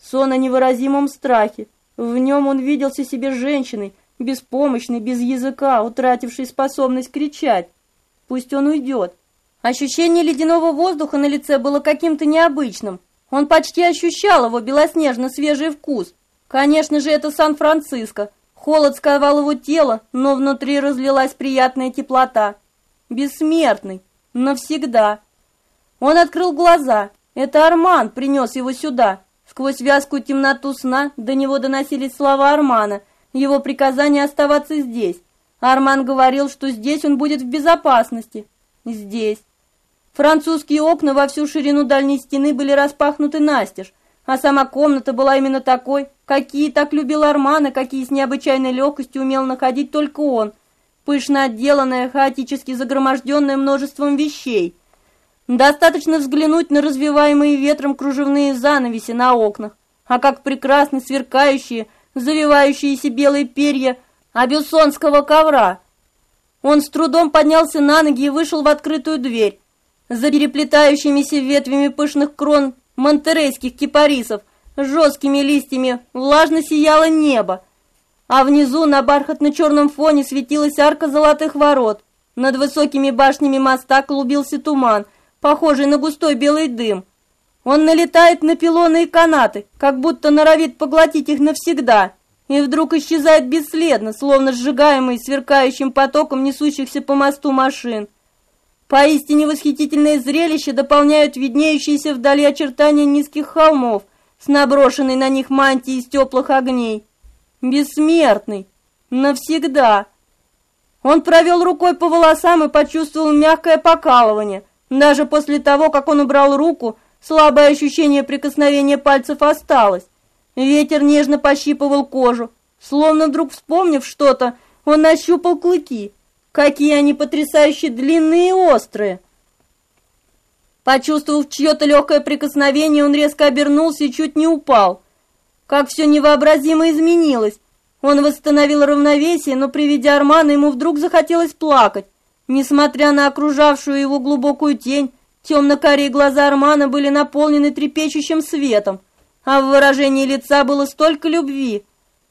Сон о невыразимом страхе. В нем он виделся себе женщиной, беспомощной, без языка, утратившей способность кричать. Пусть он уйдет. Ощущение ледяного воздуха на лице было каким-то необычным. Он почти ощущал его белоснежно-свежий вкус. Конечно же, это Сан-Франциско. Холод сковал его тело, но внутри разлилась приятная теплота. Бессмертный. Навсегда. Он открыл глаза. Это Арман принес его сюда. Сквозь вязкую темноту сна до него доносились слова Армана, его приказание оставаться здесь. Арман говорил, что здесь он будет в безопасности. Здесь. Французские окна во всю ширину дальней стены были распахнуты настежь, а сама комната была именно такой, какие так любил Арман, какие с необычайной легкостью умел находить только он, пышно отделанная, хаотически загроможденная множеством вещей. Достаточно взглянуть на развиваемые ветром кружевные занавеси на окнах, а как прекрасны сверкающие, завивающиеся белые перья – абюсонского ковра. Он с трудом поднялся на ноги и вышел в открытую дверь. За переплетающимися ветвями пышных крон монтерейских кипарисов жесткими листьями влажно сияло небо, а внизу на бархатно-черном фоне светилась арка золотых ворот. Над высокими башнями моста клубился туман, похожий на густой белый дым. Он налетает на пилоны и канаты, как будто норовит поглотить их навсегда и вдруг исчезает бесследно, словно сжигаемый сверкающим потоком несущихся по мосту машин. Поистине восхитительное зрелище дополняют виднеющиеся вдали очертания низких холмов с наброшенной на них мантией из теплых огней. Бессмертный. Навсегда. Он провел рукой по волосам и почувствовал мягкое покалывание. Даже после того, как он убрал руку, слабое ощущение прикосновения пальцев осталось. Ветер нежно пощипывал кожу. Словно вдруг вспомнив что-то, он нащупал клыки. Какие они потрясающе длинные и острые! Почувствовав чье-то легкое прикосновение, он резко обернулся и чуть не упал. Как все невообразимо изменилось. Он восстановил равновесие, но при виде Армана ему вдруг захотелось плакать. Несмотря на окружавшую его глубокую тень, темно-карие глаза Армана были наполнены трепещущим светом а в выражении лица было столько любви.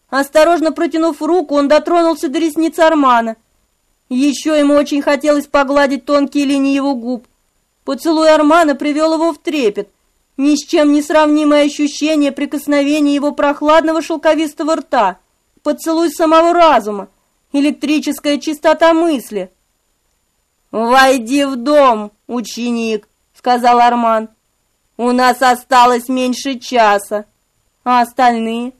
Осторожно протянув руку, он дотронулся до ресниц Армана. Еще ему очень хотелось погладить тонкие линии его губ. Поцелуй Армана привел его в трепет. Ни с чем не сравнимое ощущение прикосновения его прохладного шелковистого рта. Поцелуй самого разума. Электрическая чистота мысли. «Войди в дом, ученик», — сказал Арман. У нас осталось меньше часа. А остальные?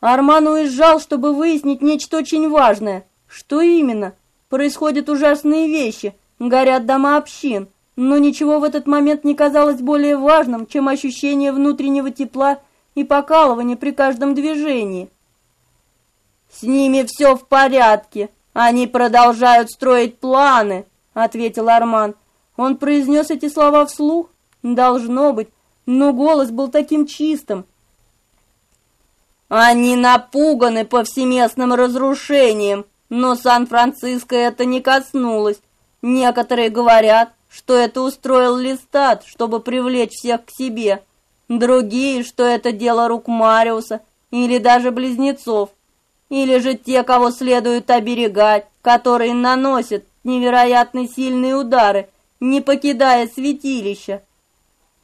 Арман уезжал, чтобы выяснить нечто очень важное. Что именно? Происходят ужасные вещи, горят дома общин, но ничего в этот момент не казалось более важным, чем ощущение внутреннего тепла и покалывания при каждом движении. «С ними все в порядке, они продолжают строить планы», — ответил Арман. Он произнес эти слова вслух, Должно быть, но голос был таким чистым. Они напуганы повсеместным разрушением, но Сан-Франциско это не коснулось. Некоторые говорят, что это устроил Листат, чтобы привлечь всех к себе. Другие, что это дело рук Мариуса или даже близнецов. Или же те, кого следует оберегать, которые наносят невероятно сильные удары, не покидая святилища.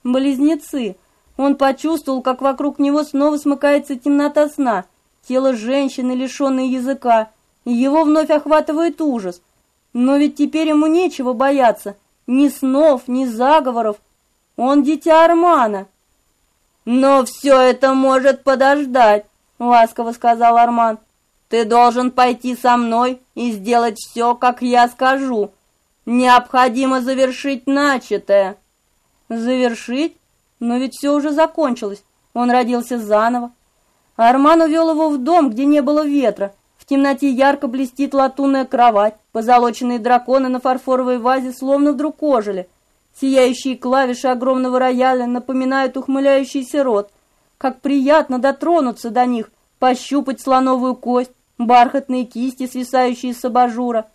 Близнецы. Он почувствовал, как вокруг него снова смыкается темнота сна, тело женщины, лишенной языка, и его вновь охватывает ужас. Но ведь теперь ему нечего бояться. Ни снов, ни заговоров. Он дитя Армана. Но все это может подождать, ласково сказал Арман. Ты должен пойти со мной и сделать все, как я скажу. Необходимо завершить начатое. Завершить? Но ведь все уже закончилось. Он родился заново. Арман увел его в дом, где не было ветра. В темноте ярко блестит латунная кровать. Позолоченные драконы на фарфоровой вазе словно вдруг ожили. Сияющие клавиши огромного рояля напоминают ухмыляющийся рот. Как приятно дотронуться до них, пощупать слоновую кость, бархатные кисти, свисающие с абажура.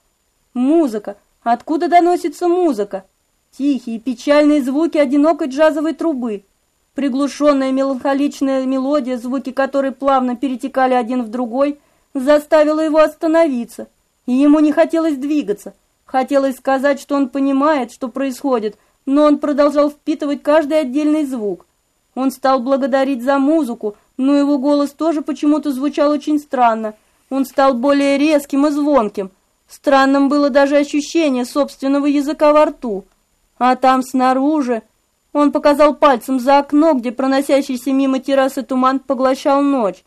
Музыка. Откуда доносится музыка? Тихие, печальные звуки одинокой джазовой трубы. Приглушенная меланхоличная мелодия, звуки которой плавно перетекали один в другой, заставила его остановиться. И ему не хотелось двигаться. Хотелось сказать, что он понимает, что происходит, но он продолжал впитывать каждый отдельный звук. Он стал благодарить за музыку, но его голос тоже почему-то звучал очень странно. Он стал более резким и звонким. Странным было даже ощущение собственного языка во рту. А там снаружи... Он показал пальцем за окно, где проносящийся мимо террасы туман поглощал ночь.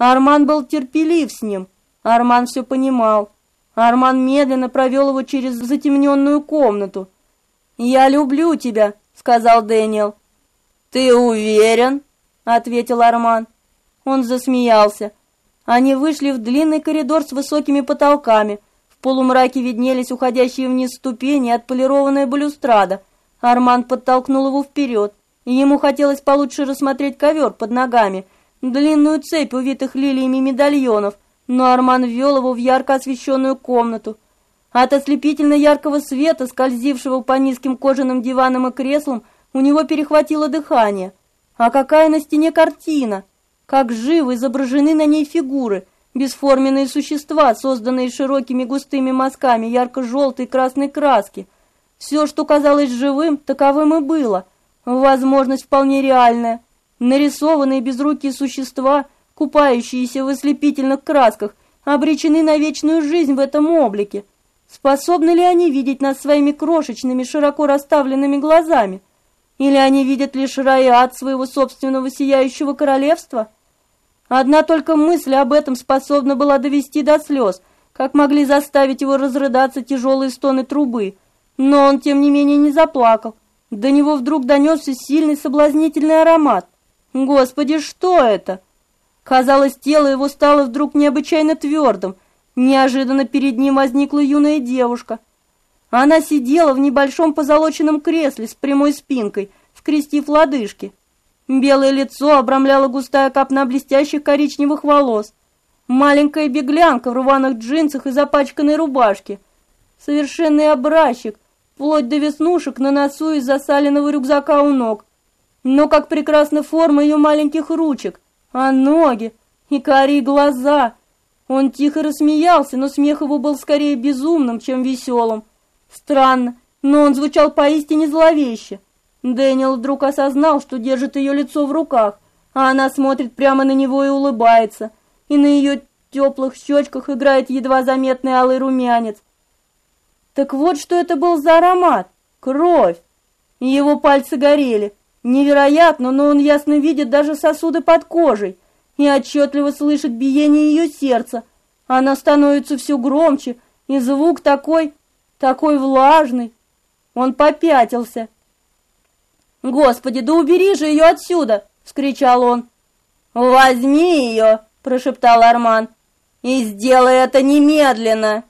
Арман был терпелив с ним. Арман все понимал. Арман медленно провел его через затемненную комнату. «Я люблю тебя», — сказал Дэниел. «Ты уверен?» — ответил Арман. Он засмеялся. Они вышли в длинный коридор с высокими потолками. В полумраке виднелись уходящие вниз ступени и отполированная балюстрада. Арман подтолкнул его вперед, ему хотелось получше рассмотреть ковер под ногами, длинную цепь увитых лилиями медальонов, но Арман ввел его в ярко освещенную комнату. От ослепительно яркого света, скользившего по низким кожаным диванам и креслам, у него перехватило дыхание. А какая на стене картина! Как живо изображены на ней фигуры, бесформенные существа, созданные широкими густыми мазками ярко-желтой и красной краски. Все, что казалось живым, таковым и было. Возможность вполне реальная. Нарисованные безрукие существа, купающиеся в ослепительных красках, обречены на вечную жизнь в этом облике. Способны ли они видеть нас своими крошечными, широко расставленными глазами? Или они видят лишь рай и ад своего собственного сияющего королевства? Одна только мысль об этом способна была довести до слез, как могли заставить его разрыдаться тяжелые стоны трубы. Но он, тем не менее, не заплакал. До него вдруг донесся сильный соблазнительный аромат. Господи, что это? Казалось, тело его стало вдруг необычайно твердым. Неожиданно перед ним возникла юная девушка. Она сидела в небольшом позолоченном кресле с прямой спинкой, скрестив лодыжки. Белое лицо обрамляла густая копна блестящих коричневых волос. Маленькая беглянка в рваных джинсах и запачканной рубашке. Совершенный образчик, вплоть до веснушек на носу и засаленного рюкзака у ног. Но как прекрасна форма ее маленьких ручек, а ноги и карие глаза. Он тихо рассмеялся, но смех его был скорее безумным, чем веселым. Странно, но он звучал поистине зловеще. Дэниел вдруг осознал, что держит ее лицо в руках, а она смотрит прямо на него и улыбается, и на ее теплых щечках играет едва заметный алый румянец. Так вот, что это был за аромат. Кровь. И его пальцы горели. Невероятно, но он ясно видит даже сосуды под кожей и отчетливо слышит биение ее сердца. Она становится все громче, и звук такой, такой влажный. Он попятился. «Господи, да убери же ее отсюда!» — вскричал он. «Возьми ее!» — прошептал Арман. «И сделай это немедленно!»